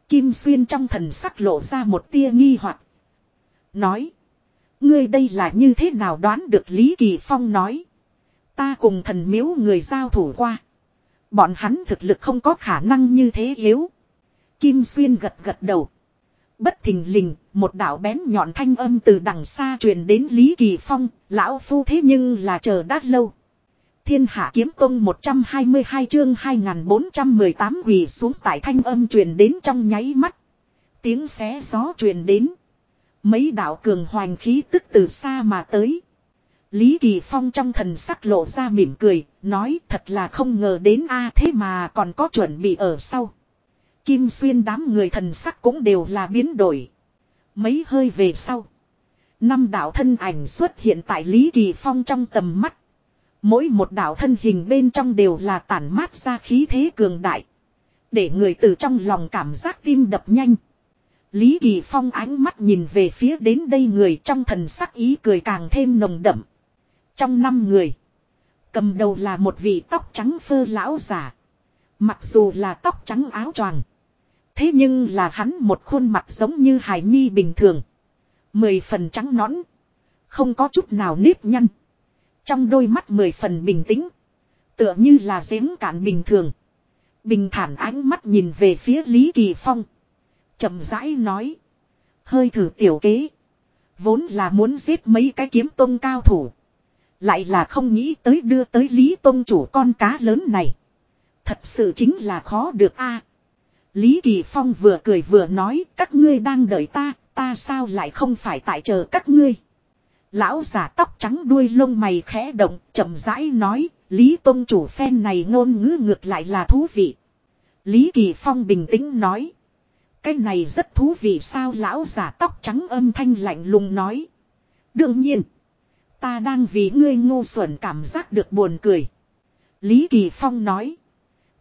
Kim Xuyên trong thần sắc lộ ra một tia nghi hoặc Nói. Ngươi đây là như thế nào đoán được Lý Kỳ Phong nói. Ta cùng thần miếu người giao thủ qua. Bọn hắn thực lực không có khả năng như thế yếu. Kim Xuyên gật gật đầu. Bất thình lình, một đạo bén nhọn thanh âm từ đằng xa truyền đến Lý Kỳ Phong, lão phu thế nhưng là chờ đã lâu. Thiên Hạ Kiếm Tông 122 chương 2418 quỳ xuống tại thanh âm truyền đến trong nháy mắt. Tiếng xé gió truyền đến. Mấy đạo cường hoành khí tức từ xa mà tới. Lý Kỳ Phong trong thần sắc lộ ra mỉm cười, nói thật là không ngờ đến a thế mà còn có chuẩn bị ở sau. Kim Xuyên đám người thần sắc cũng đều là biến đổi. Mấy hơi về sau. Năm đạo thân ảnh xuất hiện tại Lý Kỳ Phong trong tầm mắt. Mỗi một đạo thân hình bên trong đều là tản mát ra khí thế cường đại. Để người từ trong lòng cảm giác tim đập nhanh. Lý Kỳ Phong ánh mắt nhìn về phía đến đây người trong thần sắc ý cười càng thêm nồng đậm. Trong năm người. Cầm đầu là một vị tóc trắng phơ lão giả. Mặc dù là tóc trắng áo choàng. Thế nhưng là hắn một khuôn mặt giống như hải nhi bình thường. Mười phần trắng nõn. Không có chút nào nếp nhăn. Trong đôi mắt mười phần bình tĩnh. Tựa như là giếng cạn bình thường. Bình thản ánh mắt nhìn về phía Lý Kỳ Phong. chậm rãi nói. Hơi thử tiểu kế. Vốn là muốn giết mấy cái kiếm tôn cao thủ. Lại là không nghĩ tới đưa tới Lý Tông chủ con cá lớn này. Thật sự chính là khó được a. Lý Kỳ Phong vừa cười vừa nói các ngươi đang đợi ta, ta sao lại không phải tại chờ các ngươi. Lão giả tóc trắng đuôi lông mày khẽ động, chậm rãi nói, Lý Tông chủ phen này ngôn ngữ ngược lại là thú vị. Lý Kỳ Phong bình tĩnh nói. Cái này rất thú vị sao lão giả tóc trắng âm thanh lạnh lùng nói. Đương nhiên. Ta đang vì ngươi ngu xuẩn cảm giác được buồn cười. Lý Kỳ Phong nói.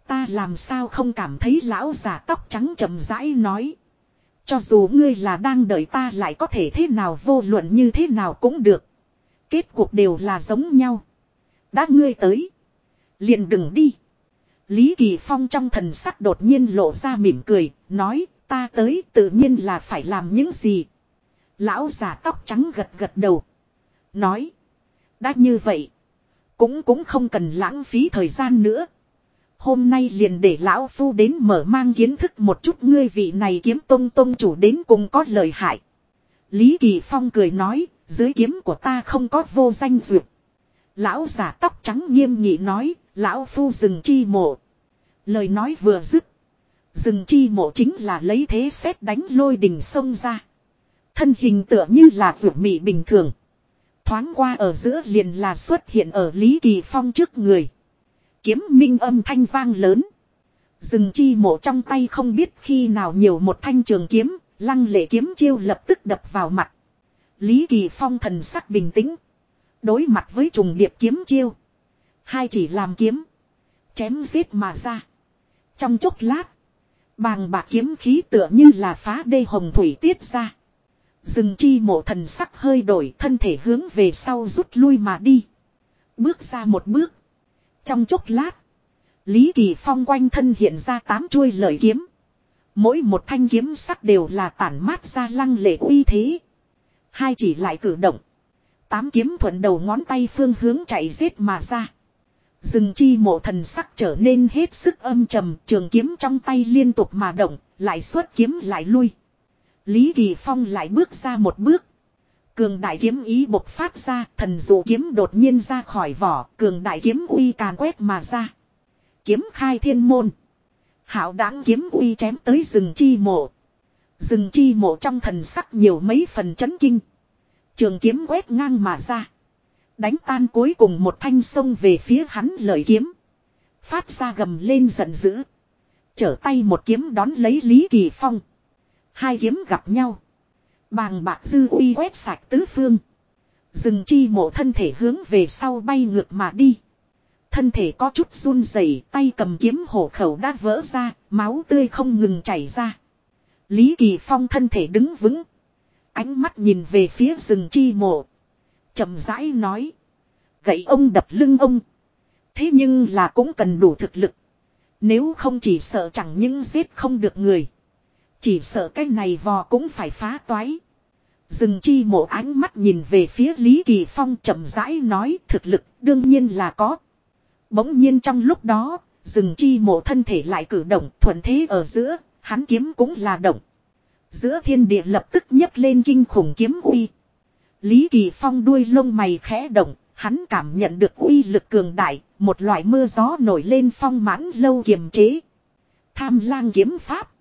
Ta làm sao không cảm thấy lão già tóc trắng chậm rãi nói. Cho dù ngươi là đang đợi ta lại có thể thế nào vô luận như thế nào cũng được. Kết cuộc đều là giống nhau. Đã ngươi tới. liền đừng đi. Lý Kỳ Phong trong thần sắc đột nhiên lộ ra mỉm cười, nói ta tới tự nhiên là phải làm những gì. Lão già tóc trắng gật gật đầu. Nói. Đã như vậy. Cũng cũng không cần lãng phí thời gian nữa. Hôm nay liền để lão phu đến mở mang kiến thức một chút ngươi vị này kiếm tông tông chủ đến cùng có lời hại. Lý Kỳ Phong cười nói, dưới kiếm của ta không có vô danh duyệt. Lão giả tóc trắng nghiêm nghị nói, lão phu rừng chi mộ. Lời nói vừa dứt. Rừng chi mộ chính là lấy thế xét đánh lôi đình sông ra. Thân hình tựa như là ruột mị bình thường. Thoáng qua ở giữa liền là xuất hiện ở Lý Kỳ Phong trước người. Kiếm minh âm thanh vang lớn. dừng chi mộ trong tay không biết khi nào nhiều một thanh trường kiếm, lăng lệ kiếm chiêu lập tức đập vào mặt. Lý Kỳ Phong thần sắc bình tĩnh. Đối mặt với trùng điệp kiếm chiêu. Hai chỉ làm kiếm. Chém giết mà ra. Trong chốc lát. Bàng bạc kiếm khí tựa như là phá đê hồng thủy tiết ra. Rừng chi mộ thần sắc hơi đổi thân thể hướng về sau rút lui mà đi. Bước ra một bước. Trong chốc lát. Lý Kỳ Phong quanh thân hiện ra tám chuôi lợi kiếm. Mỗi một thanh kiếm sắc đều là tản mát ra lăng lệ uy thế. Hai chỉ lại cử động. Tám kiếm thuận đầu ngón tay phương hướng chạy giết mà ra. Dừng chi mộ thần sắc trở nên hết sức âm trầm, trường kiếm trong tay liên tục mà động, lại xuất kiếm lại lui. Lý Kỳ Phong lại bước ra một bước. Cường đại kiếm ý bộc phát ra, thần dụ kiếm đột nhiên ra khỏi vỏ, cường đại kiếm uy càn quét mà ra. Kiếm khai thiên môn. Hảo đáng kiếm uy chém tới rừng chi mộ. Rừng chi mộ trong thần sắc nhiều mấy phần chấn kinh. Trường kiếm quét ngang mà ra. Đánh tan cuối cùng một thanh sông về phía hắn lợi kiếm. Phát ra gầm lên giận dữ. Trở tay một kiếm đón lấy Lý Kỳ Phong. Hai kiếm gặp nhau. Bàng bạc dư uy quét sạch tứ phương. Dừng chi mộ thân thể hướng về sau bay ngược mà đi. Thân thể có chút run rẩy, tay cầm kiếm hổ khẩu đã vỡ ra, máu tươi không ngừng chảy ra. Lý Kỳ Phong thân thể đứng vững. Ánh mắt nhìn về phía rừng chi mộ chậm rãi nói. Gậy ông đập lưng ông. Thế nhưng là cũng cần đủ thực lực. Nếu không chỉ sợ chẳng những giết không được người. Chỉ sợ cái này vò cũng phải phá toái. Dừng chi mộ ánh mắt nhìn về phía Lý Kỳ Phong chậm rãi nói thực lực đương nhiên là có. Bỗng nhiên trong lúc đó, dừng chi mộ thân thể lại cử động thuận thế ở giữa, hắn kiếm cũng là động. Giữa thiên địa lập tức nhấc lên kinh khủng kiếm uy. Lý Kỳ Phong đuôi lông mày khẽ động, hắn cảm nhận được uy lực cường đại, một loại mưa gió nổi lên phong mãn lâu kiềm chế. Tham lang kiếm pháp.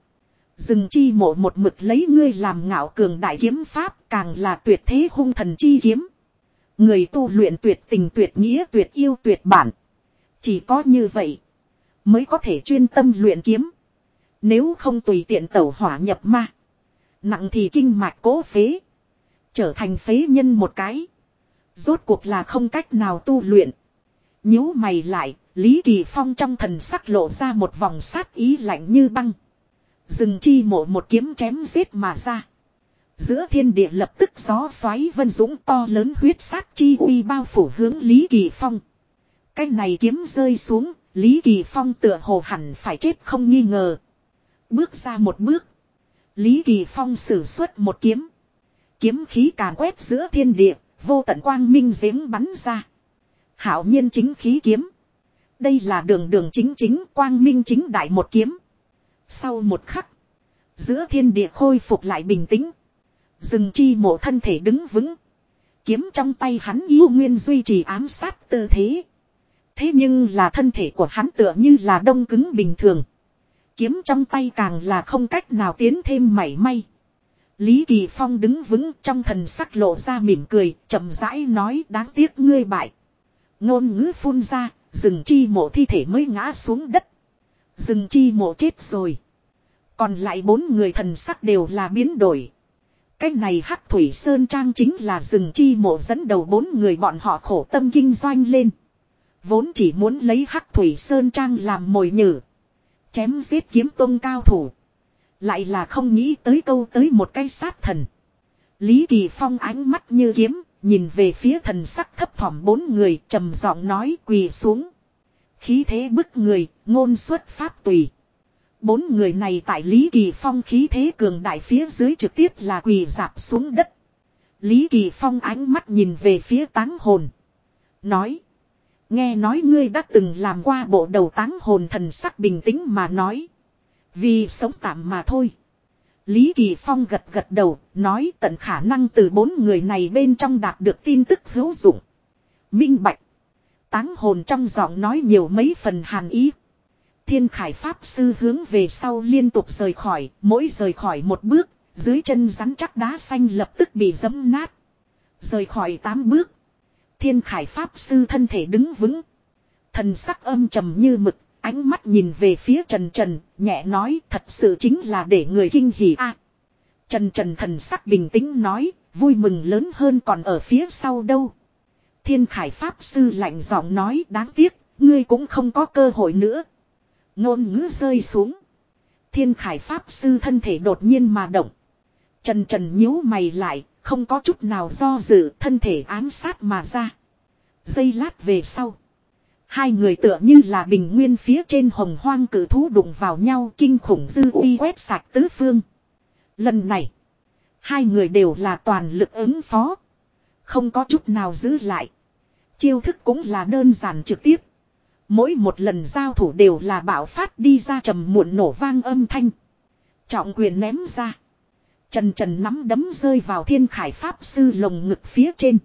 Dừng chi mộ một mực lấy ngươi làm ngạo cường đại kiếm pháp càng là tuyệt thế hung thần chi kiếm. Người tu luyện tuyệt tình tuyệt nghĩa tuyệt yêu tuyệt bản. Chỉ có như vậy mới có thể chuyên tâm luyện kiếm. Nếu không tùy tiện tẩu hỏa nhập ma. Nặng thì kinh mạch cố phế. Trở thành phế nhân một cái. Rốt cuộc là không cách nào tu luyện. nhíu mày lại, Lý Kỳ Phong trong thần sắc lộ ra một vòng sát ý lạnh như băng. Dừng chi mộ một kiếm chém giết mà ra. Giữa thiên địa lập tức gió xoáy vân dũng to lớn huyết sát chi uy bao phủ hướng Lý Kỳ Phong. Cái này kiếm rơi xuống, Lý Kỳ Phong tựa hồ hẳn phải chết không nghi ngờ. Bước ra một bước. Lý Kỳ Phong sử xuất một kiếm. Kiếm khí càn quét giữa thiên địa, vô tận quang minh giếng bắn ra. Hảo nhiên chính khí kiếm. Đây là đường đường chính chính quang minh chính đại một kiếm. Sau một khắc. Giữa thiên địa khôi phục lại bình tĩnh. Dừng chi mộ thân thể đứng vững. Kiếm trong tay hắn yêu nguyên duy trì ám sát tư thế. Thế nhưng là thân thể của hắn tựa như là đông cứng bình thường. Kiếm trong tay càng là không cách nào tiến thêm mảy may. Lý Kỳ Phong đứng vững trong thần sắc lộ ra mỉm cười, chậm rãi nói đáng tiếc ngươi bại. Ngôn ngữ phun ra, rừng chi mộ thi thể mới ngã xuống đất. Rừng chi mộ chết rồi. Còn lại bốn người thần sắc đều là biến đổi. Cái này Hắc Thủy Sơn Trang chính là rừng chi mộ dẫn đầu bốn người bọn họ khổ tâm kinh doanh lên. Vốn chỉ muốn lấy Hắc Thủy Sơn Trang làm mồi nhử. Chém giết kiếm tông cao thủ. Lại là không nghĩ tới câu tới một cái sát thần. Lý Kỳ Phong ánh mắt như kiếm, nhìn về phía thần sắc thấp thỏm bốn người trầm giọng nói quỳ xuống. Khí thế bức người, ngôn xuất pháp tùy. Bốn người này tại Lý Kỳ Phong khí thế cường đại phía dưới trực tiếp là quỳ dạp xuống đất. Lý Kỳ Phong ánh mắt nhìn về phía táng hồn. Nói. Nghe nói ngươi đã từng làm qua bộ đầu táng hồn thần sắc bình tĩnh mà nói. Vì sống tạm mà thôi. Lý Kỳ Phong gật gật đầu, nói tận khả năng từ bốn người này bên trong đạt được tin tức hữu dụng. Minh Bạch. Táng hồn trong giọng nói nhiều mấy phần hàn ý. Thiên Khải Pháp Sư hướng về sau liên tục rời khỏi, mỗi rời khỏi một bước, dưới chân rắn chắc đá xanh lập tức bị dẫm nát. Rời khỏi tám bước. Thiên Khải Pháp Sư thân thể đứng vững. Thần sắc âm trầm như mực, ánh mắt nhìn về phía Trần Trần, nhẹ nói thật sự chính là để người kinh hỉ a. Trần Trần thần sắc bình tĩnh nói, vui mừng lớn hơn còn ở phía sau đâu. Thiên Khải Pháp Sư lạnh giọng nói đáng tiếc, ngươi cũng không có cơ hội nữa. Ngôn ngữ rơi xuống. Thiên Khải Pháp Sư thân thể đột nhiên mà động. Trần Trần nhíu mày lại, không có chút nào do dự, thân thể ám sát mà ra. Giây lát về sau. Hai người tựa như là bình nguyên phía trên hồng hoang cử thú đụng vào nhau kinh khủng dư uy quét sạch tứ phương. Lần này, hai người đều là toàn lực ứng phó. Không có chút nào giữ lại. Chiêu thức cũng là đơn giản trực tiếp. Mỗi một lần giao thủ đều là bạo phát đi ra trầm muộn nổ vang âm thanh. Trọng quyền ném ra. Trần trần nắm đấm rơi vào thiên khải pháp sư lồng ngực phía trên.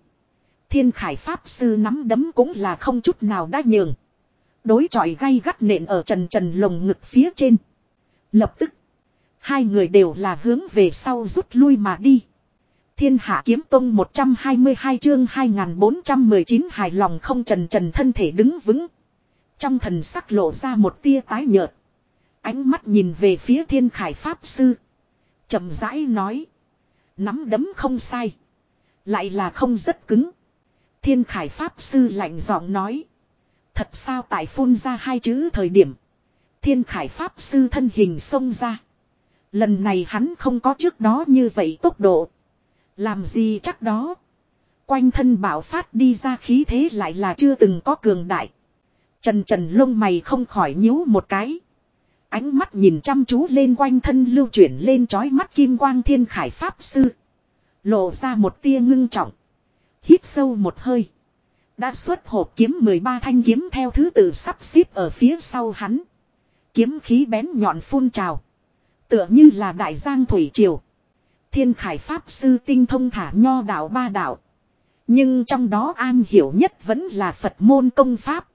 Thiên khải pháp sư nắm đấm cũng là không chút nào đã nhường. Đối chọi gay gắt nện ở trần trần lồng ngực phía trên. Lập tức. Hai người đều là hướng về sau rút lui mà đi. Thiên hạ kiếm tông 122 chương 2419 hài lòng không trần trần thân thể đứng vững. Trong thần sắc lộ ra một tia tái nhợt. Ánh mắt nhìn về phía thiên khải pháp sư. chậm rãi nói. Nắm đấm không sai. Lại là không rất cứng. Thiên khải pháp sư lạnh giọng nói. Thật sao tại phun ra hai chữ thời điểm. Thiên khải pháp sư thân hình xông ra. Lần này hắn không có trước đó như vậy tốc độ. Làm gì chắc đó. Quanh thân bảo phát đi ra khí thế lại là chưa từng có cường đại. Trần trần lông mày không khỏi nhíu một cái. Ánh mắt nhìn chăm chú lên quanh thân lưu chuyển lên trói mắt kim quang thiên khải pháp sư. Lộ ra một tia ngưng trọng. Hít sâu một hơi. Đã xuất hộp kiếm 13 thanh kiếm theo thứ tự sắp xếp ở phía sau hắn. Kiếm khí bén nhọn phun trào. Tựa như là đại giang thủy triều. Thiên khải pháp sư tinh thông thả nho đạo ba đạo. Nhưng trong đó an hiểu nhất vẫn là Phật môn công pháp.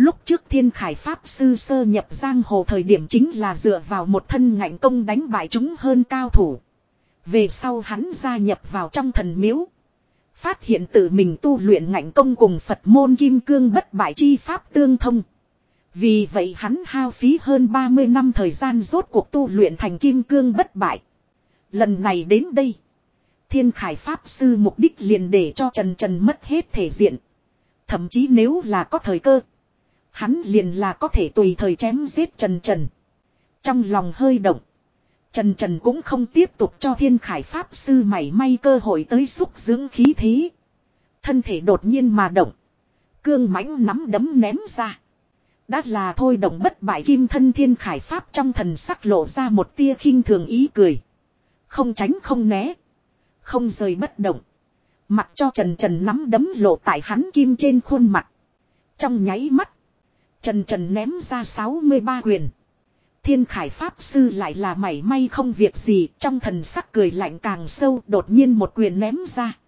Lúc trước thiên khải pháp sư sơ nhập giang hồ thời điểm chính là dựa vào một thân ngạnh công đánh bại chúng hơn cao thủ. Về sau hắn gia nhập vào trong thần miếu. Phát hiện tự mình tu luyện ngạnh công cùng Phật môn kim cương bất bại chi pháp tương thông. Vì vậy hắn hao phí hơn 30 năm thời gian rốt cuộc tu luyện thành kim cương bất bại. Lần này đến đây. Thiên Khải Pháp Sư mục đích liền để cho Trần Trần mất hết thể diện. Thậm chí nếu là có thời cơ. Hắn liền là có thể tùy thời chém giết Trần Trần. Trong lòng hơi động. Trần Trần cũng không tiếp tục cho thiên khải pháp sư mảy may cơ hội tới xúc dưỡng khí thế. Thân thể đột nhiên mà động. Cương mãnh nắm đấm ném ra. Đã là thôi động bất bại kim thân thiên khải pháp trong thần sắc lộ ra một tia khinh thường ý cười. Không tránh không né. Không rời bất động. Mặc cho trần trần nắm đấm lộ tại hắn kim trên khuôn mặt. Trong nháy mắt. Trần Trần ném ra 63 quyền. Thiên Khải Pháp Sư lại là mảy may không việc gì, trong thần sắc cười lạnh càng sâu, đột nhiên một quyền ném ra.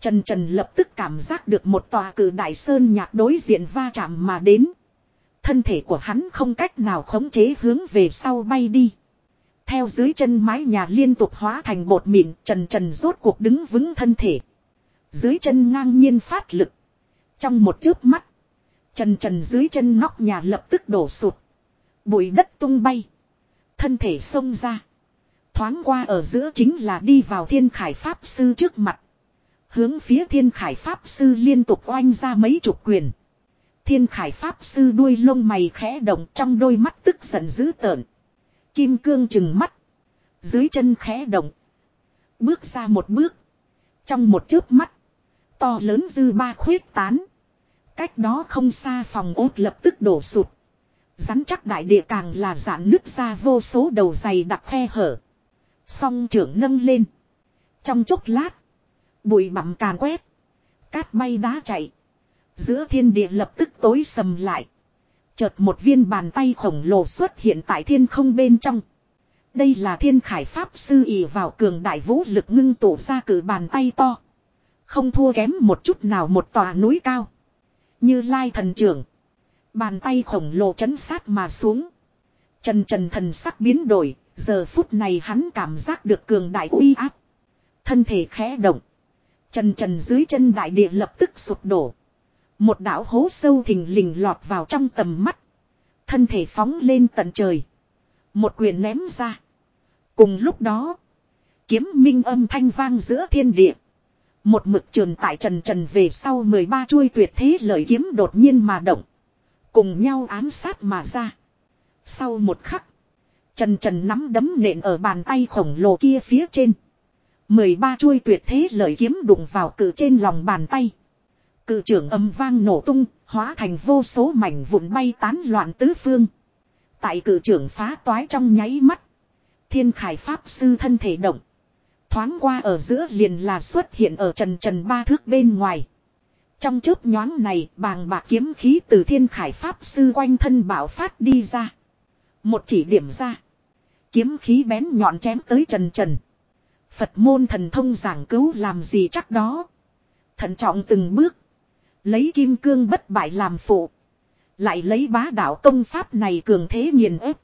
Trần Trần lập tức cảm giác được một tòa cử đại sơn nhạc đối diện va chạm mà đến. Thân thể của hắn không cách nào khống chế hướng về sau bay đi. Theo dưới chân mái nhà liên tục hóa thành bột mịn, Trần Trần rốt cuộc đứng vững thân thể. Dưới chân ngang nhiên phát lực. Trong một chớp mắt, Trần Trần dưới chân nóc nhà lập tức đổ sụt. Bụi đất tung bay. Thân thể xông ra. Thoáng qua ở giữa chính là đi vào thiên khải pháp sư trước mặt. Hướng phía thiên khải pháp sư liên tục oanh ra mấy chục quyền. Thiên khải pháp sư đuôi lông mày khẽ động trong đôi mắt tức giận dữ tợn. Kim cương chừng mắt. Dưới chân khẽ động. Bước ra một bước. Trong một chớp mắt. To lớn dư ba khuyết tán. Cách đó không xa phòng ốt lập tức đổ sụt. Rắn chắc đại địa càng là giãn nứt ra vô số đầu dày đặc khe hở. Song trưởng nâng lên. Trong chốc lát. Bụi bặm càn quét. Cát bay đá chạy. Giữa thiên địa lập tức tối sầm lại. Chợt một viên bàn tay khổng lồ xuất hiện tại thiên không bên trong. Đây là thiên khải pháp sư ỉ vào cường đại vũ lực ngưng tụ ra cử bàn tay to. Không thua kém một chút nào một tòa núi cao. Như lai thần trưởng. Bàn tay khổng lồ chấn sát mà xuống. Trần trần thần sắc biến đổi, giờ phút này hắn cảm giác được cường đại uy áp. Thân thể khẽ động. Trần trần dưới chân đại địa lập tức sụp đổ. Một đảo hố sâu thình lình lọt vào trong tầm mắt. Thân thể phóng lên tận trời. Một quyền ném ra. Cùng lúc đó. Kiếm minh âm thanh vang giữa thiên địa. Một mực trường tại trần trần về sau 13 chuôi tuyệt thế lời kiếm đột nhiên mà động. Cùng nhau ám sát mà ra. Sau một khắc. Trần trần nắm đấm nện ở bàn tay khổng lồ kia phía trên. 13 chuôi tuyệt thế lời kiếm đụng vào cự trên lòng bàn tay. Cự trưởng âm vang nổ tung, hóa thành vô số mảnh vụn bay tán loạn tứ phương. Tại cự trưởng phá toái trong nháy mắt. Thiên khải pháp sư thân thể động. Thoáng qua ở giữa liền là xuất hiện ở trần trần ba thước bên ngoài. Trong chớp nhoáng này, bàng bạc kiếm khí từ thiên khải pháp sư quanh thân bảo phát đi ra. Một chỉ điểm ra. Kiếm khí bén nhọn chém tới trần trần. Phật môn thần thông giảng cứu làm gì chắc đó. Thận trọng từng bước. Lấy kim cương bất bại làm phụ. Lại lấy bá đạo công pháp này cường thế nghiền ép.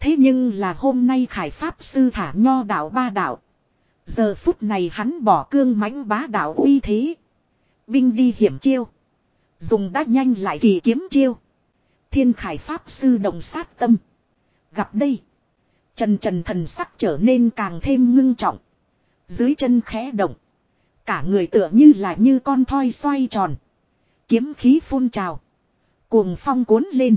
Thế nhưng là hôm nay khải pháp sư thả nho đạo ba đạo. Giờ phút này hắn bỏ cương mãnh bá đạo uy thế. Binh đi hiểm chiêu. Dùng đã nhanh lại kỳ kiếm chiêu. Thiên khải pháp sư đồng sát tâm. Gặp đây. Trần trần thần sắc trở nên càng thêm ngưng trọng. Dưới chân khẽ động. Cả người tựa như là như con thoi xoay tròn. Kiếm khí phun trào. Cuồng phong cuốn lên.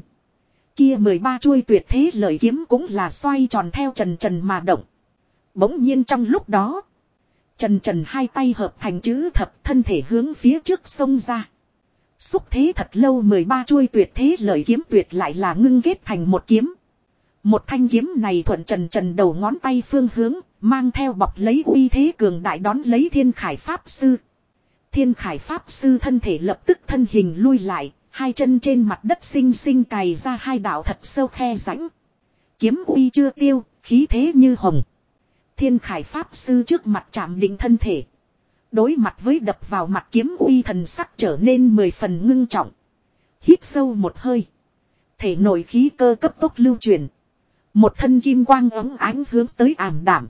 Kia 13 chuôi tuyệt thế lợi kiếm cũng là xoay tròn theo trần trần mà động. Bỗng nhiên trong lúc đó. Trần trần hai tay hợp thành chữ thập thân thể hướng phía trước sông ra. Xúc thế thật lâu 13 chuôi tuyệt thế lợi kiếm tuyệt lại là ngưng kết thành một kiếm. Một thanh kiếm này thuận trần trần đầu ngón tay phương hướng, mang theo bọc lấy uy thế cường đại đón lấy thiên khải pháp sư. Thiên khải pháp sư thân thể lập tức thân hình lui lại, hai chân trên mặt đất xinh xinh cày ra hai đạo thật sâu khe rãnh. Kiếm uy chưa tiêu, khí thế như hồng. Thiên khải pháp sư trước mặt chạm định thân thể. Đối mặt với đập vào mặt kiếm uy thần sắc trở nên mười phần ngưng trọng. Hít sâu một hơi. Thể nội khí cơ cấp tốc lưu truyền. Một thân kim quang ấm ánh hướng tới ảm đảm.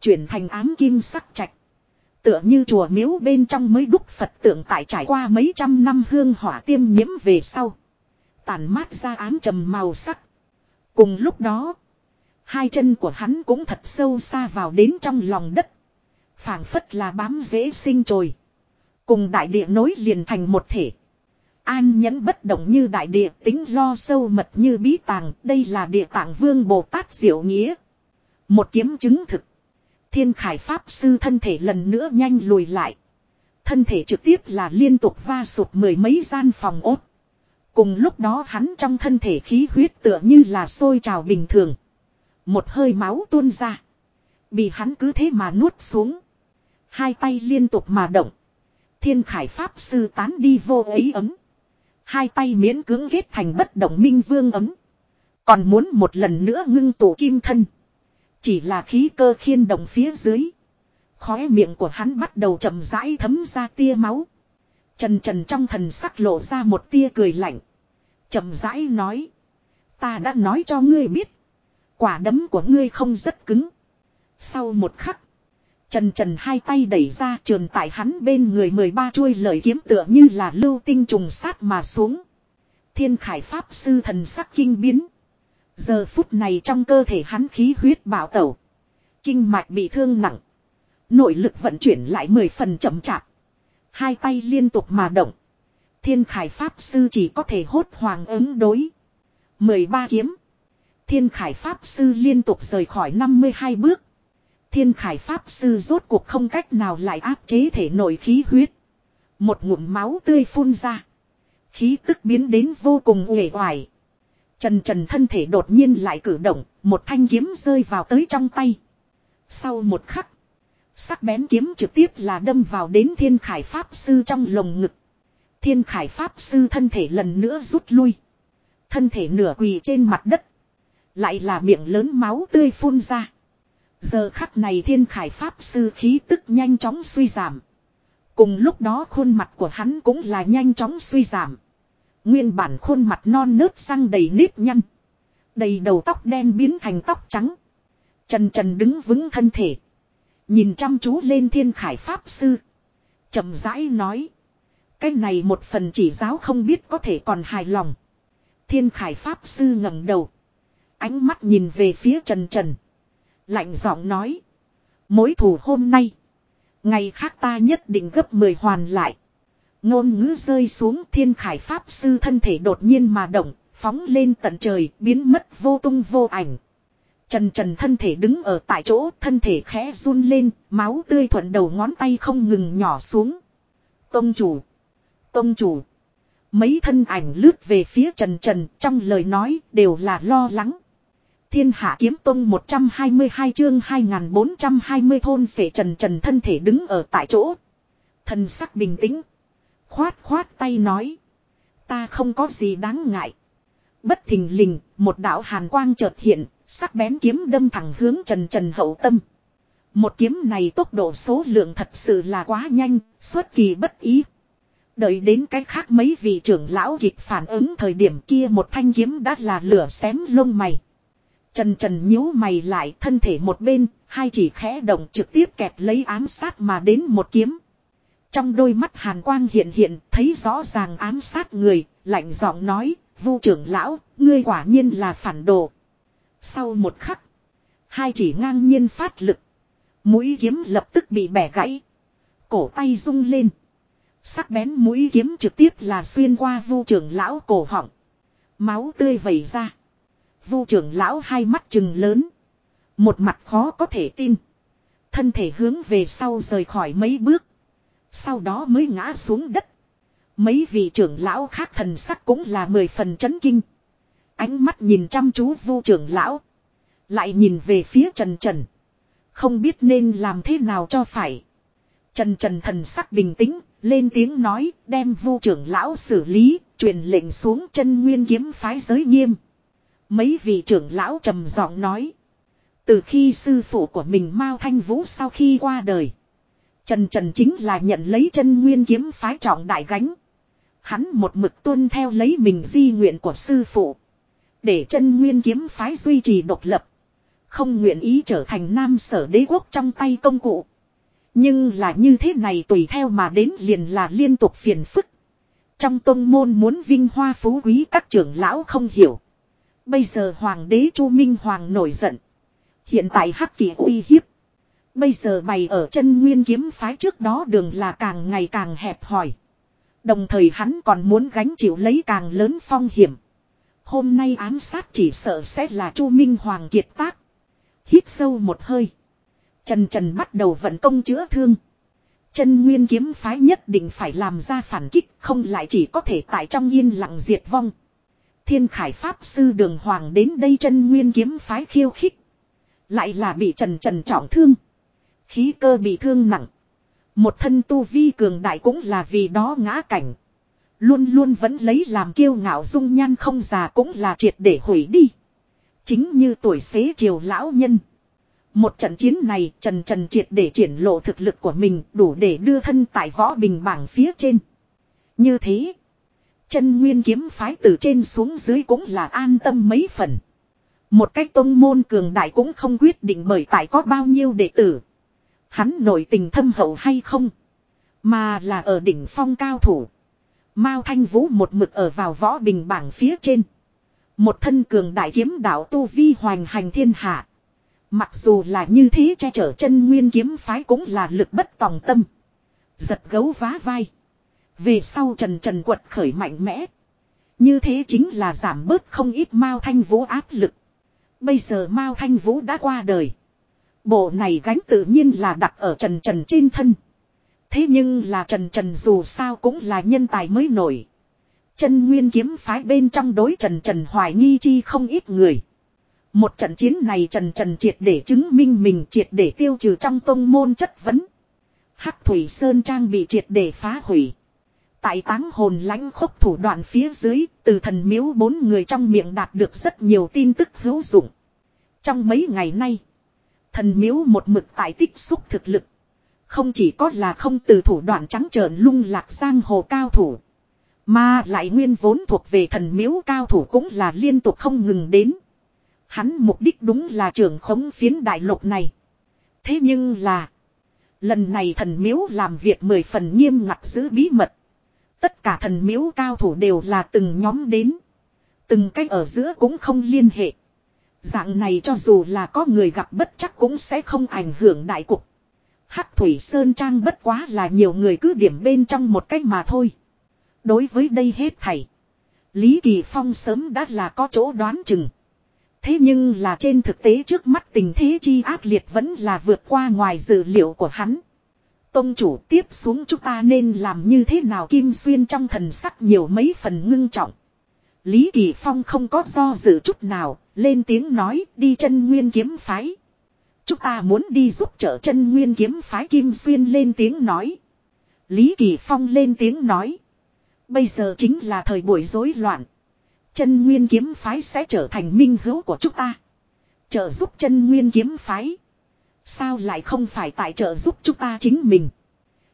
Chuyển thành ám kim sắc trạch. Tựa như chùa miếu bên trong mới đúc Phật tượng tại trải qua mấy trăm năm hương hỏa tiêm nhiễm về sau. Tàn mát ra ám trầm màu sắc. Cùng lúc đó. Hai chân của hắn cũng thật sâu xa vào đến trong lòng đất. phảng phất là bám dễ sinh trồi. Cùng đại địa nối liền thành một thể. An nhẫn bất động như đại địa, tính lo sâu mật như bí tàng. Đây là địa tạng vương Bồ Tát diệu nghĩa. Một kiếm chứng thực. Thiên khải pháp sư thân thể lần nữa nhanh lùi lại. Thân thể trực tiếp là liên tục va sụp mười mấy gian phòng ốt. Cùng lúc đó hắn trong thân thể khí huyết tựa như là sôi trào bình thường. Một hơi máu tuôn ra. Bị hắn cứ thế mà nuốt xuống. Hai tay liên tục mà động. Thiên khải pháp sư tán đi vô ấy ấm. Hai tay miễn cưỡng ghét thành bất động minh vương ấm. Còn muốn một lần nữa ngưng tụ kim thân. Chỉ là khí cơ khiên động phía dưới. Khóe miệng của hắn bắt đầu chậm rãi thấm ra tia máu. Trần trần trong thần sắc lộ ra một tia cười lạnh. chậm rãi nói. Ta đã nói cho ngươi biết. Quả đấm của ngươi không rất cứng. Sau một khắc. Trần trần hai tay đẩy ra trường tại hắn bên người 13 chuôi lời kiếm tựa như là lưu tinh trùng sát mà xuống. Thiên khải pháp sư thần sắc kinh biến. Giờ phút này trong cơ thể hắn khí huyết bảo tẩu. Kinh mạch bị thương nặng. Nội lực vận chuyển lại 10 phần chậm chạp. Hai tay liên tục mà động. Thiên khải pháp sư chỉ có thể hốt hoàng ứng đối. 13 kiếm. Thiên khải pháp sư liên tục rời khỏi 52 bước. Thiên khải pháp sư rốt cuộc không cách nào lại áp chế thể nội khí huyết. Một ngụm máu tươi phun ra. Khí tức biến đến vô cùng uể oải. Trần trần thân thể đột nhiên lại cử động, một thanh kiếm rơi vào tới trong tay. Sau một khắc, sắc bén kiếm trực tiếp là đâm vào đến thiên khải pháp sư trong lồng ngực. Thiên khải pháp sư thân thể lần nữa rút lui. Thân thể nửa quỳ trên mặt đất. Lại là miệng lớn máu tươi phun ra. Giờ khắc này thiên khải pháp sư khí tức nhanh chóng suy giảm. Cùng lúc đó khuôn mặt của hắn cũng là nhanh chóng suy giảm. Nguyên bản khuôn mặt non nớt sang đầy nếp nhăn. Đầy đầu tóc đen biến thành tóc trắng. Trần trần đứng vững thân thể. Nhìn chăm chú lên thiên khải pháp sư. chậm rãi nói. Cái này một phần chỉ giáo không biết có thể còn hài lòng. Thiên khải pháp sư ngẩng đầu. Ánh mắt nhìn về phía trần trần. Lạnh giọng nói. Mối thù hôm nay. Ngày khác ta nhất định gấp 10 hoàn lại. Ngôn ngữ rơi xuống thiên khải pháp sư thân thể đột nhiên mà động, phóng lên tận trời, biến mất vô tung vô ảnh. Trần trần thân thể đứng ở tại chỗ, thân thể khẽ run lên, máu tươi thuận đầu ngón tay không ngừng nhỏ xuống. Tông chủ! Tông chủ! Mấy thân ảnh lướt về phía trần trần, trong lời nói đều là lo lắng. Thiên hạ kiếm tông 122 chương 2420 thôn phệ trần trần thân thể đứng ở tại chỗ. thần sắc bình tĩnh. Khoát khoát tay nói. Ta không có gì đáng ngại. Bất thình lình, một đạo hàn quang chợt hiện, sắc bén kiếm đâm thẳng hướng trần trần hậu tâm. Một kiếm này tốc độ số lượng thật sự là quá nhanh, xuất kỳ bất ý. Đợi đến cái khác mấy vị trưởng lão kịp phản ứng thời điểm kia một thanh kiếm đã là lửa xém lông mày. Trần trần nhíu mày lại thân thể một bên, hai chỉ khẽ động trực tiếp kẹp lấy ám sát mà đến một kiếm. Trong đôi mắt hàn quang hiện hiện, thấy rõ ràng ám sát người, lạnh giọng nói, vu trưởng lão, ngươi quả nhiên là phản đồ. Sau một khắc, hai chỉ ngang nhiên phát lực. Mũi kiếm lập tức bị bẻ gãy. Cổ tay rung lên. Sắc bén mũi kiếm trực tiếp là xuyên qua vu trưởng lão cổ họng. Máu tươi vẩy ra. Vu trưởng lão hai mắt trừng lớn. Một mặt khó có thể tin. Thân thể hướng về sau rời khỏi mấy bước. Sau đó mới ngã xuống đất. Mấy vị trưởng lão khác thần sắc cũng là mười phần chấn kinh. Ánh mắt nhìn chăm chú vu trưởng lão. Lại nhìn về phía trần trần. Không biết nên làm thế nào cho phải. Trần trần thần sắc bình tĩnh, lên tiếng nói, đem vu trưởng lão xử lý, truyền lệnh xuống chân nguyên kiếm phái giới nghiêm. Mấy vị trưởng lão trầm giọng nói. Từ khi sư phụ của mình Mao Thanh Vũ sau khi qua đời. Trần Trần chính là nhận lấy chân nguyên kiếm phái trọng đại gánh. Hắn một mực tuân theo lấy mình di nguyện của sư phụ. Để chân nguyên kiếm phái duy trì độc lập. Không nguyện ý trở thành nam sở đế quốc trong tay công cụ. Nhưng là như thế này tùy theo mà đến liền là liên tục phiền phức. Trong tông môn muốn vinh hoa phú quý các trưởng lão không hiểu. Bây giờ hoàng đế Chu Minh Hoàng nổi giận. Hiện tại hắc kỳ uy hiếp. Bây giờ bày ở chân nguyên kiếm phái trước đó đường là càng ngày càng hẹp hòi. Đồng thời hắn còn muốn gánh chịu lấy càng lớn phong hiểm. Hôm nay ám sát chỉ sợ sẽ là Chu Minh Hoàng kiệt tác. Hít sâu một hơi. Trần Trần bắt đầu vận công chữa thương. Chân nguyên kiếm phái nhất định phải làm ra phản kích, không lại chỉ có thể tại trong yên lặng diệt vong. Thiên khải pháp sư đường hoàng đến đây chân nguyên kiếm phái khiêu khích. Lại là bị trần trần trọng thương. Khí cơ bị thương nặng. Một thân tu vi cường đại cũng là vì đó ngã cảnh. Luôn luôn vẫn lấy làm kiêu ngạo dung nhan không già cũng là triệt để hủy đi. Chính như tuổi xế chiều lão nhân. Một trận chiến này, Trần Trần triệt để triển lộ thực lực của mình, đủ để đưa thân tại võ bình bảng phía trên. Như thế. Chân nguyên kiếm phái từ trên xuống dưới cũng là an tâm mấy phần. Một cách tôn môn cường đại cũng không quyết định bởi tại có bao nhiêu đệ tử. Hắn nổi tình thâm hậu hay không. Mà là ở đỉnh phong cao thủ. Mao Thanh Vũ một mực ở vào võ bình bảng phía trên. Một thân cường đại kiếm đạo tu vi hoành hành thiên hạ. Mặc dù là như thế che chở chân nguyên kiếm phái cũng là lực bất tòng tâm. Giật gấu vá vai. Về sau trần trần quật khởi mạnh mẽ. Như thế chính là giảm bớt không ít Mao Thanh Vũ áp lực. Bây giờ Mao Thanh Vũ đã qua đời. Bộ này gánh tự nhiên là đặt ở trần trần trên thân. Thế nhưng là trần trần dù sao cũng là nhân tài mới nổi. Chân nguyên kiếm phái bên trong đối trần trần hoài nghi chi không ít người. Một trận chiến này trần trần triệt để chứng minh mình triệt để tiêu trừ trong tông môn chất vấn. Hắc Thủy Sơn Trang bị triệt để phá hủy. Tại táng hồn lãnh khốc thủ đoạn phía dưới, từ thần miếu bốn người trong miệng đạt được rất nhiều tin tức hữu dụng. Trong mấy ngày nay, thần miếu một mực tại tích xúc thực lực. Không chỉ có là không từ thủ đoạn trắng trợn lung lạc sang hồ cao thủ. Mà lại nguyên vốn thuộc về thần miếu cao thủ cũng là liên tục không ngừng đến. Hắn mục đích đúng là trưởng khống phiến đại lục này. Thế nhưng là. Lần này thần miếu làm việc mười phần nghiêm ngặt giữ bí mật. Tất cả thần miếu cao thủ đều là từng nhóm đến. Từng cách ở giữa cũng không liên hệ. Dạng này cho dù là có người gặp bất chắc cũng sẽ không ảnh hưởng đại cục. Hắc Thủy Sơn Trang bất quá là nhiều người cứ điểm bên trong một cách mà thôi. Đối với đây hết thảy. Lý Kỳ Phong sớm đã là có chỗ đoán chừng. Thế nhưng là trên thực tế trước mắt tình thế chi ác liệt vẫn là vượt qua ngoài dự liệu của hắn. Tông chủ tiếp xuống chúng ta nên làm như thế nào Kim Xuyên trong thần sắc nhiều mấy phần ngưng trọng. Lý Kỳ Phong không có do dự chút nào, lên tiếng nói đi chân nguyên kiếm phái. Chúng ta muốn đi giúp trợ chân nguyên kiếm phái Kim Xuyên lên tiếng nói. Lý Kỳ Phong lên tiếng nói. Bây giờ chính là thời buổi rối loạn. Chân nguyên kiếm phái sẽ trở thành minh hữu của chúng ta. Trợ giúp chân nguyên kiếm phái. Sao lại không phải tại trợ giúp chúng ta chính mình.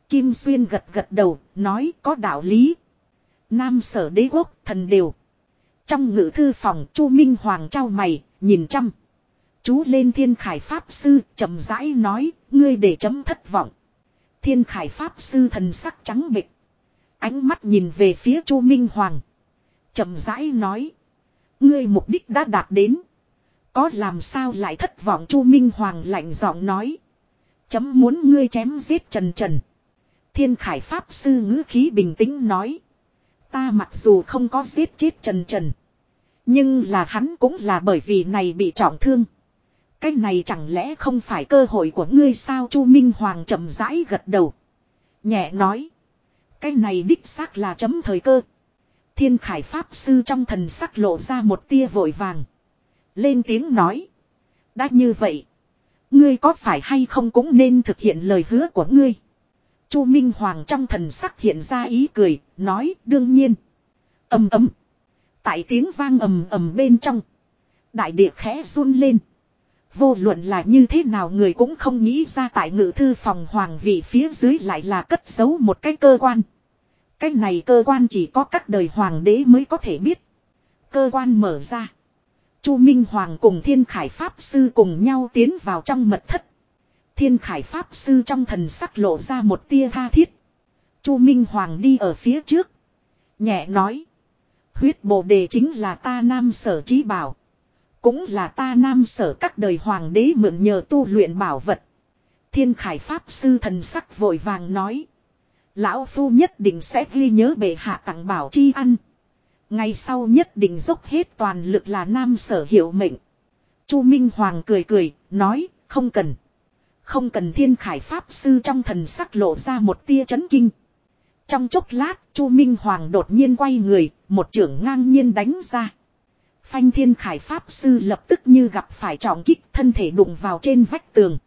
Kim Xuyên gật gật đầu, nói có đạo lý. Nam sở đế quốc, thần đều. Trong ngự thư phòng, Chu Minh Hoàng trao mày, nhìn chăm. Chú lên thiên khải pháp sư, chậm rãi nói, ngươi để chấm thất vọng. Thiên khải pháp sư thần sắc trắng bịch. Ánh mắt nhìn về phía Chu Minh Hoàng chậm rãi nói. Ngươi mục đích đã đạt đến. Có làm sao lại thất vọng Chu Minh Hoàng lạnh giọng nói. Chấm muốn ngươi chém giết trần trần. Thiên Khải Pháp Sư ngữ khí bình tĩnh nói. Ta mặc dù không có giết chết trần trần. Nhưng là hắn cũng là bởi vì này bị trọng thương. Cái này chẳng lẽ không phải cơ hội của ngươi sao Chu Minh Hoàng chậm rãi gật đầu. Nhẹ nói. Cái này đích xác là chấm thời cơ. Thiên Khải Pháp Sư trong thần sắc lộ ra một tia vội vàng. Lên tiếng nói. Đã như vậy. Ngươi có phải hay không cũng nên thực hiện lời hứa của ngươi. Chu Minh Hoàng trong thần sắc hiện ra ý cười, nói đương nhiên. ầm ầm. Tại tiếng vang ầm ầm bên trong. Đại địa khẽ run lên. Vô luận là như thế nào người cũng không nghĩ ra tại ngự thư phòng hoàng vị phía dưới lại là cất giấu một cái cơ quan. Cái này cơ quan chỉ có các đời hoàng đế mới có thể biết. Cơ quan mở ra. Chu Minh Hoàng cùng Thiên Khải Pháp Sư cùng nhau tiến vào trong mật thất. Thiên Khải Pháp Sư trong thần sắc lộ ra một tia tha thiết. Chu Minh Hoàng đi ở phía trước. Nhẹ nói. Huyết bộ đề chính là ta nam sở trí bảo. Cũng là ta nam sở các đời hoàng đế mượn nhờ tu luyện bảo vật. Thiên Khải Pháp Sư thần sắc vội vàng nói. Lão Phu nhất định sẽ ghi nhớ bệ hạ tặng bảo chi ăn. Ngày sau nhất định dốc hết toàn lực là nam sở hiệu mệnh. Chu Minh Hoàng cười cười, nói, không cần. Không cần thiên khải pháp sư trong thần sắc lộ ra một tia chấn kinh. Trong chốc lát, Chu Minh Hoàng đột nhiên quay người, một trưởng ngang nhiên đánh ra. Phanh thiên khải pháp sư lập tức như gặp phải trọng kích thân thể đụng vào trên vách tường.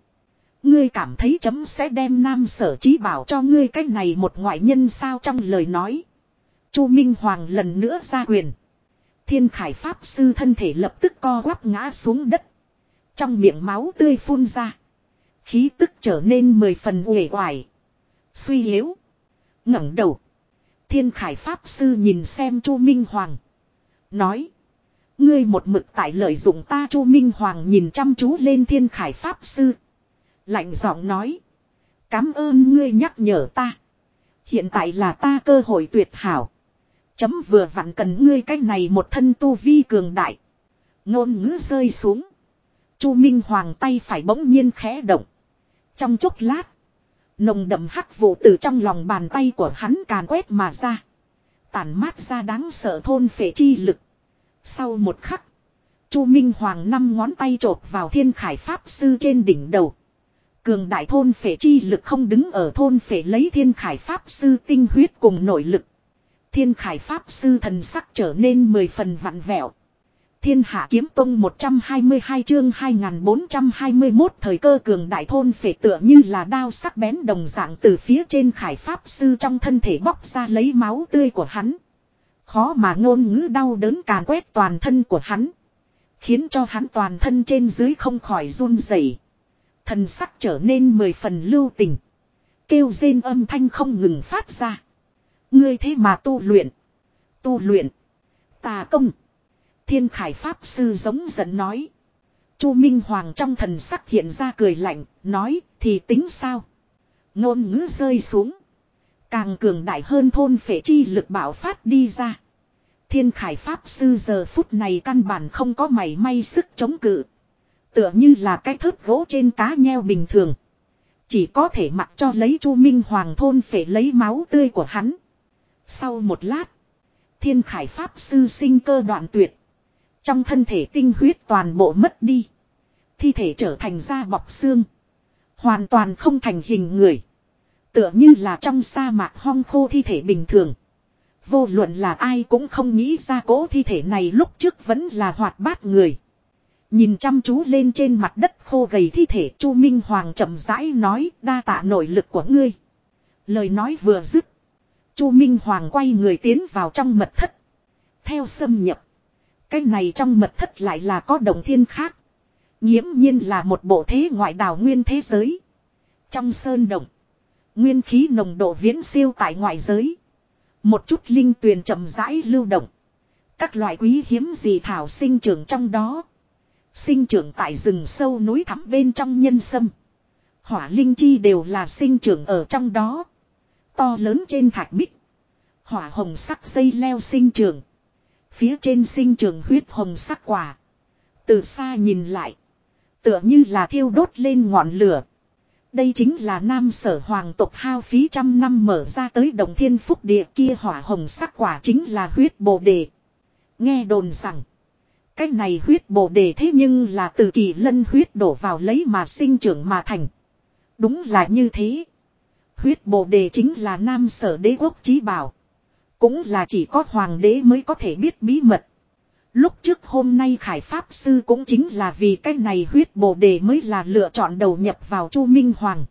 Ngươi cảm thấy chấm sẽ đem nam sở trí bảo cho ngươi cách này một ngoại nhân sao trong lời nói. Chu Minh Hoàng lần nữa ra quyền. Thiên Khải Pháp Sư thân thể lập tức co quắp ngã xuống đất. Trong miệng máu tươi phun ra. Khí tức trở nên mười phần uể oải. Suy yếu. ngẩng đầu. Thiên Khải Pháp Sư nhìn xem Chu Minh Hoàng. Nói. Ngươi một mực tại lợi dụng ta Chu Minh Hoàng nhìn chăm chú lên Thiên Khải Pháp Sư. Lạnh giọng nói. Cám ơn ngươi nhắc nhở ta. Hiện tại là ta cơ hội tuyệt hảo. Chấm vừa vặn cần ngươi cái này một thân tu vi cường đại. Ngôn ngữ rơi xuống. Chu Minh Hoàng tay phải bỗng nhiên khẽ động. Trong chốc lát. Nồng đậm hắc vụ từ trong lòng bàn tay của hắn càn quét mà ra. Tản mát ra đáng sợ thôn phệ chi lực. Sau một khắc. Chu Minh Hoàng năm ngón tay chộp vào thiên khải pháp sư trên đỉnh đầu. Cường đại thôn phệ chi lực không đứng ở thôn phệ lấy thiên khải pháp sư tinh huyết cùng nội lực. Thiên khải pháp sư thần sắc trở nên mười phần vặn vẹo. Thiên hạ kiếm tông 122 chương 2421 thời cơ cường đại thôn phệ tựa như là đao sắc bén đồng dạng từ phía trên khải pháp sư trong thân thể bóc ra lấy máu tươi của hắn. Khó mà ngôn ngữ đau đớn càn quét toàn thân của hắn. Khiến cho hắn toàn thân trên dưới không khỏi run rẩy. Thần sắc trở nên mười phần lưu tình. Kêu rên âm thanh không ngừng phát ra. Ngươi thế mà tu luyện. Tu luyện. Tà công. Thiên khải pháp sư giống giận nói. Chu Minh Hoàng trong thần sắc hiện ra cười lạnh, nói thì tính sao. Ngôn ngữ rơi xuống. Càng cường đại hơn thôn phệ chi lực bảo phát đi ra. Thiên khải pháp sư giờ phút này căn bản không có mảy may sức chống cự. Tựa như là cái thớt gỗ trên cá nheo bình thường. Chỉ có thể mặc cho lấy chu minh hoàng thôn phệ lấy máu tươi của hắn. Sau một lát. Thiên khải pháp sư sinh cơ đoạn tuyệt. Trong thân thể tinh huyết toàn bộ mất đi. Thi thể trở thành da bọc xương. Hoàn toàn không thành hình người. Tựa như là trong sa mạc hong khô thi thể bình thường. Vô luận là ai cũng không nghĩ ra cố thi thể này lúc trước vẫn là hoạt bát người. Nhìn chăm chú lên trên mặt đất khô gầy thi thể, Chu Minh Hoàng chậm rãi nói, đa tạ nội lực của ngươi. Lời nói vừa dứt. Chu Minh Hoàng quay người tiến vào trong mật thất. Theo xâm nhập. Cái này trong mật thất lại là có đồng thiên khác. Nhiễm nhiên là một bộ thế ngoại đảo nguyên thế giới. Trong sơn động. Nguyên khí nồng độ viễn siêu tại ngoại giới. Một chút linh tuyền chậm rãi lưu động. Các loại quý hiếm gì thảo sinh trưởng trong đó. Sinh trưởng tại rừng sâu núi thẳm bên trong nhân sâm. Hỏa linh chi đều là sinh trưởng ở trong đó. To lớn trên thạch bích. Hỏa hồng sắc dây leo sinh trưởng. Phía trên sinh trưởng huyết hồng sắc quả. Từ xa nhìn lại. Tựa như là thiêu đốt lên ngọn lửa. Đây chính là nam sở hoàng tộc hao phí trăm năm mở ra tới đồng thiên phúc địa kia hỏa hồng sắc quả chính là huyết bồ đề. Nghe đồn rằng. Cái này huyết bồ đề thế nhưng là từ kỳ lân huyết đổ vào lấy mà sinh trưởng mà thành. Đúng là như thế. Huyết bồ đề chính là nam sở đế quốc trí bảo. Cũng là chỉ có hoàng đế mới có thể biết bí mật. Lúc trước hôm nay Khải Pháp Sư cũng chính là vì cái này huyết bồ đề mới là lựa chọn đầu nhập vào Chu Minh Hoàng.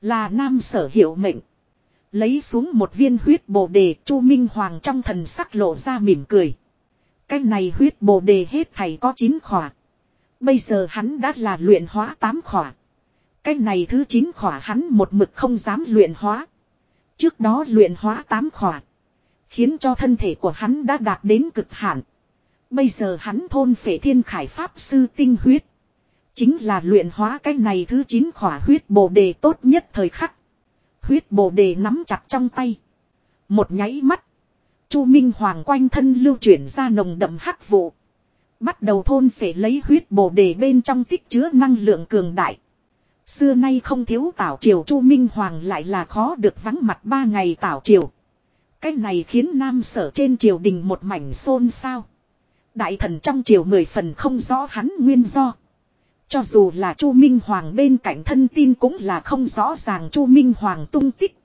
Là nam sở hiệu mệnh. Lấy xuống một viên huyết bồ đề, Chu Minh Hoàng trong thần sắc lộ ra mỉm cười. Cái này huyết bồ đề hết thầy có 9 khỏa. Bây giờ hắn đã là luyện hóa 8 khỏa. Cái này thứ 9 khỏa hắn một mực không dám luyện hóa. Trước đó luyện hóa 8 khỏa. Khiến cho thân thể của hắn đã đạt đến cực hạn. Bây giờ hắn thôn phệ thiên khải pháp sư tinh huyết. Chính là luyện hóa cái này thứ 9 khỏa huyết bồ đề tốt nhất thời khắc. Huyết bồ đề nắm chặt trong tay. Một nháy mắt. Chu Minh Hoàng quanh thân lưu chuyển ra nồng đậm hắc vụ. Bắt đầu thôn phệ lấy huyết bồ đề bên trong tích chứa năng lượng cường đại. Xưa nay không thiếu tảo triều Chu Minh Hoàng lại là khó được vắng mặt ba ngày tảo triều. Cái này khiến nam sở trên triều đình một mảnh xôn xao. Đại thần trong triều mười phần không rõ hắn nguyên do. Cho dù là Chu Minh Hoàng bên cạnh thân tin cũng là không rõ ràng Chu Minh Hoàng tung tích.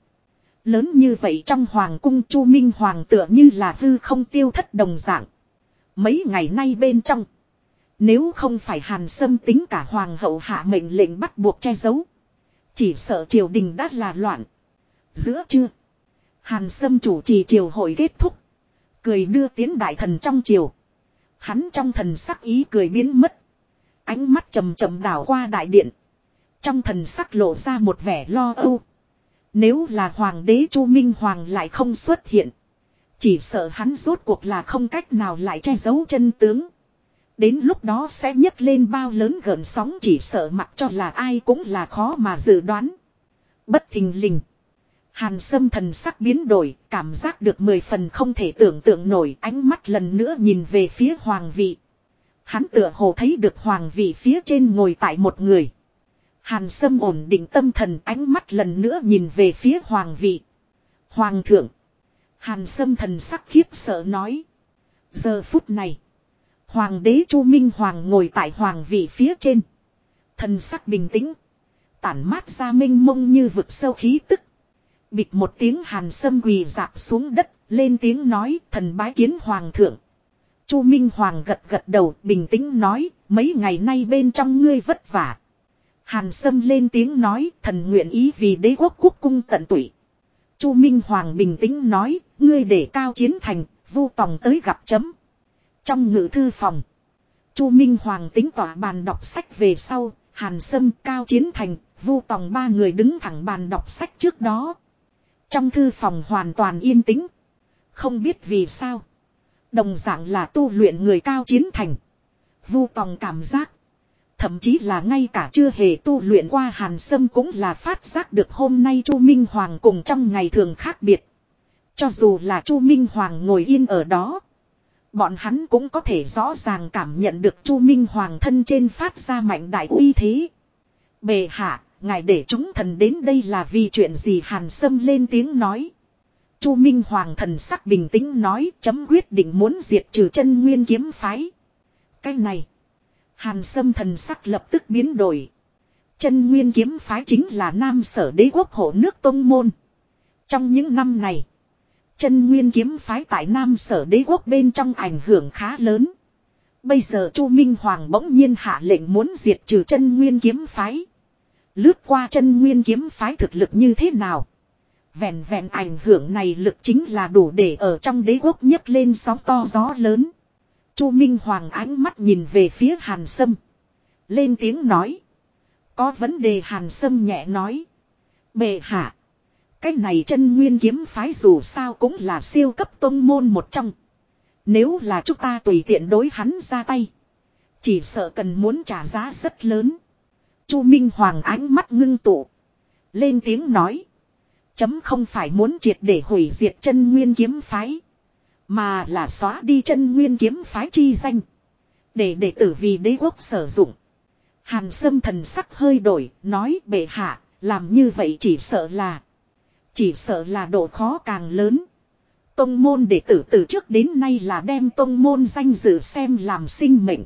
Lớn như vậy trong Hoàng cung Chu Minh Hoàng tựa như là hư không tiêu thất đồng dạng. Mấy ngày nay bên trong. Nếu không phải hàn sâm tính cả Hoàng hậu hạ mệnh lệnh bắt buộc che giấu. Chỉ sợ triều đình đã là loạn. Giữa trưa. Hàn sâm chủ trì triều hội kết thúc. Cười đưa tiến đại thần trong triều Hắn trong thần sắc ý cười biến mất. Ánh mắt chầm chậm đảo qua đại điện. Trong thần sắc lộ ra một vẻ lo âu. Nếu là hoàng đế Chu Minh Hoàng lại không xuất hiện. Chỉ sợ hắn rốt cuộc là không cách nào lại che giấu chân tướng. Đến lúc đó sẽ nhấc lên bao lớn gợn sóng chỉ sợ mặc cho là ai cũng là khó mà dự đoán. Bất thình lình. Hàn sâm thần sắc biến đổi, cảm giác được mười phần không thể tưởng tượng nổi ánh mắt lần nữa nhìn về phía hoàng vị. Hắn tựa hồ thấy được hoàng vị phía trên ngồi tại một người. Hàn sâm ổn định tâm thần ánh mắt lần nữa nhìn về phía hoàng vị. Hoàng thượng. Hàn sâm thần sắc khiếp sợ nói. Giờ phút này. Hoàng đế Chu Minh Hoàng ngồi tại hoàng vị phía trên. Thần sắc bình tĩnh. Tản mát ra minh mông như vực sâu khí tức. Bịch một tiếng hàn sâm quỳ dạp xuống đất, lên tiếng nói thần bái kiến hoàng thượng. Chu Minh Hoàng gật gật đầu bình tĩnh nói, mấy ngày nay bên trong ngươi vất vả. Hàn sâm lên tiếng nói, thần nguyện ý vì đế quốc quốc cung tận tụy. Chu Minh Hoàng bình tĩnh nói, ngươi để cao chiến thành, vu tòng tới gặp chấm. Trong ngự thư phòng, Chu Minh Hoàng tính tỏa bàn đọc sách về sau, Hàn Sâm cao chiến thành, vu tòng ba người đứng thẳng bàn đọc sách trước đó. Trong thư phòng hoàn toàn yên tĩnh. Không biết vì sao. Đồng dạng là tu luyện người cao chiến thành. Vu tòng cảm giác. Thậm chí là ngay cả chưa hề tu luyện qua hàn sâm cũng là phát giác được hôm nay Chu Minh Hoàng cùng trong ngày thường khác biệt. Cho dù là Chu Minh Hoàng ngồi yên ở đó. Bọn hắn cũng có thể rõ ràng cảm nhận được Chu Minh Hoàng thân trên phát ra mạnh đại uy thế. Bề hạ, ngài để chúng thần đến đây là vì chuyện gì hàn sâm lên tiếng nói. Chu Minh Hoàng thần sắc bình tĩnh nói chấm quyết định muốn diệt trừ chân nguyên kiếm phái. Cái này. Hàn sâm thần sắc lập tức biến đổi. Chân nguyên kiếm phái chính là nam sở đế quốc hộ nước tông môn. Trong những năm này. Chân nguyên kiếm phái tại nam sở đế quốc bên trong ảnh hưởng khá lớn. Bây giờ Chu Minh Hoàng bỗng nhiên hạ lệnh muốn diệt trừ chân nguyên kiếm phái. Lướt qua chân nguyên kiếm phái thực lực như thế nào? Vẹn vẹn ảnh hưởng này lực chính là đủ để ở trong đế quốc nhấc lên sóng to gió lớn. Chu Minh Hoàng ánh mắt nhìn về phía Hàn Sâm. Lên tiếng nói. Có vấn đề Hàn Sâm nhẹ nói. Bệ hạ. Cái này chân nguyên kiếm phái dù sao cũng là siêu cấp tông môn một trong. Nếu là chúng ta tùy tiện đối hắn ra tay. Chỉ sợ cần muốn trả giá rất lớn. Chu Minh Hoàng ánh mắt ngưng tụ. Lên tiếng nói. Chấm không phải muốn triệt để hủy diệt chân nguyên kiếm phái. Mà là xóa đi chân nguyên kiếm phái chi danh. Để đệ tử vì đế quốc sử dụng. Hàn sâm thần sắc hơi đổi, nói bệ hạ, làm như vậy chỉ sợ là. Chỉ sợ là độ khó càng lớn. Tông môn đệ tử từ trước đến nay là đem tông môn danh dự xem làm sinh mệnh.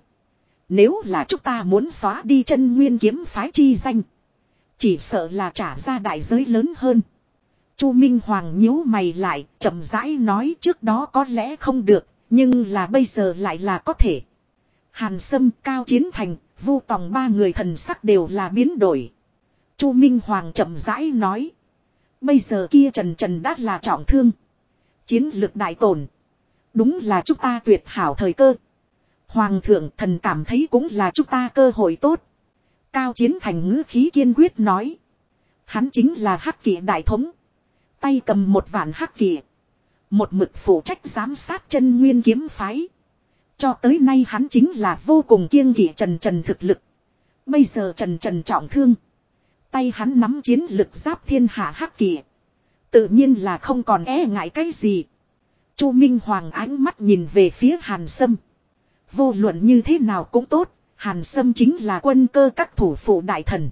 Nếu là chúng ta muốn xóa đi chân nguyên kiếm phái chi danh. Chỉ sợ là trả ra đại giới lớn hơn. Chu Minh Hoàng nhíu mày lại, chậm rãi nói trước đó có lẽ không được, nhưng là bây giờ lại là có thể. Hàn Sâm, Cao Chiến Thành, Vu Tòng ba người thần sắc đều là biến đổi. Chu Minh Hoàng chậm rãi nói. Bây giờ kia Trần Trần đã là trọng thương. Chiến lực đại tổn. Đúng là chúng ta tuyệt hảo thời cơ. Hoàng thượng thần cảm thấy cũng là chúng ta cơ hội tốt. Cao Chiến Thành ngữ khí kiên quyết nói. Hắn chính là hắc kỵ đại thống. Tay cầm một vạn hắc kỵ. Một mực phụ trách giám sát chân nguyên kiếm phái. Cho tới nay hắn chính là vô cùng kiêng kỵ trần trần thực lực. Bây giờ trần trần trọng thương. Tay hắn nắm chiến lực giáp thiên hạ hắc kỵ. Tự nhiên là không còn e ngại cái gì. Chu Minh Hoàng ánh mắt nhìn về phía Hàn Sâm. Vô luận như thế nào cũng tốt, Hàn Sâm chính là quân cơ các thủ phụ đại thần.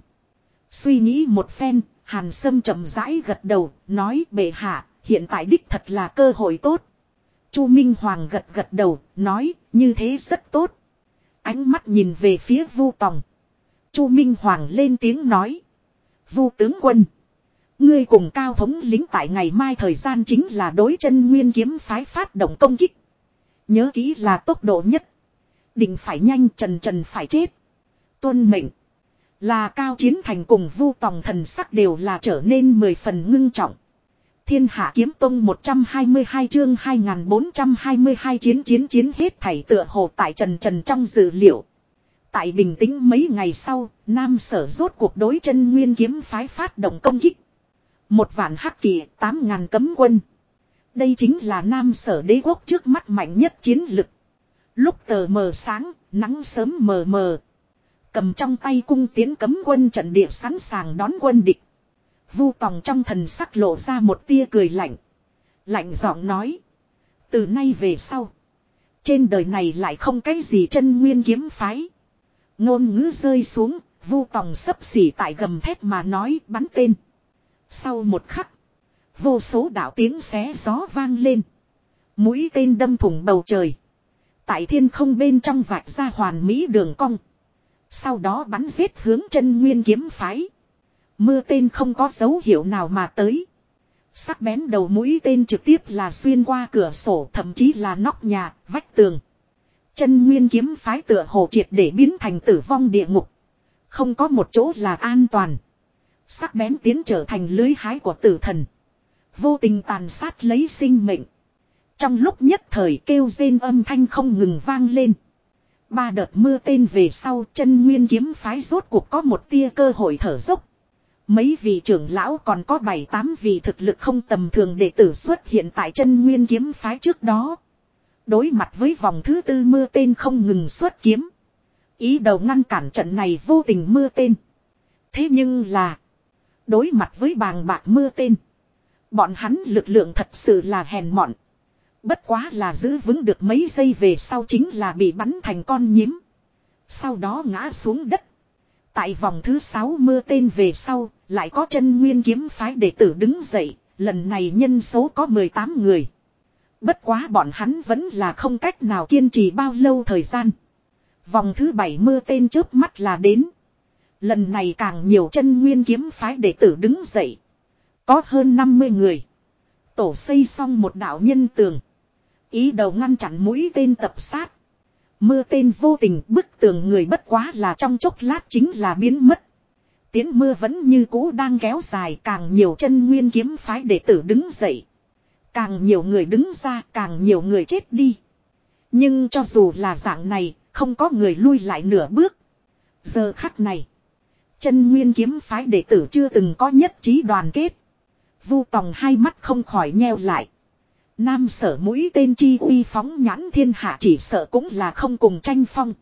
Suy nghĩ một phen, Hàn Sâm chậm rãi gật đầu, nói bệ hạ, hiện tại đích thật là cơ hội tốt. Chu Minh Hoàng gật gật đầu, nói, như thế rất tốt. Ánh mắt nhìn về phía Vu Tòng. Chu Minh Hoàng lên tiếng nói. Vu tướng quân. Ngươi cùng cao thống lính tại ngày mai thời gian chính là đối chân nguyên kiếm phái phát động công kích. Nhớ kỹ là tốc độ nhất. Định phải nhanh trần trần phải chết. Tuân mệnh. Là cao chiến thành cùng vu tòng thần sắc đều là trở nên mười phần ngưng trọng. thiên hạ kiếm tông 122 chương 2422 chiến chiến chiến hết thảy tựa hồ tại trần trần trong dữ liệu. Tại bình tĩnh mấy ngày sau, Nam sở rốt cuộc đối chân nguyên kiếm phái phát động công kích. Một vạn hắc kỳ, tám ngàn cấm quân. Đây chính là Nam sở đế quốc trước mắt mạnh nhất chiến lực. Lúc tờ mờ sáng, nắng sớm mờ mờ. Cầm trong tay cung tiến cấm quân trận địa sẵn sàng đón quân địch. Vu tòng trong thần sắc lộ ra một tia cười lạnh. Lạnh giọng nói. Từ nay về sau. Trên đời này lại không cái gì chân nguyên kiếm phái. Ngôn ngữ rơi xuống, vu tòng sấp xỉ tại gầm thép mà nói bắn tên. Sau một khắc, vô số đạo tiếng xé gió vang lên. Mũi tên đâm thủng bầu trời. Tại thiên không bên trong vạch ra hoàn mỹ đường cong. Sau đó bắn giết hướng chân nguyên kiếm phái. Mưa tên không có dấu hiệu nào mà tới. Sắc bén đầu mũi tên trực tiếp là xuyên qua cửa sổ thậm chí là nóc nhà, vách tường. Chân nguyên kiếm phái tựa hồ triệt để biến thành tử vong địa ngục. Không có một chỗ là an toàn. Sắc bén tiến trở thành lưới hái của tử thần. Vô tình tàn sát lấy sinh mệnh. Trong lúc nhất thời kêu rên âm thanh không ngừng vang lên. Ba đợt mưa tên về sau chân nguyên kiếm phái rốt cuộc có một tia cơ hội thở dốc. Mấy vị trưởng lão còn có bảy tám vị thực lực không tầm thường đệ tử xuất hiện tại chân nguyên kiếm phái trước đó. Đối mặt với vòng thứ tư mưa tên không ngừng xuất kiếm. Ý đầu ngăn cản trận này vô tình mưa tên. Thế nhưng là. Đối mặt với bàng bạc mưa tên. Bọn hắn lực lượng thật sự là hèn mọn. Bất quá là giữ vững được mấy giây về sau chính là bị bắn thành con nhím. Sau đó ngã xuống đất. Tại vòng thứ sáu mưa tên về sau, lại có chân nguyên kiếm phái đệ tử đứng dậy, lần này nhân số có 18 người. Bất quá bọn hắn vẫn là không cách nào kiên trì bao lâu thời gian. Vòng thứ bảy mưa tên trước mắt là đến. Lần này càng nhiều chân nguyên kiếm phái đệ tử đứng dậy. Có hơn 50 người. Tổ xây xong một đạo nhân tường. Ý đầu ngăn chặn mũi tên tập sát. Mưa tên vô tình bức tường người bất quá là trong chốc lát chính là biến mất. Tiến mưa vẫn như cũ đang kéo dài càng nhiều chân nguyên kiếm phái đệ tử đứng dậy. Càng nhiều người đứng ra càng nhiều người chết đi. Nhưng cho dù là dạng này, không có người lui lại nửa bước. Giờ khắc này, chân nguyên kiếm phái đệ tử chưa từng có nhất trí đoàn kết. Vu tòng hai mắt không khỏi nheo lại. Nam sở mũi tên chi uy phóng nhãn thiên hạ chỉ sợ cũng là không cùng tranh phong.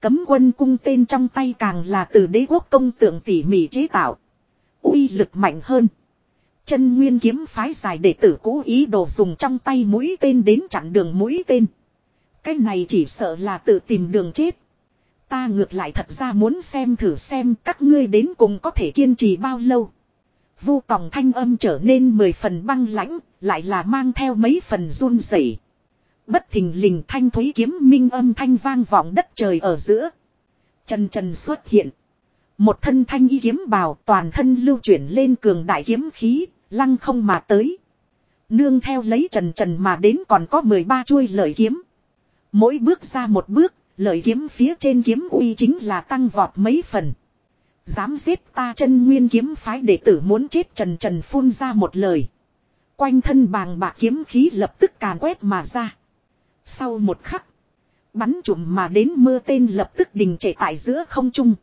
Cấm quân cung tên trong tay càng là từ đế quốc công tượng tỉ mỉ chế tạo. uy lực mạnh hơn. Chân nguyên kiếm phái dài đệ tử cố ý đồ dùng trong tay mũi tên đến chặn đường mũi tên. Cái này chỉ sợ là tự tìm đường chết. Ta ngược lại thật ra muốn xem thử xem các ngươi đến cùng có thể kiên trì bao lâu. Vu tòng thanh âm trở nên mười phần băng lãnh, lại là mang theo mấy phần run rẩy. Bất thình lình thanh thúy kiếm minh âm thanh vang vọng đất trời ở giữa. Trần trần xuất hiện. Một thân thanh y kiếm bào toàn thân lưu chuyển lên cường đại kiếm khí, lăng không mà tới. Nương theo lấy trần trần mà đến còn có 13 chuôi lợi kiếm. Mỗi bước ra một bước, lợi kiếm phía trên kiếm uy chính là tăng vọt mấy phần. Dám giết ta chân nguyên kiếm phái đệ tử muốn chết trần trần phun ra một lời. Quanh thân bàng bạc kiếm khí lập tức càn quét mà ra. Sau một khắc. Bắn trụm mà đến mưa tên lập tức đình trệ tại giữa không trung.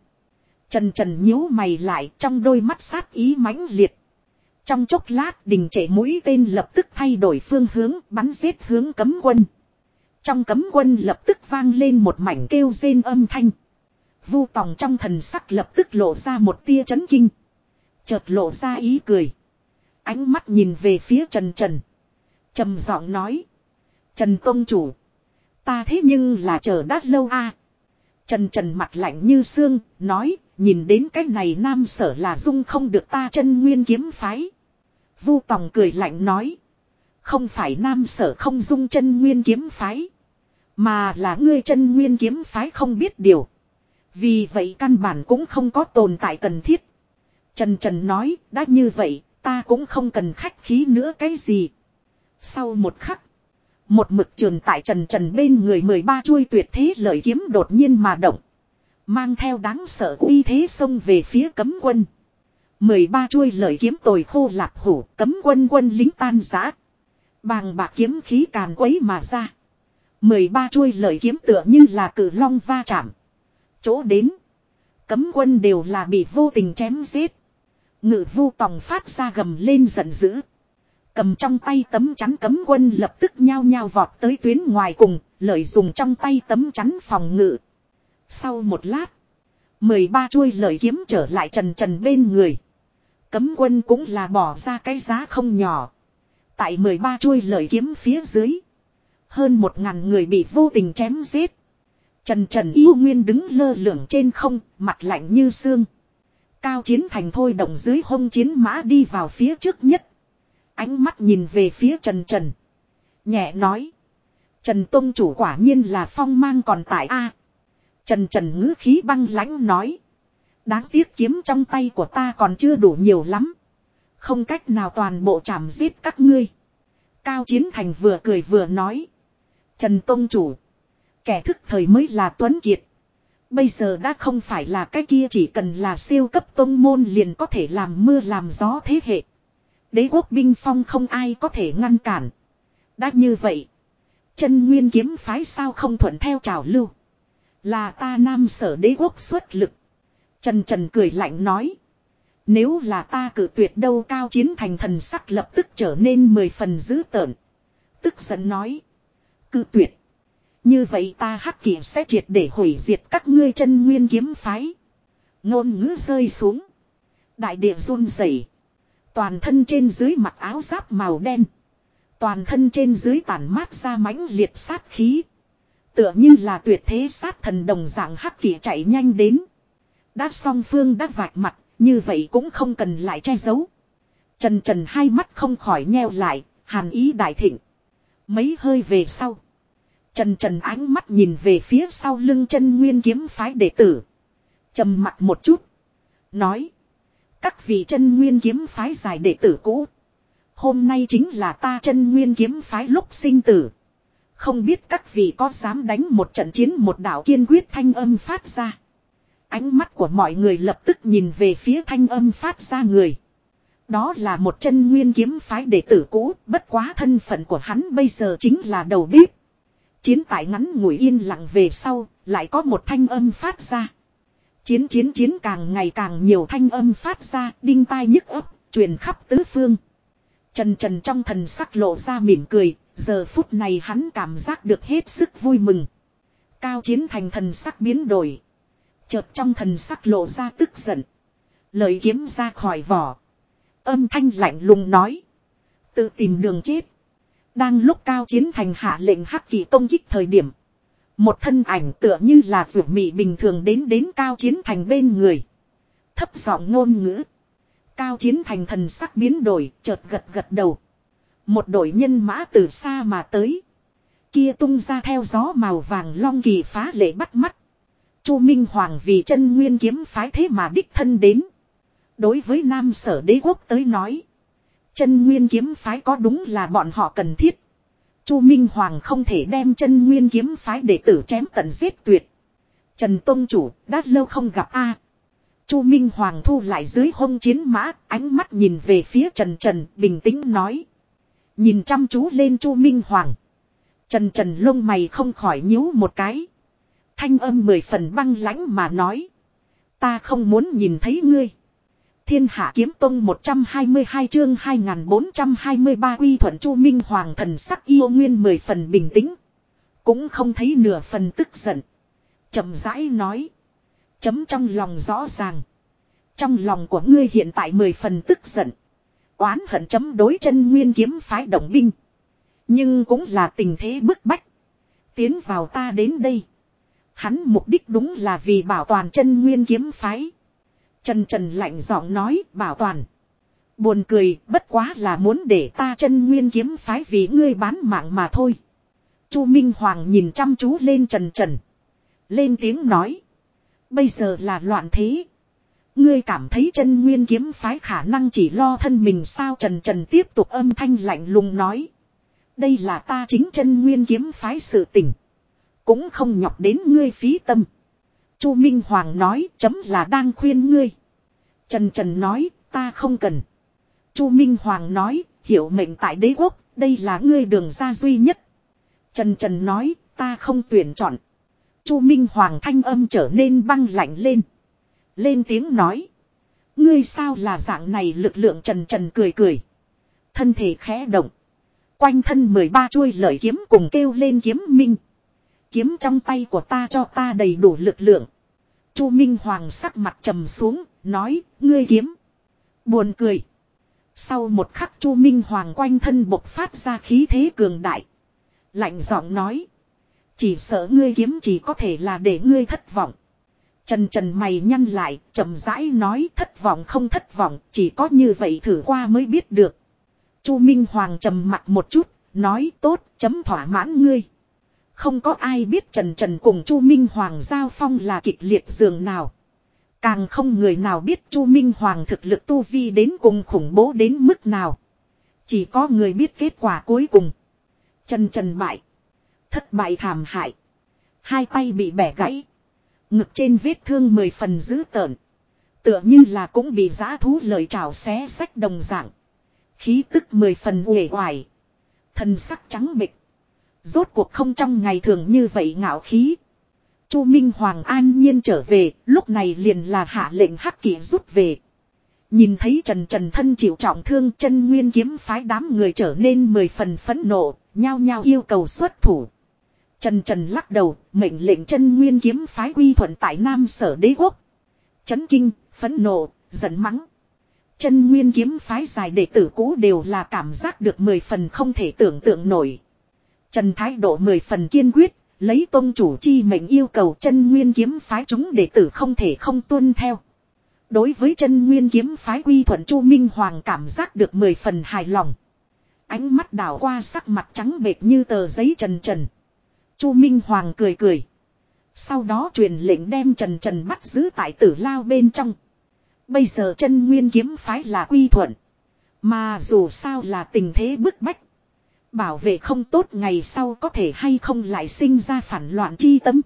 Trần trần nhíu mày lại trong đôi mắt sát ý mãnh liệt. Trong chốc lát đình trệ mũi tên lập tức thay đổi phương hướng bắn giết hướng cấm quân. Trong cấm quân lập tức vang lên một mảnh kêu rên âm thanh. Vu tòng trong thần sắc lập tức lộ ra một tia chấn kinh. Chợt lộ ra ý cười. Ánh mắt nhìn về phía Trần Trần. trầm giọng nói. Trần Tông Chủ. Ta thế nhưng là chờ đã lâu a. Trần Trần mặt lạnh như xương, nói, nhìn đến cái này nam sở là dung không được ta chân nguyên kiếm phái. Vu Tòng cười lạnh nói. Không phải nam sở không dung chân nguyên kiếm phái. Mà là ngươi chân nguyên kiếm phái không biết điều. Vì vậy căn bản cũng không có tồn tại cần thiết. Trần Trần nói, đã như vậy, ta cũng không cần khách khí nữa cái gì. Sau một khắc, một mực trường tại Trần Trần bên người 13 chuôi tuyệt thế lợi kiếm đột nhiên mà động. Mang theo đáng sợ uy thế xông về phía cấm quân. 13 chuôi lợi kiếm tồi khô lạp hủ cấm quân quân lính tan giã. Bàng bạc kiếm khí càn quấy mà ra. 13 chuôi lợi kiếm tựa như là cử long va chạm. Chỗ đến. Cấm quân đều là bị vô tình chém giết. Ngự vu tòng phát ra gầm lên giận dữ. Cầm trong tay tấm chắn cấm quân lập tức nhao nhao vọt tới tuyến ngoài cùng, lợi dùng trong tay tấm chắn phòng ngự. Sau một lát, 13 chuôi lợi kiếm trở lại trần trần bên người. Cấm quân cũng là bỏ ra cái giá không nhỏ. Tại 13 chuôi lợi kiếm phía dưới. Hơn một ngàn người bị vô tình chém giết. Trần Trần yêu nguyên đứng lơ lửng trên không, mặt lạnh như xương. Cao chiến thành thôi động dưới hông chiến mã đi vào phía trước nhất. Ánh mắt nhìn về phía Trần Trần. Nhẹ nói. Trần Tông chủ quả nhiên là phong mang còn tại A. Trần Trần ngữ khí băng lãnh nói. Đáng tiếc kiếm trong tay của ta còn chưa đủ nhiều lắm. Không cách nào toàn bộ chảm giết các ngươi. Cao Chiến Thành vừa cười vừa nói. Trần Tông Chủ. Kẻ thức thời mới là Tuấn Kiệt. Bây giờ đã không phải là cái kia chỉ cần là siêu cấp tông môn liền có thể làm mưa làm gió thế hệ. Đế quốc binh phong không ai có thể ngăn cản. Đã như vậy. Chân nguyên kiếm phái sao không thuận theo trào lưu. Là ta nam sở đế quốc xuất lực. Trần Trần cười lạnh nói. Nếu là ta cử tuyệt đâu cao chiến thành thần sắc lập tức trở nên mười phần dữ tợn. Tức giận nói. Cử tuyệt. Như vậy ta hắc kỷ sẽ triệt để hủy diệt các ngươi chân nguyên kiếm phái. Ngôn ngữ rơi xuống. Đại địa run rẩy. Toàn thân trên dưới mặc áo giáp màu đen. Toàn thân trên dưới tản mát ra mãnh liệt sát khí. Tựa như là tuyệt thế sát thần đồng dạng hắc kỷ chạy nhanh đến. Đã song phương đã vạch mặt, như vậy cũng không cần lại che giấu. Trần trần hai mắt không khỏi nheo lại, hàn ý đại thịnh. Mấy hơi về sau. Trần trần ánh mắt nhìn về phía sau lưng chân nguyên kiếm phái đệ tử. trầm mặt một chút. Nói. Các vị chân nguyên kiếm phái giải đệ tử cũ. Hôm nay chính là ta chân nguyên kiếm phái lúc sinh tử. Không biết các vị có dám đánh một trận chiến một đạo kiên quyết thanh âm phát ra. Ánh mắt của mọi người lập tức nhìn về phía thanh âm phát ra người. Đó là một chân nguyên kiếm phái đệ tử cũ, bất quá thân phận của hắn bây giờ chính là đầu bếp. Chiến tại ngắn ngủi yên lặng về sau, lại có một thanh âm phát ra. Chiến chiến chiến càng ngày càng nhiều thanh âm phát ra, đinh tai nhức ấp, truyền khắp tứ phương. Trần trần trong thần sắc lộ ra mỉm cười, giờ phút này hắn cảm giác được hết sức vui mừng. Cao chiến thành thần sắc biến đổi. Chợt trong thần sắc lộ ra tức giận. Lời kiếm ra khỏi vỏ. Âm thanh lạnh lùng nói. Tự tìm đường chết. Đang lúc cao chiến thành hạ lệnh hắc kỳ công kích thời điểm. Một thân ảnh tựa như là rượu mị bình thường đến đến cao chiến thành bên người. Thấp giọng ngôn ngữ. Cao chiến thành thần sắc biến đổi, chợt gật gật đầu. Một đội nhân mã từ xa mà tới. Kia tung ra theo gió màu vàng long kỳ phá lệ bắt mắt. Chu Minh Hoàng vì chân nguyên kiếm phái thế mà đích thân đến. Đối với Nam sở đế quốc tới nói. Chân nguyên kiếm phái có đúng là bọn họ cần thiết. Chu Minh Hoàng không thể đem chân nguyên kiếm phái để tử chém tận giết tuyệt. Trần Tông Chủ đã lâu không gặp a. Chu Minh Hoàng thu lại dưới hông chiến mã, ánh mắt nhìn về phía Trần Trần, bình tĩnh nói. Nhìn chăm chú lên Chu Minh Hoàng. Trần Trần lông mày không khỏi nhíu một cái. Thanh âm mười phần băng lãnh mà nói. Ta không muốn nhìn thấy ngươi. Thiên hạ kiếm tông 122 chương 2423 quy thuận Chu Minh Hoàng thần sắc yêu nguyên mười phần bình tĩnh. Cũng không thấy nửa phần tức giận. chậm rãi nói. Chấm trong lòng rõ ràng. Trong lòng của ngươi hiện tại mười phần tức giận. Oán hận chấm đối chân nguyên kiếm phái động binh. Nhưng cũng là tình thế bức bách. Tiến vào ta đến đây. Hắn mục đích đúng là vì bảo toàn chân nguyên kiếm phái. Trần Trần lạnh giọng nói, bảo toàn. Buồn cười, bất quá là muốn để ta chân nguyên kiếm phái vì ngươi bán mạng mà thôi. Chu Minh Hoàng nhìn chăm chú lên Trần Trần. Lên tiếng nói. Bây giờ là loạn thế. Ngươi cảm thấy chân nguyên kiếm phái khả năng chỉ lo thân mình sao Trần Trần tiếp tục âm thanh lạnh lùng nói. Đây là ta chính chân nguyên kiếm phái sự tình. Cũng không nhọc đến ngươi phí tâm. Chu Minh Hoàng nói chấm là đang khuyên ngươi. Trần Trần nói Ta không cần. Chu Minh Hoàng nói, hiểu mệnh tại đế quốc, đây là ngươi đường ra duy nhất. Trần Trần nói, ta không tuyển chọn. Chu Minh Hoàng thanh âm trở nên băng lạnh lên. Lên tiếng nói. Ngươi sao là dạng này lực lượng Trần Trần cười cười. Thân thể khẽ động. Quanh thân 13 chuôi lợi kiếm cùng kêu lên kiếm minh. Kiếm trong tay của ta cho ta đầy đủ lực lượng. Chu Minh Hoàng sắc mặt trầm xuống, nói, ngươi kiếm. Buồn cười. Sau một khắc Chu Minh Hoàng quanh thân bộc phát ra khí thế cường đại. Lạnh giọng nói. Chỉ sợ ngươi kiếm chỉ có thể là để ngươi thất vọng. Trần trần mày nhăn lại, chậm rãi nói thất vọng không thất vọng, chỉ có như vậy thử qua mới biết được. Chu Minh Hoàng trầm mặt một chút, nói tốt, chấm thỏa mãn ngươi. Không có ai biết Trần Trần cùng Chu Minh Hoàng giao phong là kịch liệt dường nào. Càng không người nào biết Chu Minh Hoàng thực lực tu vi đến cùng khủng bố đến mức nào. Chỉ có người biết kết quả cuối cùng. Trần Trần bại. Thất bại thảm hại. Hai tay bị bẻ gãy. Ngực trên vết thương mười phần dữ tợn. Tựa như là cũng bị giã thú lời trào xé sách đồng dạng. Khí tức mười phần uể oải. Thần sắc trắng bịch. Rốt cuộc không trong ngày thường như vậy ngạo khí. Chu Minh Hoàng an nhiên trở về, lúc này liền là hạ lệnh hắc kỷ rút về. Nhìn thấy Trần Trần thân chịu trọng thương chân nguyên kiếm phái đám người trở nên mười phần phẫn nộ, nhao nhao yêu cầu xuất thủ. Trần Trần lắc đầu, mệnh lệnh chân nguyên kiếm phái quy thuận tại Nam Sở Đế Quốc. Chấn kinh, phẫn nộ, giận mắng. Chân nguyên kiếm phái dài đệ tử cũ đều là cảm giác được mười phần không thể tưởng tượng nổi. Trần thái độ mười phần kiên quyết, lấy tôn chủ chi mệnh yêu cầu chân nguyên kiếm phái chúng đệ tử không thể không tuân theo. Đối với chân nguyên kiếm phái quy thuận Chu Minh Hoàng cảm giác được mười phần hài lòng. Ánh mắt đảo qua sắc mặt trắng bệt như tờ giấy trần trần. Chu Minh Hoàng cười cười. Sau đó truyền lệnh đem Trần Trần bắt giữ tại tử lao bên trong. Bây giờ chân nguyên kiếm phái là quy thuận. Mà dù sao là tình thế bức bách. Bảo vệ không tốt ngày sau có thể hay không lại sinh ra phản loạn chi tâm.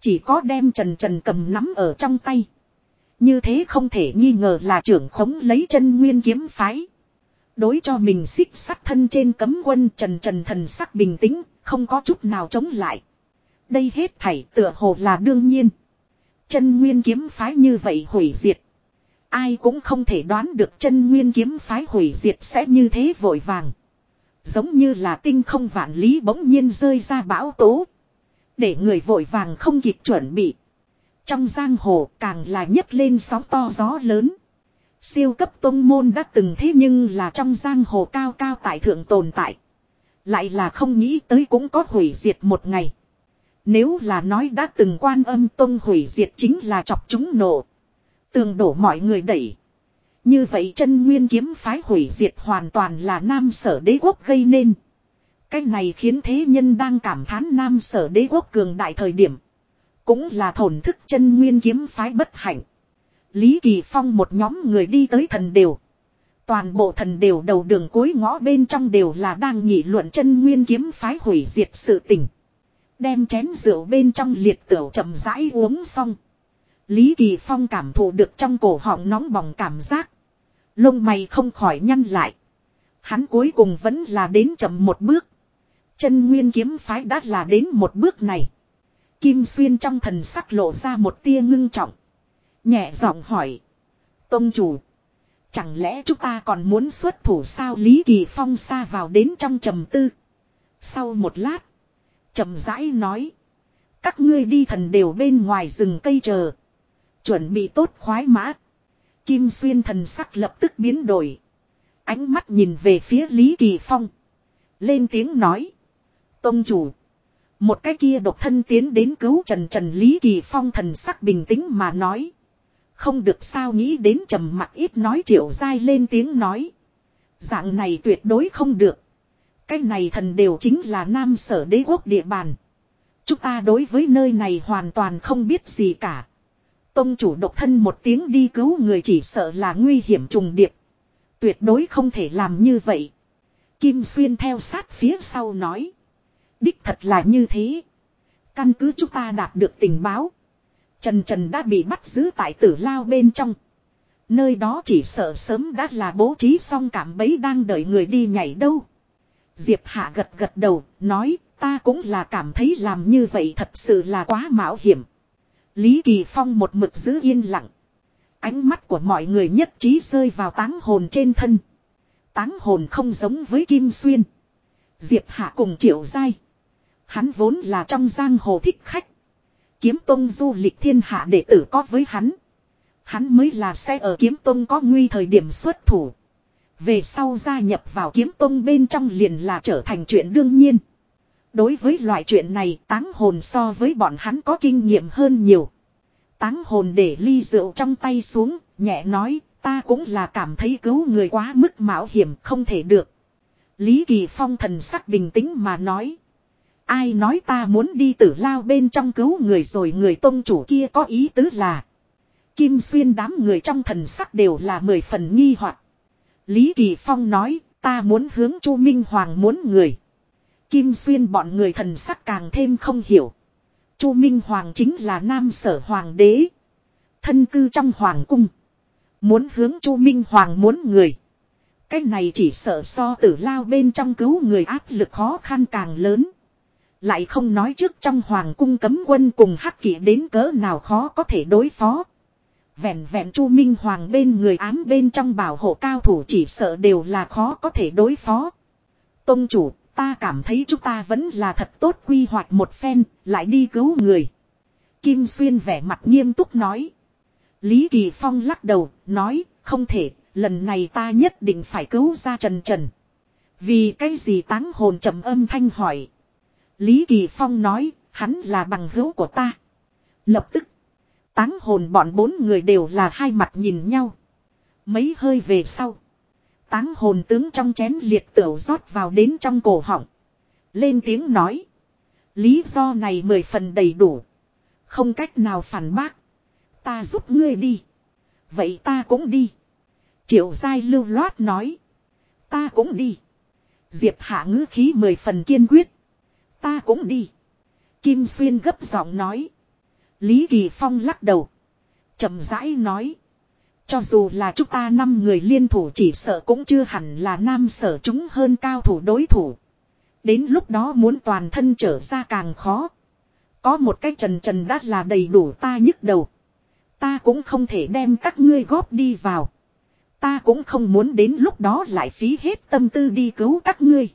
Chỉ có đem Trần Trần cầm nắm ở trong tay. Như thế không thể nghi ngờ là trưởng khống lấy chân nguyên kiếm phái. Đối cho mình xích sắt thân trên cấm quân Trần Trần thần sắc bình tĩnh, không có chút nào chống lại. Đây hết thảy tựa hồ là đương nhiên. Chân nguyên kiếm phái như vậy hủy diệt. Ai cũng không thể đoán được chân nguyên kiếm phái hủy diệt sẽ như thế vội vàng. Giống như là tinh không vạn lý bỗng nhiên rơi ra bão tố. Để người vội vàng không kịp chuẩn bị. Trong giang hồ càng là nhấc lên sóng to gió lớn. Siêu cấp tông môn đã từng thế nhưng là trong giang hồ cao cao tại thượng tồn tại. Lại là không nghĩ tới cũng có hủy diệt một ngày. Nếu là nói đã từng quan âm tông hủy diệt chính là chọc chúng nổ. Tường đổ mọi người đẩy. Như vậy chân nguyên kiếm phái hủy diệt hoàn toàn là nam sở đế quốc gây nên. Cái này khiến thế nhân đang cảm thán nam sở đế quốc cường đại thời điểm. Cũng là thổn thức chân nguyên kiếm phái bất hạnh. Lý Kỳ Phong một nhóm người đi tới thần đều. Toàn bộ thần đều đầu đường cuối ngõ bên trong đều là đang nghị luận chân nguyên kiếm phái hủy diệt sự tình. Đem chén rượu bên trong liệt tửu chậm rãi uống xong. Lý Kỳ Phong cảm thụ được trong cổ họng nóng bỏng cảm giác. Lông mày không khỏi nhăn lại. Hắn cuối cùng vẫn là đến chậm một bước. Chân nguyên kiếm phái đã là đến một bước này. Kim Xuyên trong thần sắc lộ ra một tia ngưng trọng. Nhẹ giọng hỏi. Tông chủ. Chẳng lẽ chúng ta còn muốn xuất thủ sao Lý Kỳ Phong xa vào đến trong trầm tư. Sau một lát. trầm rãi nói. Các ngươi đi thần đều bên ngoài rừng cây chờ. Chuẩn bị tốt khoái mã. Kim Xuyên thần sắc lập tức biến đổi. Ánh mắt nhìn về phía Lý Kỳ Phong. Lên tiếng nói. Tông chủ. Một cái kia độc thân tiến đến cứu Trần Trần Lý Kỳ Phong thần sắc bình tĩnh mà nói. Không được sao nghĩ đến trầm mặt ít nói triệu dai lên tiếng nói. Dạng này tuyệt đối không được. Cái này thần đều chính là nam sở đế quốc địa bàn. Chúng ta đối với nơi này hoàn toàn không biết gì cả. Tông chủ độc thân một tiếng đi cứu người chỉ sợ là nguy hiểm trùng điệp. Tuyệt đối không thể làm như vậy. Kim Xuyên theo sát phía sau nói. Đích thật là như thế. Căn cứ chúng ta đạt được tình báo. Trần Trần đã bị bắt giữ tại tử lao bên trong. Nơi đó chỉ sợ sớm đã là bố trí xong cảm bấy đang đợi người đi nhảy đâu. Diệp Hạ gật gật đầu, nói, ta cũng là cảm thấy làm như vậy thật sự là quá mạo hiểm. Lý Kỳ Phong một mực giữ yên lặng. Ánh mắt của mọi người nhất trí rơi vào táng hồn trên thân. Táng hồn không giống với Kim Xuyên. Diệp Hạ cùng Triệu Giai. Hắn vốn là trong giang hồ thích khách. Kiếm Tông du lịch thiên hạ đệ tử có với hắn. Hắn mới là sẽ ở Kiếm Tông có nguy thời điểm xuất thủ. Về sau gia nhập vào Kiếm Tông bên trong liền là trở thành chuyện đương nhiên. Đối với loại chuyện này táng hồn so với bọn hắn có kinh nghiệm hơn nhiều. Táng hồn để ly rượu trong tay xuống, nhẹ nói, ta cũng là cảm thấy cứu người quá mức mạo hiểm không thể được. Lý Kỳ Phong thần sắc bình tĩnh mà nói. Ai nói ta muốn đi tử lao bên trong cứu người rồi người tôn chủ kia có ý tứ là. Kim xuyên đám người trong thần sắc đều là mười phần nghi hoặc. Lý Kỳ Phong nói, ta muốn hướng Chu Minh Hoàng muốn người. Kim xuyên bọn người thần sắc càng thêm không hiểu. Chu Minh Hoàng chính là nam sở hoàng đế. Thân cư trong hoàng cung. Muốn hướng Chu Minh Hoàng muốn người. Cái này chỉ sợ so tử lao bên trong cứu người áp lực khó khăn càng lớn. Lại không nói trước trong hoàng cung cấm quân cùng hắc kỷ đến cỡ nào khó có thể đối phó. Vẹn vẹn Chu Minh Hoàng bên người ám bên trong bảo hộ cao thủ chỉ sợ đều là khó có thể đối phó. Tông chủ, ta cảm thấy chúng ta vẫn là thật tốt quy hoạch một phen, lại đi cứu người. Kim Xuyên vẻ mặt nghiêm túc nói. Lý Kỳ Phong lắc đầu, nói, không thể, lần này ta nhất định phải cứu ra Trần Trần. Vì cái gì táng hồn trầm âm thanh hỏi. Lý Kỳ Phong nói, hắn là bằng hữu của ta. Lập tức, táng hồn bọn bốn người đều là hai mặt nhìn nhau. Mấy hơi về sau. Táng hồn tướng trong chén liệt tửu rót vào đến trong cổ họng. Lên tiếng nói. Lý do này mười phần đầy đủ. Không cách nào phản bác. Ta giúp ngươi đi. Vậy ta cũng đi. Triệu giai lưu loát nói. Ta cũng đi. Diệp hạ ngữ khí mười phần kiên quyết. Ta cũng đi. Kim Xuyên gấp giọng nói. Lý Kỳ Phong lắc đầu. chậm rãi nói. Cho dù là chúng ta năm người liên thủ chỉ sợ cũng chưa hẳn là nam sở chúng hơn cao thủ đối thủ. Đến lúc đó muốn toàn thân trở ra càng khó. Có một cái trần trần đắt là đầy đủ ta nhức đầu. Ta cũng không thể đem các ngươi góp đi vào. Ta cũng không muốn đến lúc đó lại phí hết tâm tư đi cứu các ngươi.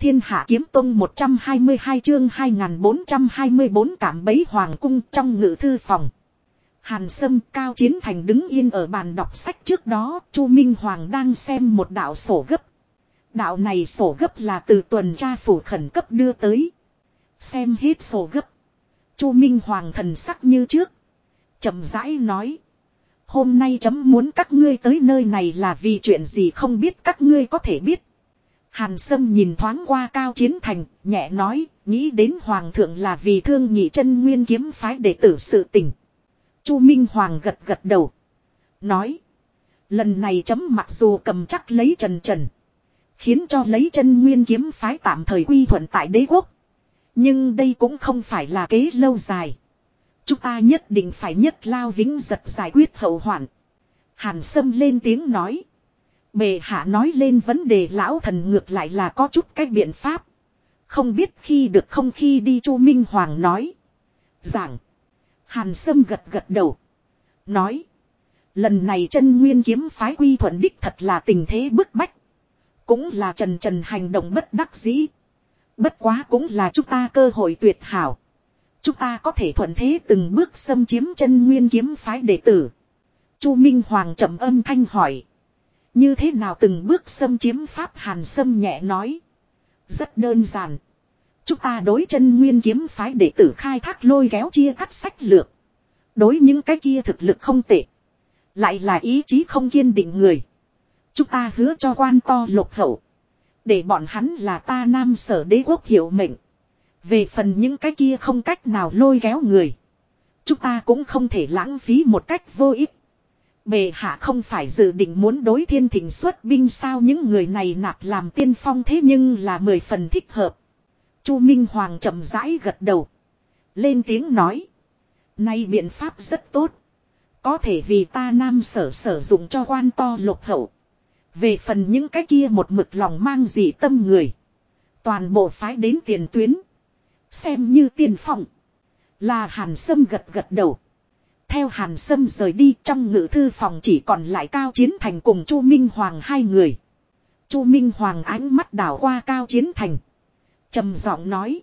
Thiên hạ kiếm tông 122 chương 2424 cảm bấy hoàng cung trong ngự thư phòng. Hàn Sâm Cao Chiến Thành đứng yên ở bàn đọc sách trước đó, Chu Minh Hoàng đang xem một đạo sổ gấp. Đạo này sổ gấp là từ tuần tra phủ khẩn cấp đưa tới. Xem hết sổ gấp. Chu Minh Hoàng thần sắc như trước. chậm rãi nói. Hôm nay chấm muốn các ngươi tới nơi này là vì chuyện gì không biết các ngươi có thể biết. Hàn Sâm nhìn thoáng qua Cao Chiến Thành, nhẹ nói, nghĩ đến Hoàng thượng là vì thương nhị chân nguyên kiếm phái đệ tử sự tình. Chu Minh Hoàng gật gật đầu. Nói. Lần này chấm mặc dù cầm chắc lấy trần trần. Khiến cho lấy chân nguyên kiếm phái tạm thời quy thuận tại đế quốc. Nhưng đây cũng không phải là kế lâu dài. Chúng ta nhất định phải nhất lao vĩnh giật giải quyết hậu hoạn. Hàn Sâm lên tiếng nói. Bề hạ nói lên vấn đề lão thần ngược lại là có chút cách biện pháp. Không biết khi được không khi đi Chu Minh Hoàng nói. Giảng. Hàn Sâm gật gật đầu. Nói. Lần này chân nguyên kiếm phái quy thuận đích thật là tình thế bức bách. Cũng là trần trần hành động bất đắc dĩ. Bất quá cũng là chúng ta cơ hội tuyệt hảo. Chúng ta có thể thuận thế từng bước xâm chiếm chân nguyên kiếm phái đệ tử. Chu Minh Hoàng chậm âm thanh hỏi. Như thế nào từng bước xâm chiếm Pháp Hàn Sâm nhẹ nói. Rất đơn giản. Chúng ta đối chân nguyên kiếm phái để tử khai thác lôi kéo chia cắt sách lược. Đối những cái kia thực lực không tệ. Lại là ý chí không kiên định người. Chúng ta hứa cho quan to lục hậu. Để bọn hắn là ta nam sở đế quốc hiểu mệnh. Về phần những cái kia không cách nào lôi kéo người. Chúng ta cũng không thể lãng phí một cách vô ích. Bề hạ không phải dự định muốn đối thiên thỉnh xuất binh sao những người này nạp làm tiên phong thế nhưng là mười phần thích hợp. Chu Minh Hoàng chậm rãi gật đầu. Lên tiếng nói. Nay biện pháp rất tốt. Có thể vì ta nam sở sử dụng cho quan to lục hậu. Về phần những cái kia một mực lòng mang dị tâm người. Toàn bộ phái đến tiền tuyến. Xem như tiền phòng. Là hàn sâm gật gật đầu. Theo hàn sâm rời đi trong ngự thư phòng chỉ còn lại cao chiến thành cùng chu Minh Hoàng hai người. chu Minh Hoàng ánh mắt đảo qua cao chiến thành. trầm giọng nói.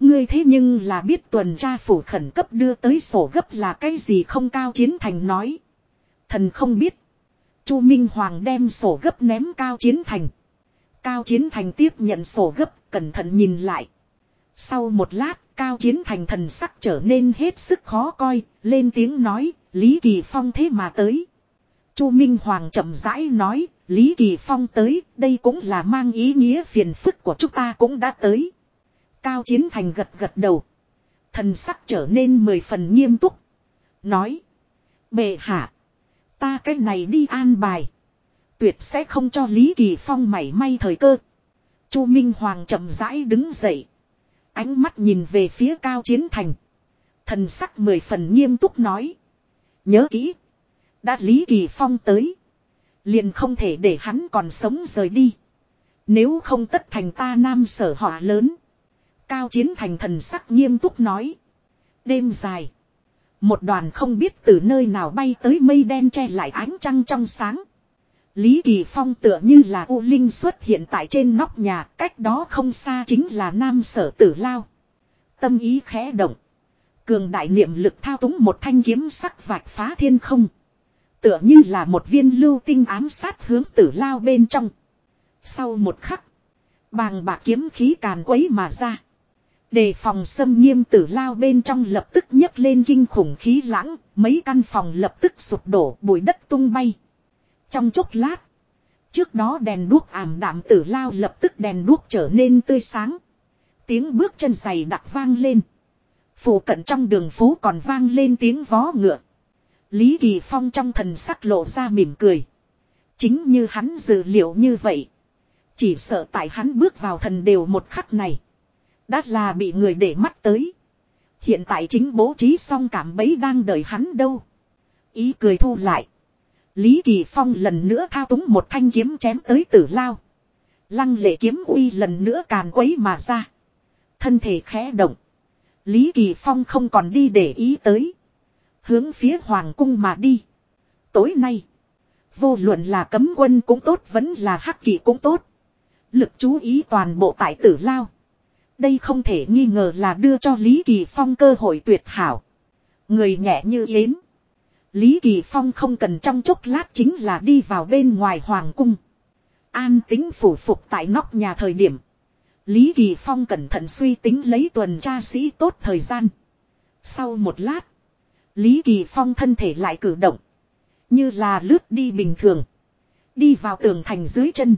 Ngươi thế nhưng là biết tuần tra phủ khẩn cấp đưa tới sổ gấp là cái gì không cao chiến thành nói. Thần không biết. Chu Minh Hoàng đem sổ gấp ném cao chiến thành. Cao chiến thành tiếp nhận sổ gấp, cẩn thận nhìn lại. Sau một lát, cao chiến thành thần sắc trở nên hết sức khó coi, lên tiếng nói, Lý Kỳ Phong thế mà tới. Chu Minh Hoàng chậm rãi nói, Lý Kỳ Phong tới, đây cũng là mang ý nghĩa phiền phức của chúng ta cũng đã tới. Cao Chiến Thành gật gật đầu. Thần sắc trở nên mười phần nghiêm túc. Nói. Bệ hạ. Ta cái này đi an bài. Tuyệt sẽ không cho Lý Kỳ Phong mảy may thời cơ. Chu Minh Hoàng chậm rãi đứng dậy. Ánh mắt nhìn về phía Cao Chiến Thành. Thần sắc mười phần nghiêm túc nói. Nhớ kỹ. Đã Lý Kỳ Phong tới. Liền không thể để hắn còn sống rời đi. Nếu không tất thành ta nam sở họa lớn. Cao chiến thành thần sắc nghiêm túc nói. Đêm dài. Một đoàn không biết từ nơi nào bay tới mây đen che lại ánh trăng trong sáng. Lý Kỳ Phong tựa như là U Linh xuất hiện tại trên nóc nhà, cách đó không xa chính là Nam Sở Tử Lao. Tâm ý khẽ động. Cường đại niệm lực thao túng một thanh kiếm sắc vạch phá thiên không. Tựa như là một viên lưu tinh ám sát hướng tử lao bên trong. Sau một khắc, bàng bạc kiếm khí càn quấy mà ra. Đề phòng xâm nghiêm tử lao bên trong lập tức nhấc lên kinh khủng khí lãng, mấy căn phòng lập tức sụp đổ bụi đất tung bay. Trong chốc lát, trước đó đèn đuốc ảm đạm tử lao lập tức đèn đuốc trở nên tươi sáng. Tiếng bước chân giày đặc vang lên. Phủ cận trong đường phố còn vang lên tiếng vó ngựa. Lý Kỳ Phong trong thần sắc lộ ra mỉm cười. Chính như hắn dự liệu như vậy. Chỉ sợ tại hắn bước vào thần đều một khắc này. Đã là bị người để mắt tới. Hiện tại chính bố trí xong cảm bấy đang đợi hắn đâu. Ý cười thu lại. Lý Kỳ Phong lần nữa thao túng một thanh kiếm chém tới tử lao. Lăng lệ kiếm uy lần nữa càn quấy mà ra. Thân thể khẽ động. Lý Kỳ Phong không còn đi để ý tới. Hướng phía Hoàng cung mà đi. Tối nay. Vô luận là cấm quân cũng tốt, vẫn là hắc kỳ cũng tốt. Lực chú ý toàn bộ tại tử lao. Đây không thể nghi ngờ là đưa cho Lý Kỳ Phong cơ hội tuyệt hảo. Người nhẹ như yến. Lý Kỳ Phong không cần trong chốc lát chính là đi vào bên ngoài hoàng cung. An tính phủ phục tại nóc nhà thời điểm. Lý Kỳ Phong cẩn thận suy tính lấy tuần tra sĩ tốt thời gian. Sau một lát. Lý Kỳ Phong thân thể lại cử động. Như là lướt đi bình thường. Đi vào tường thành dưới chân.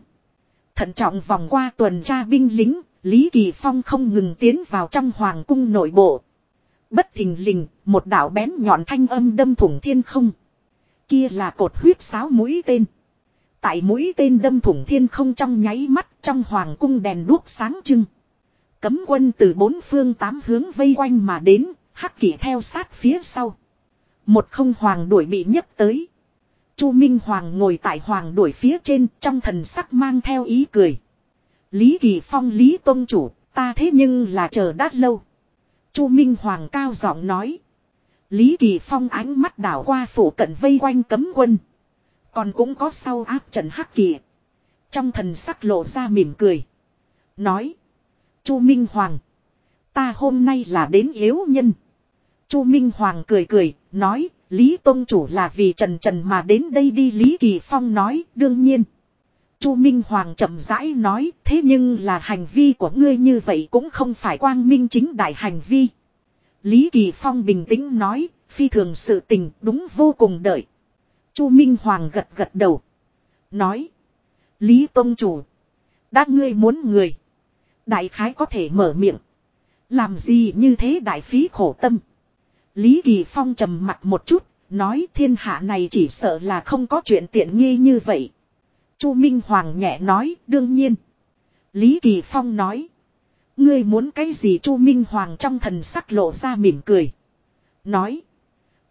Thận trọng vòng qua tuần tra binh lính. Lý Kỳ Phong không ngừng tiến vào trong hoàng cung nội bộ. Bất thình lình, một đạo bén nhọn thanh âm đâm thủng thiên không. Kia là cột huyết sáo mũi tên. Tại mũi tên đâm thủng thiên không trong nháy mắt trong hoàng cung đèn đuốc sáng trưng. Cấm quân từ bốn phương tám hướng vây quanh mà đến, hắc kỷ theo sát phía sau. Một không hoàng đuổi bị nhấc tới. Chu Minh Hoàng ngồi tại hoàng đuổi phía trên trong thần sắc mang theo ý cười. Lý Kỳ Phong Lý Tôn Chủ, ta thế nhưng là chờ đã lâu. Chu Minh Hoàng cao giọng nói. Lý Kỳ Phong ánh mắt đảo qua phủ cận vây quanh cấm quân. Còn cũng có sau áp trận hắc kỳ. Trong thần sắc lộ ra mỉm cười. Nói. Chu Minh Hoàng. Ta hôm nay là đến yếu nhân. Chu Minh Hoàng cười cười, nói, Lý Tôn Chủ là vì Trần Trần mà đến đây đi Lý Kỳ Phong nói, đương nhiên. Chu Minh Hoàng chậm rãi nói, thế nhưng là hành vi của ngươi như vậy cũng không phải quang minh chính đại hành vi. Lý Kỳ Phong bình tĩnh nói, phi thường sự tình đúng vô cùng đợi. Chu Minh Hoàng gật gật đầu. Nói, Lý Tông Chủ, đã ngươi muốn người. Đại khái có thể mở miệng. Làm gì như thế đại phí khổ tâm. Lý Kỳ Phong trầm mặt một chút, nói thiên hạ này chỉ sợ là không có chuyện tiện nghi như vậy. Chu Minh Hoàng nhẹ nói, đương nhiên. Lý Kỳ Phong nói. Ngươi muốn cái gì Chu Minh Hoàng trong thần sắc lộ ra mỉm cười. Nói.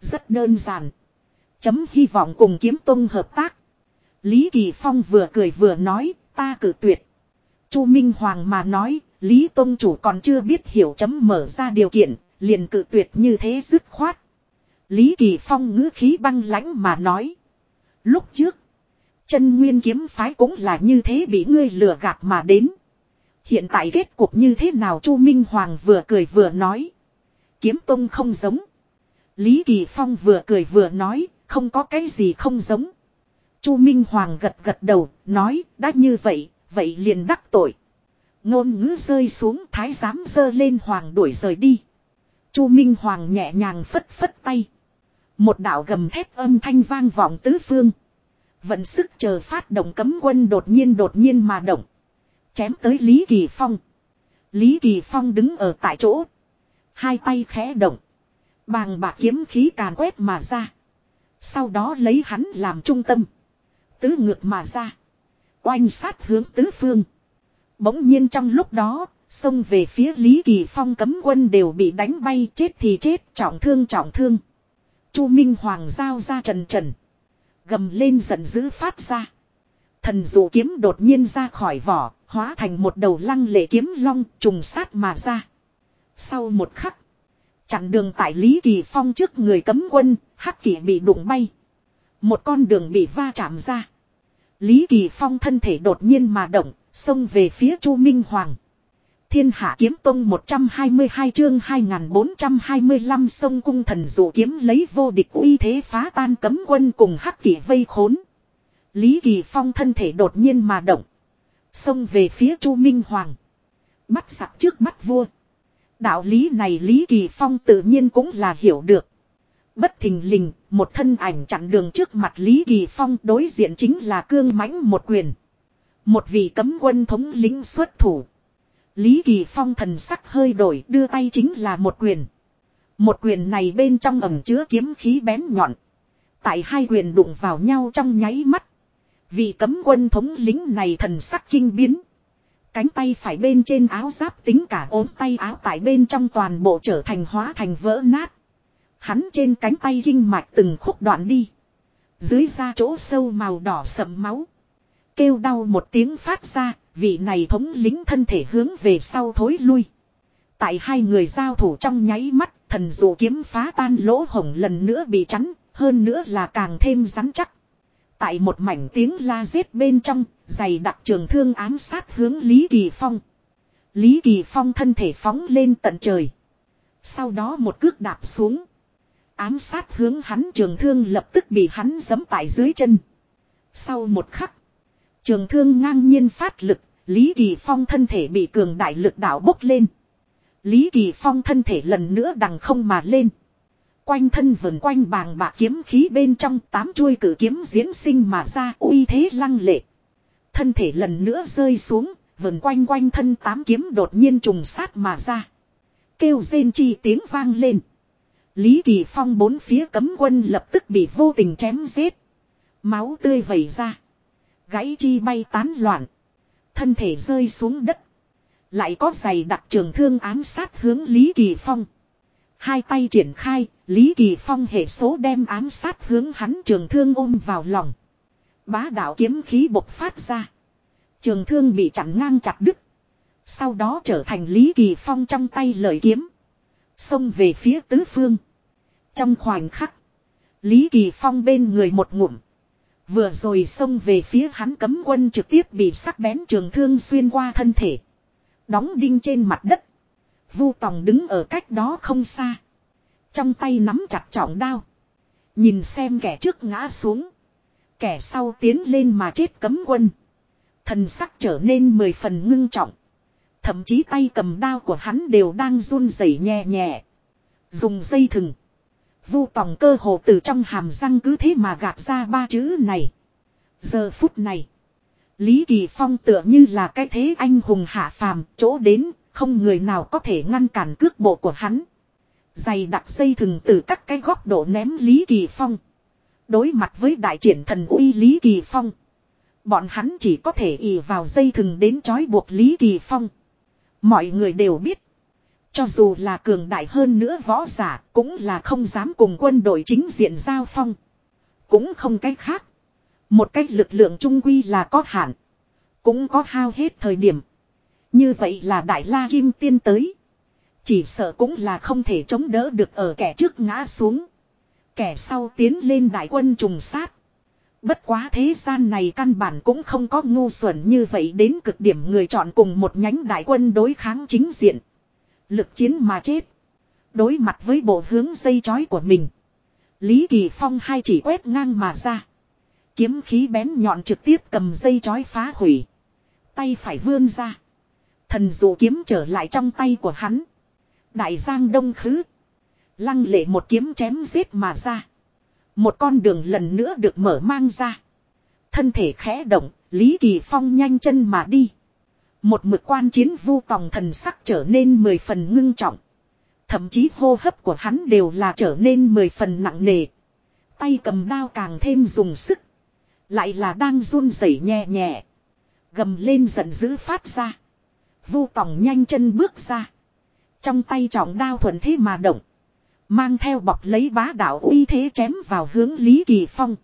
Rất đơn giản. Chấm hy vọng cùng kiếm tông hợp tác. Lý Kỳ Phong vừa cười vừa nói, ta cử tuyệt. Chu Minh Hoàng mà nói, Lý Tông chủ còn chưa biết hiểu chấm mở ra điều kiện, liền cự tuyệt như thế dứt khoát. Lý Kỳ Phong ngữ khí băng lãnh mà nói. Lúc trước, chân nguyên kiếm phái cũng là như thế bị ngươi lừa gạt mà đến. Hiện tại kết cục như thế nào Chu Minh Hoàng vừa cười vừa nói. Kiếm tông không giống. Lý Kỳ Phong vừa cười vừa nói, không có cái gì không giống. Chu Minh Hoàng gật gật đầu, nói, đã như vậy, vậy liền đắc tội. Ngôn ngữ rơi xuống thái giám dơ lên hoàng đuổi rời đi. Chu Minh Hoàng nhẹ nhàng phất phất tay. Một đạo gầm thép âm thanh vang vọng tứ phương. Vận sức chờ phát động cấm quân đột nhiên đột nhiên mà động. Chém tới Lý Kỳ Phong. Lý Kỳ Phong đứng ở tại chỗ. Hai tay khẽ động. Bàng bạc kiếm khí càn quét mà ra. Sau đó lấy hắn làm trung tâm. Tứ ngược mà ra. Oanh sát hướng tứ phương. Bỗng nhiên trong lúc đó, xông về phía Lý Kỳ Phong cấm quân đều bị đánh bay chết thì chết trọng thương trọng thương. Chu Minh Hoàng giao ra trần trần. Gầm lên giận dữ phát ra. Thần dụ kiếm đột nhiên ra khỏi vỏ, hóa thành một đầu lăng lệ kiếm long trùng sát mà ra. Sau một khắc, chặn đường tại Lý Kỳ Phong trước người cấm quân, hắc kỳ bị đụng bay. Một con đường bị va chạm ra. Lý Kỳ Phong thân thể đột nhiên mà động, xông về phía Chu Minh Hoàng. Thiên Hạ Kiếm Tông 122 chương 2425 sông cung thần dụ kiếm lấy vô địch uy thế phá tan cấm quân cùng hắc kỷ vây khốn. Lý Kỳ Phong thân thể đột nhiên mà động. Xông về phía Chu Minh Hoàng. Bắt sặc trước bắt vua. Đạo lý này Lý Kỳ Phong tự nhiên cũng là hiểu được. Bất thình lình, một thân ảnh chặn đường trước mặt Lý Kỳ Phong đối diện chính là cương mãnh một quyền. Một vị cấm quân thống lính xuất thủ. Lý Kỳ Phong thần sắc hơi đổi, đưa tay chính là một quyền. Một quyền này bên trong ẩm chứa kiếm khí bén nhọn. Tại hai quyền đụng vào nhau trong nháy mắt. Vị cấm quân thống lính này thần sắc kinh biến. Cánh tay phải bên trên áo giáp tính cả ốm tay áo tại bên trong toàn bộ trở thành hóa thành vỡ nát. Hắn trên cánh tay kinh mạch từng khúc đoạn đi. Dưới da chỗ sâu màu đỏ sậm máu. Kêu đau một tiếng phát ra, vị này thống lính thân thể hướng về sau thối lui. Tại hai người giao thủ trong nháy mắt, thần dụ kiếm phá tan lỗ hổng lần nữa bị chắn, hơn nữa là càng thêm rắn chắc. Tại một mảnh tiếng la giết bên trong, giày đặc trường thương ám sát hướng Lý Kỳ Phong. Lý Kỳ Phong thân thể phóng lên tận trời. Sau đó một cước đạp xuống. Ám sát hướng hắn trường thương lập tức bị hắn giẫm tại dưới chân. Sau một khắc. Trường thương ngang nhiên phát lực. Lý Kỳ Phong thân thể bị cường đại lực đảo bốc lên. Lý Kỳ Phong thân thể lần nữa đằng không mà lên. Quanh thân vần quanh bàng bạc kiếm khí bên trong tám chuôi cử kiếm diễn sinh mà ra uy thế lăng lệ. Thân thể lần nữa rơi xuống, vần quanh quanh thân tám kiếm đột nhiên trùng sát mà ra. Kêu rên chi tiếng vang lên. Lý Kỳ Phong bốn phía cấm quân lập tức bị vô tình chém giết. Máu tươi vẩy ra. Gãy chi bay tán loạn. Thân thể rơi xuống đất. Lại có giày đặc trường thương ám sát hướng Lý Kỳ Phong. Hai tay triển khai, Lý Kỳ Phong hệ số đem ám sát hướng hắn trường thương ôm vào lòng. Bá đạo kiếm khí bộc phát ra. Trường thương bị chặn ngang chặt đứt. Sau đó trở thành Lý Kỳ Phong trong tay lợi kiếm. Xông về phía tứ phương. Trong khoảnh khắc. Lý Kỳ Phong bên người một ngụm. Vừa rồi xông về phía hắn cấm quân trực tiếp bị sắc bén trường thương xuyên qua thân thể. Đóng đinh trên mặt đất. Vu Tòng đứng ở cách đó không xa. Trong tay nắm chặt trọng đao. Nhìn xem kẻ trước ngã xuống. Kẻ sau tiến lên mà chết cấm quân. Thần sắc trở nên mười phần ngưng trọng. Thậm chí tay cầm đao của hắn đều đang run rẩy nhẹ nhẹ. Dùng dây thừng. Vu tòng cơ hồ từ trong hàm răng cứ thế mà gạt ra ba chữ này. Giờ phút này. Lý Kỳ Phong tựa như là cái thế anh hùng hạ phàm, chỗ đến, không người nào có thể ngăn cản cước bộ của hắn. Dày đặc dây thừng từ các cái góc độ ném Lý Kỳ Phong. Đối mặt với đại triển thần uy Lý Kỳ Phong. Bọn hắn chỉ có thể ì vào dây thừng đến trói buộc Lý Kỳ Phong. Mọi người đều biết. Cho dù là cường đại hơn nữa võ giả, cũng là không dám cùng quân đội chính diện giao phong. Cũng không cách khác. Một cách lực lượng trung quy là có hạn. Cũng có hao hết thời điểm. Như vậy là Đại La Kim Tiên tới. Chỉ sợ cũng là không thể chống đỡ được ở kẻ trước ngã xuống. Kẻ sau tiến lên đại quân trùng sát. Bất quá thế gian này căn bản cũng không có ngu xuẩn như vậy đến cực điểm người chọn cùng một nhánh đại quân đối kháng chính diện. Lực chiến mà chết. Đối mặt với bộ hướng dây chói của mình. Lý Kỳ Phong hai chỉ quét ngang mà ra. Kiếm khí bén nhọn trực tiếp cầm dây chói phá hủy. Tay phải vươn ra. Thần dụ kiếm trở lại trong tay của hắn. Đại giang đông khứ. Lăng lệ một kiếm chém giết mà ra. Một con đường lần nữa được mở mang ra. Thân thể khẽ động, Lý Kỳ Phong nhanh chân mà đi. Một mực quan chiến vu tòng thần sắc trở nên mười phần ngưng trọng. Thậm chí hô hấp của hắn đều là trở nên mười phần nặng nề. Tay cầm đao càng thêm dùng sức. Lại là đang run rẩy nhẹ nhẹ. Gầm lên giận dữ phát ra. Vu tòng nhanh chân bước ra. Trong tay trọng đao thuận thế mà động. Mang theo bọc lấy bá đạo uy thế chém vào hướng Lý Kỳ Phong.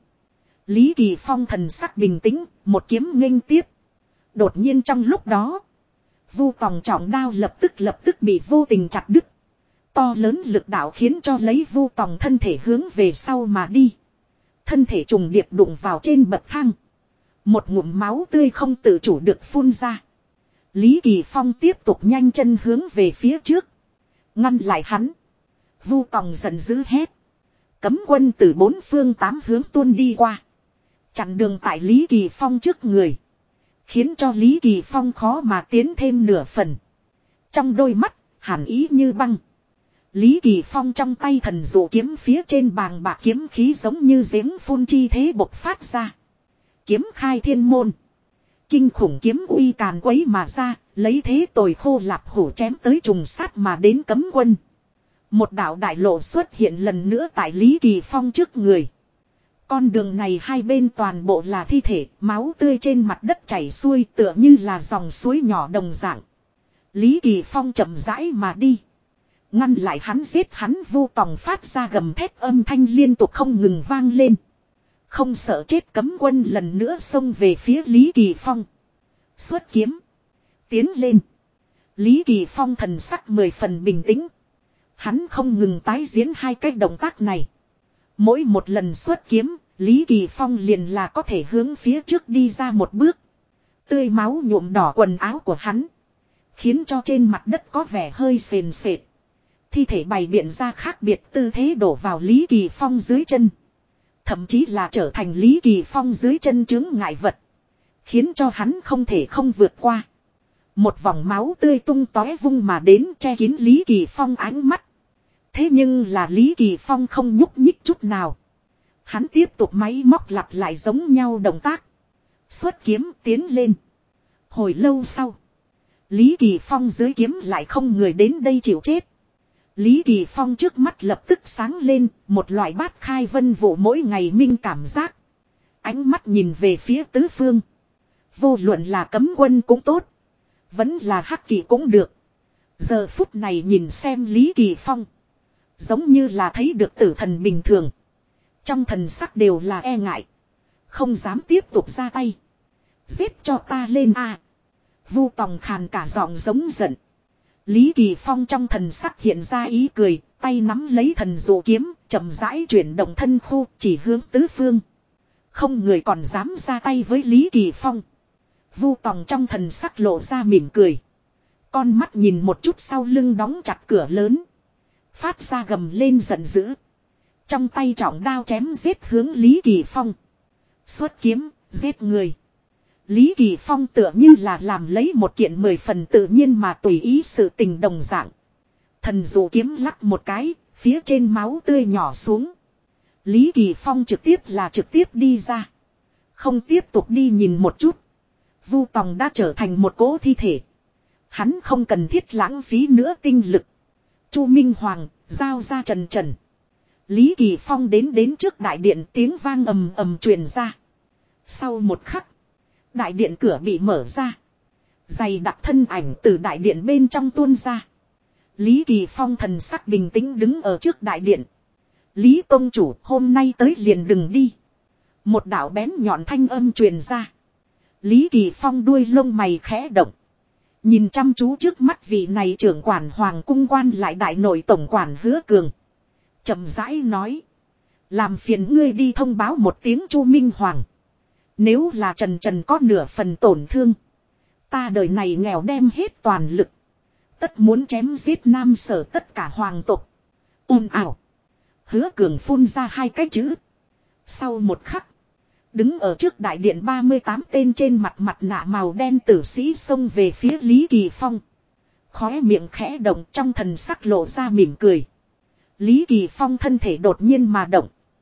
Lý Kỳ Phong thần sắc bình tĩnh, một kiếm nghênh tiếp. Đột nhiên trong lúc đó, vu tòng trọng đao lập tức lập tức bị vô tình chặt đứt. To lớn lực đạo khiến cho lấy vu tòng thân thể hướng về sau mà đi. Thân thể trùng điệp đụng vào trên bậc thang. Một ngụm máu tươi không tự chủ được phun ra. Lý Kỳ Phong tiếp tục nhanh chân hướng về phía trước. Ngăn lại hắn. Vu Tòng giận dữ hét. Cấm quân từ bốn phương tám hướng tuôn đi qua. Chặn đường tại Lý Kỳ Phong trước người. Khiến cho Lý Kỳ Phong khó mà tiến thêm nửa phần. Trong đôi mắt, hàn ý như băng. Lý Kỳ Phong trong tay thần dụ kiếm phía trên bàng bạc kiếm khí giống như giếng phun chi thế bộc phát ra. Kiếm khai thiên môn. Kinh khủng kiếm uy càn quấy mà ra, lấy thế tồi khô lạp hổ chém tới trùng sát mà đến cấm quân. Một đạo đại lộ xuất hiện lần nữa tại Lý Kỳ Phong trước người. Con đường này hai bên toàn bộ là thi thể, máu tươi trên mặt đất chảy xuôi tựa như là dòng suối nhỏ đồng dạng. Lý Kỳ Phong chậm rãi mà đi. Ngăn lại hắn giết hắn vu tòng phát ra gầm thép âm thanh liên tục không ngừng vang lên. Không sợ chết cấm quân lần nữa xông về phía Lý Kỳ Phong. Xuất kiếm. Tiến lên. Lý Kỳ Phong thần sắc mười phần bình tĩnh. Hắn không ngừng tái diễn hai cái động tác này. Mỗi một lần xuất kiếm, Lý Kỳ Phong liền là có thể hướng phía trước đi ra một bước. Tươi máu nhuộm đỏ quần áo của hắn. Khiến cho trên mặt đất có vẻ hơi sền sệt. Thi thể bày biện ra khác biệt tư thế đổ vào Lý Kỳ Phong dưới chân. Thậm chí là trở thành Lý Kỳ Phong dưới chân chứng ngại vật. Khiến cho hắn không thể không vượt qua. Một vòng máu tươi tung tóe vung mà đến che kín Lý Kỳ Phong ánh mắt. Thế nhưng là Lý Kỳ Phong không nhúc nhích chút nào. Hắn tiếp tục máy móc lặp lại giống nhau động tác. Xuất kiếm tiến lên. Hồi lâu sau. Lý Kỳ Phong dưới kiếm lại không người đến đây chịu chết. Lý Kỳ Phong trước mắt lập tức sáng lên, một loại bát khai vân vụ mỗi ngày minh cảm giác. Ánh mắt nhìn về phía tứ phương. Vô luận là cấm quân cũng tốt. Vẫn là hắc kỳ cũng được. Giờ phút này nhìn xem Lý Kỳ Phong. Giống như là thấy được tử thần bình thường. Trong thần sắc đều là e ngại. Không dám tiếp tục ra tay. Giết cho ta lên a Vu tòng khàn cả giọng giống giận. Lý Kỳ Phong trong thần sắc hiện ra ý cười, tay nắm lấy thần dụ kiếm, chậm rãi chuyển động thân khu chỉ hướng tứ phương. Không người còn dám ra tay với Lý Kỳ Phong. Vu tòng trong thần sắc lộ ra mỉm cười. Con mắt nhìn một chút sau lưng đóng chặt cửa lớn. Phát ra gầm lên giận dữ. Trong tay trọng đao chém giết hướng Lý Kỳ Phong. Xuất kiếm, giết người. Lý Kỳ Phong tựa như là làm lấy một kiện mười phần tự nhiên mà tùy ý sự tình đồng dạng. Thần dụ kiếm lắc một cái, phía trên máu tươi nhỏ xuống. Lý Kỳ Phong trực tiếp là trực tiếp đi ra. Không tiếp tục đi nhìn một chút. Vu Tòng đã trở thành một cỗ thi thể. Hắn không cần thiết lãng phí nữa tinh lực. Chu Minh Hoàng, giao ra trần trần. Lý Kỳ Phong đến đến trước đại điện tiếng vang ầm ầm truyền ra. Sau một khắc, đại điện cửa bị mở ra. Dày đặc thân ảnh từ đại điện bên trong tuôn ra. Lý Kỳ Phong thần sắc bình tĩnh đứng ở trước đại điện. Lý Tông Chủ hôm nay tới liền đừng đi. Một đạo bén nhọn thanh âm truyền ra. Lý Kỳ Phong đuôi lông mày khẽ động. Nhìn chăm chú trước mắt vị này trưởng quản hoàng cung quan lại đại nội tổng quản hứa cường. chậm rãi nói. Làm phiền ngươi đi thông báo một tiếng chu Minh Hoàng. Nếu là Trần Trần có nửa phần tổn thương. Ta đời này nghèo đem hết toàn lực. Tất muốn chém giết nam sở tất cả hoàng tộc. ồn ảo. Hứa cường phun ra hai cái chữ. Sau một khắc. Đứng ở trước đại điện 38 tên trên mặt mặt nạ màu đen tử sĩ xông về phía Lý Kỳ Phong. Khóe miệng khẽ động, trong thần sắc lộ ra mỉm cười. Lý Kỳ Phong thân thể đột nhiên mà động.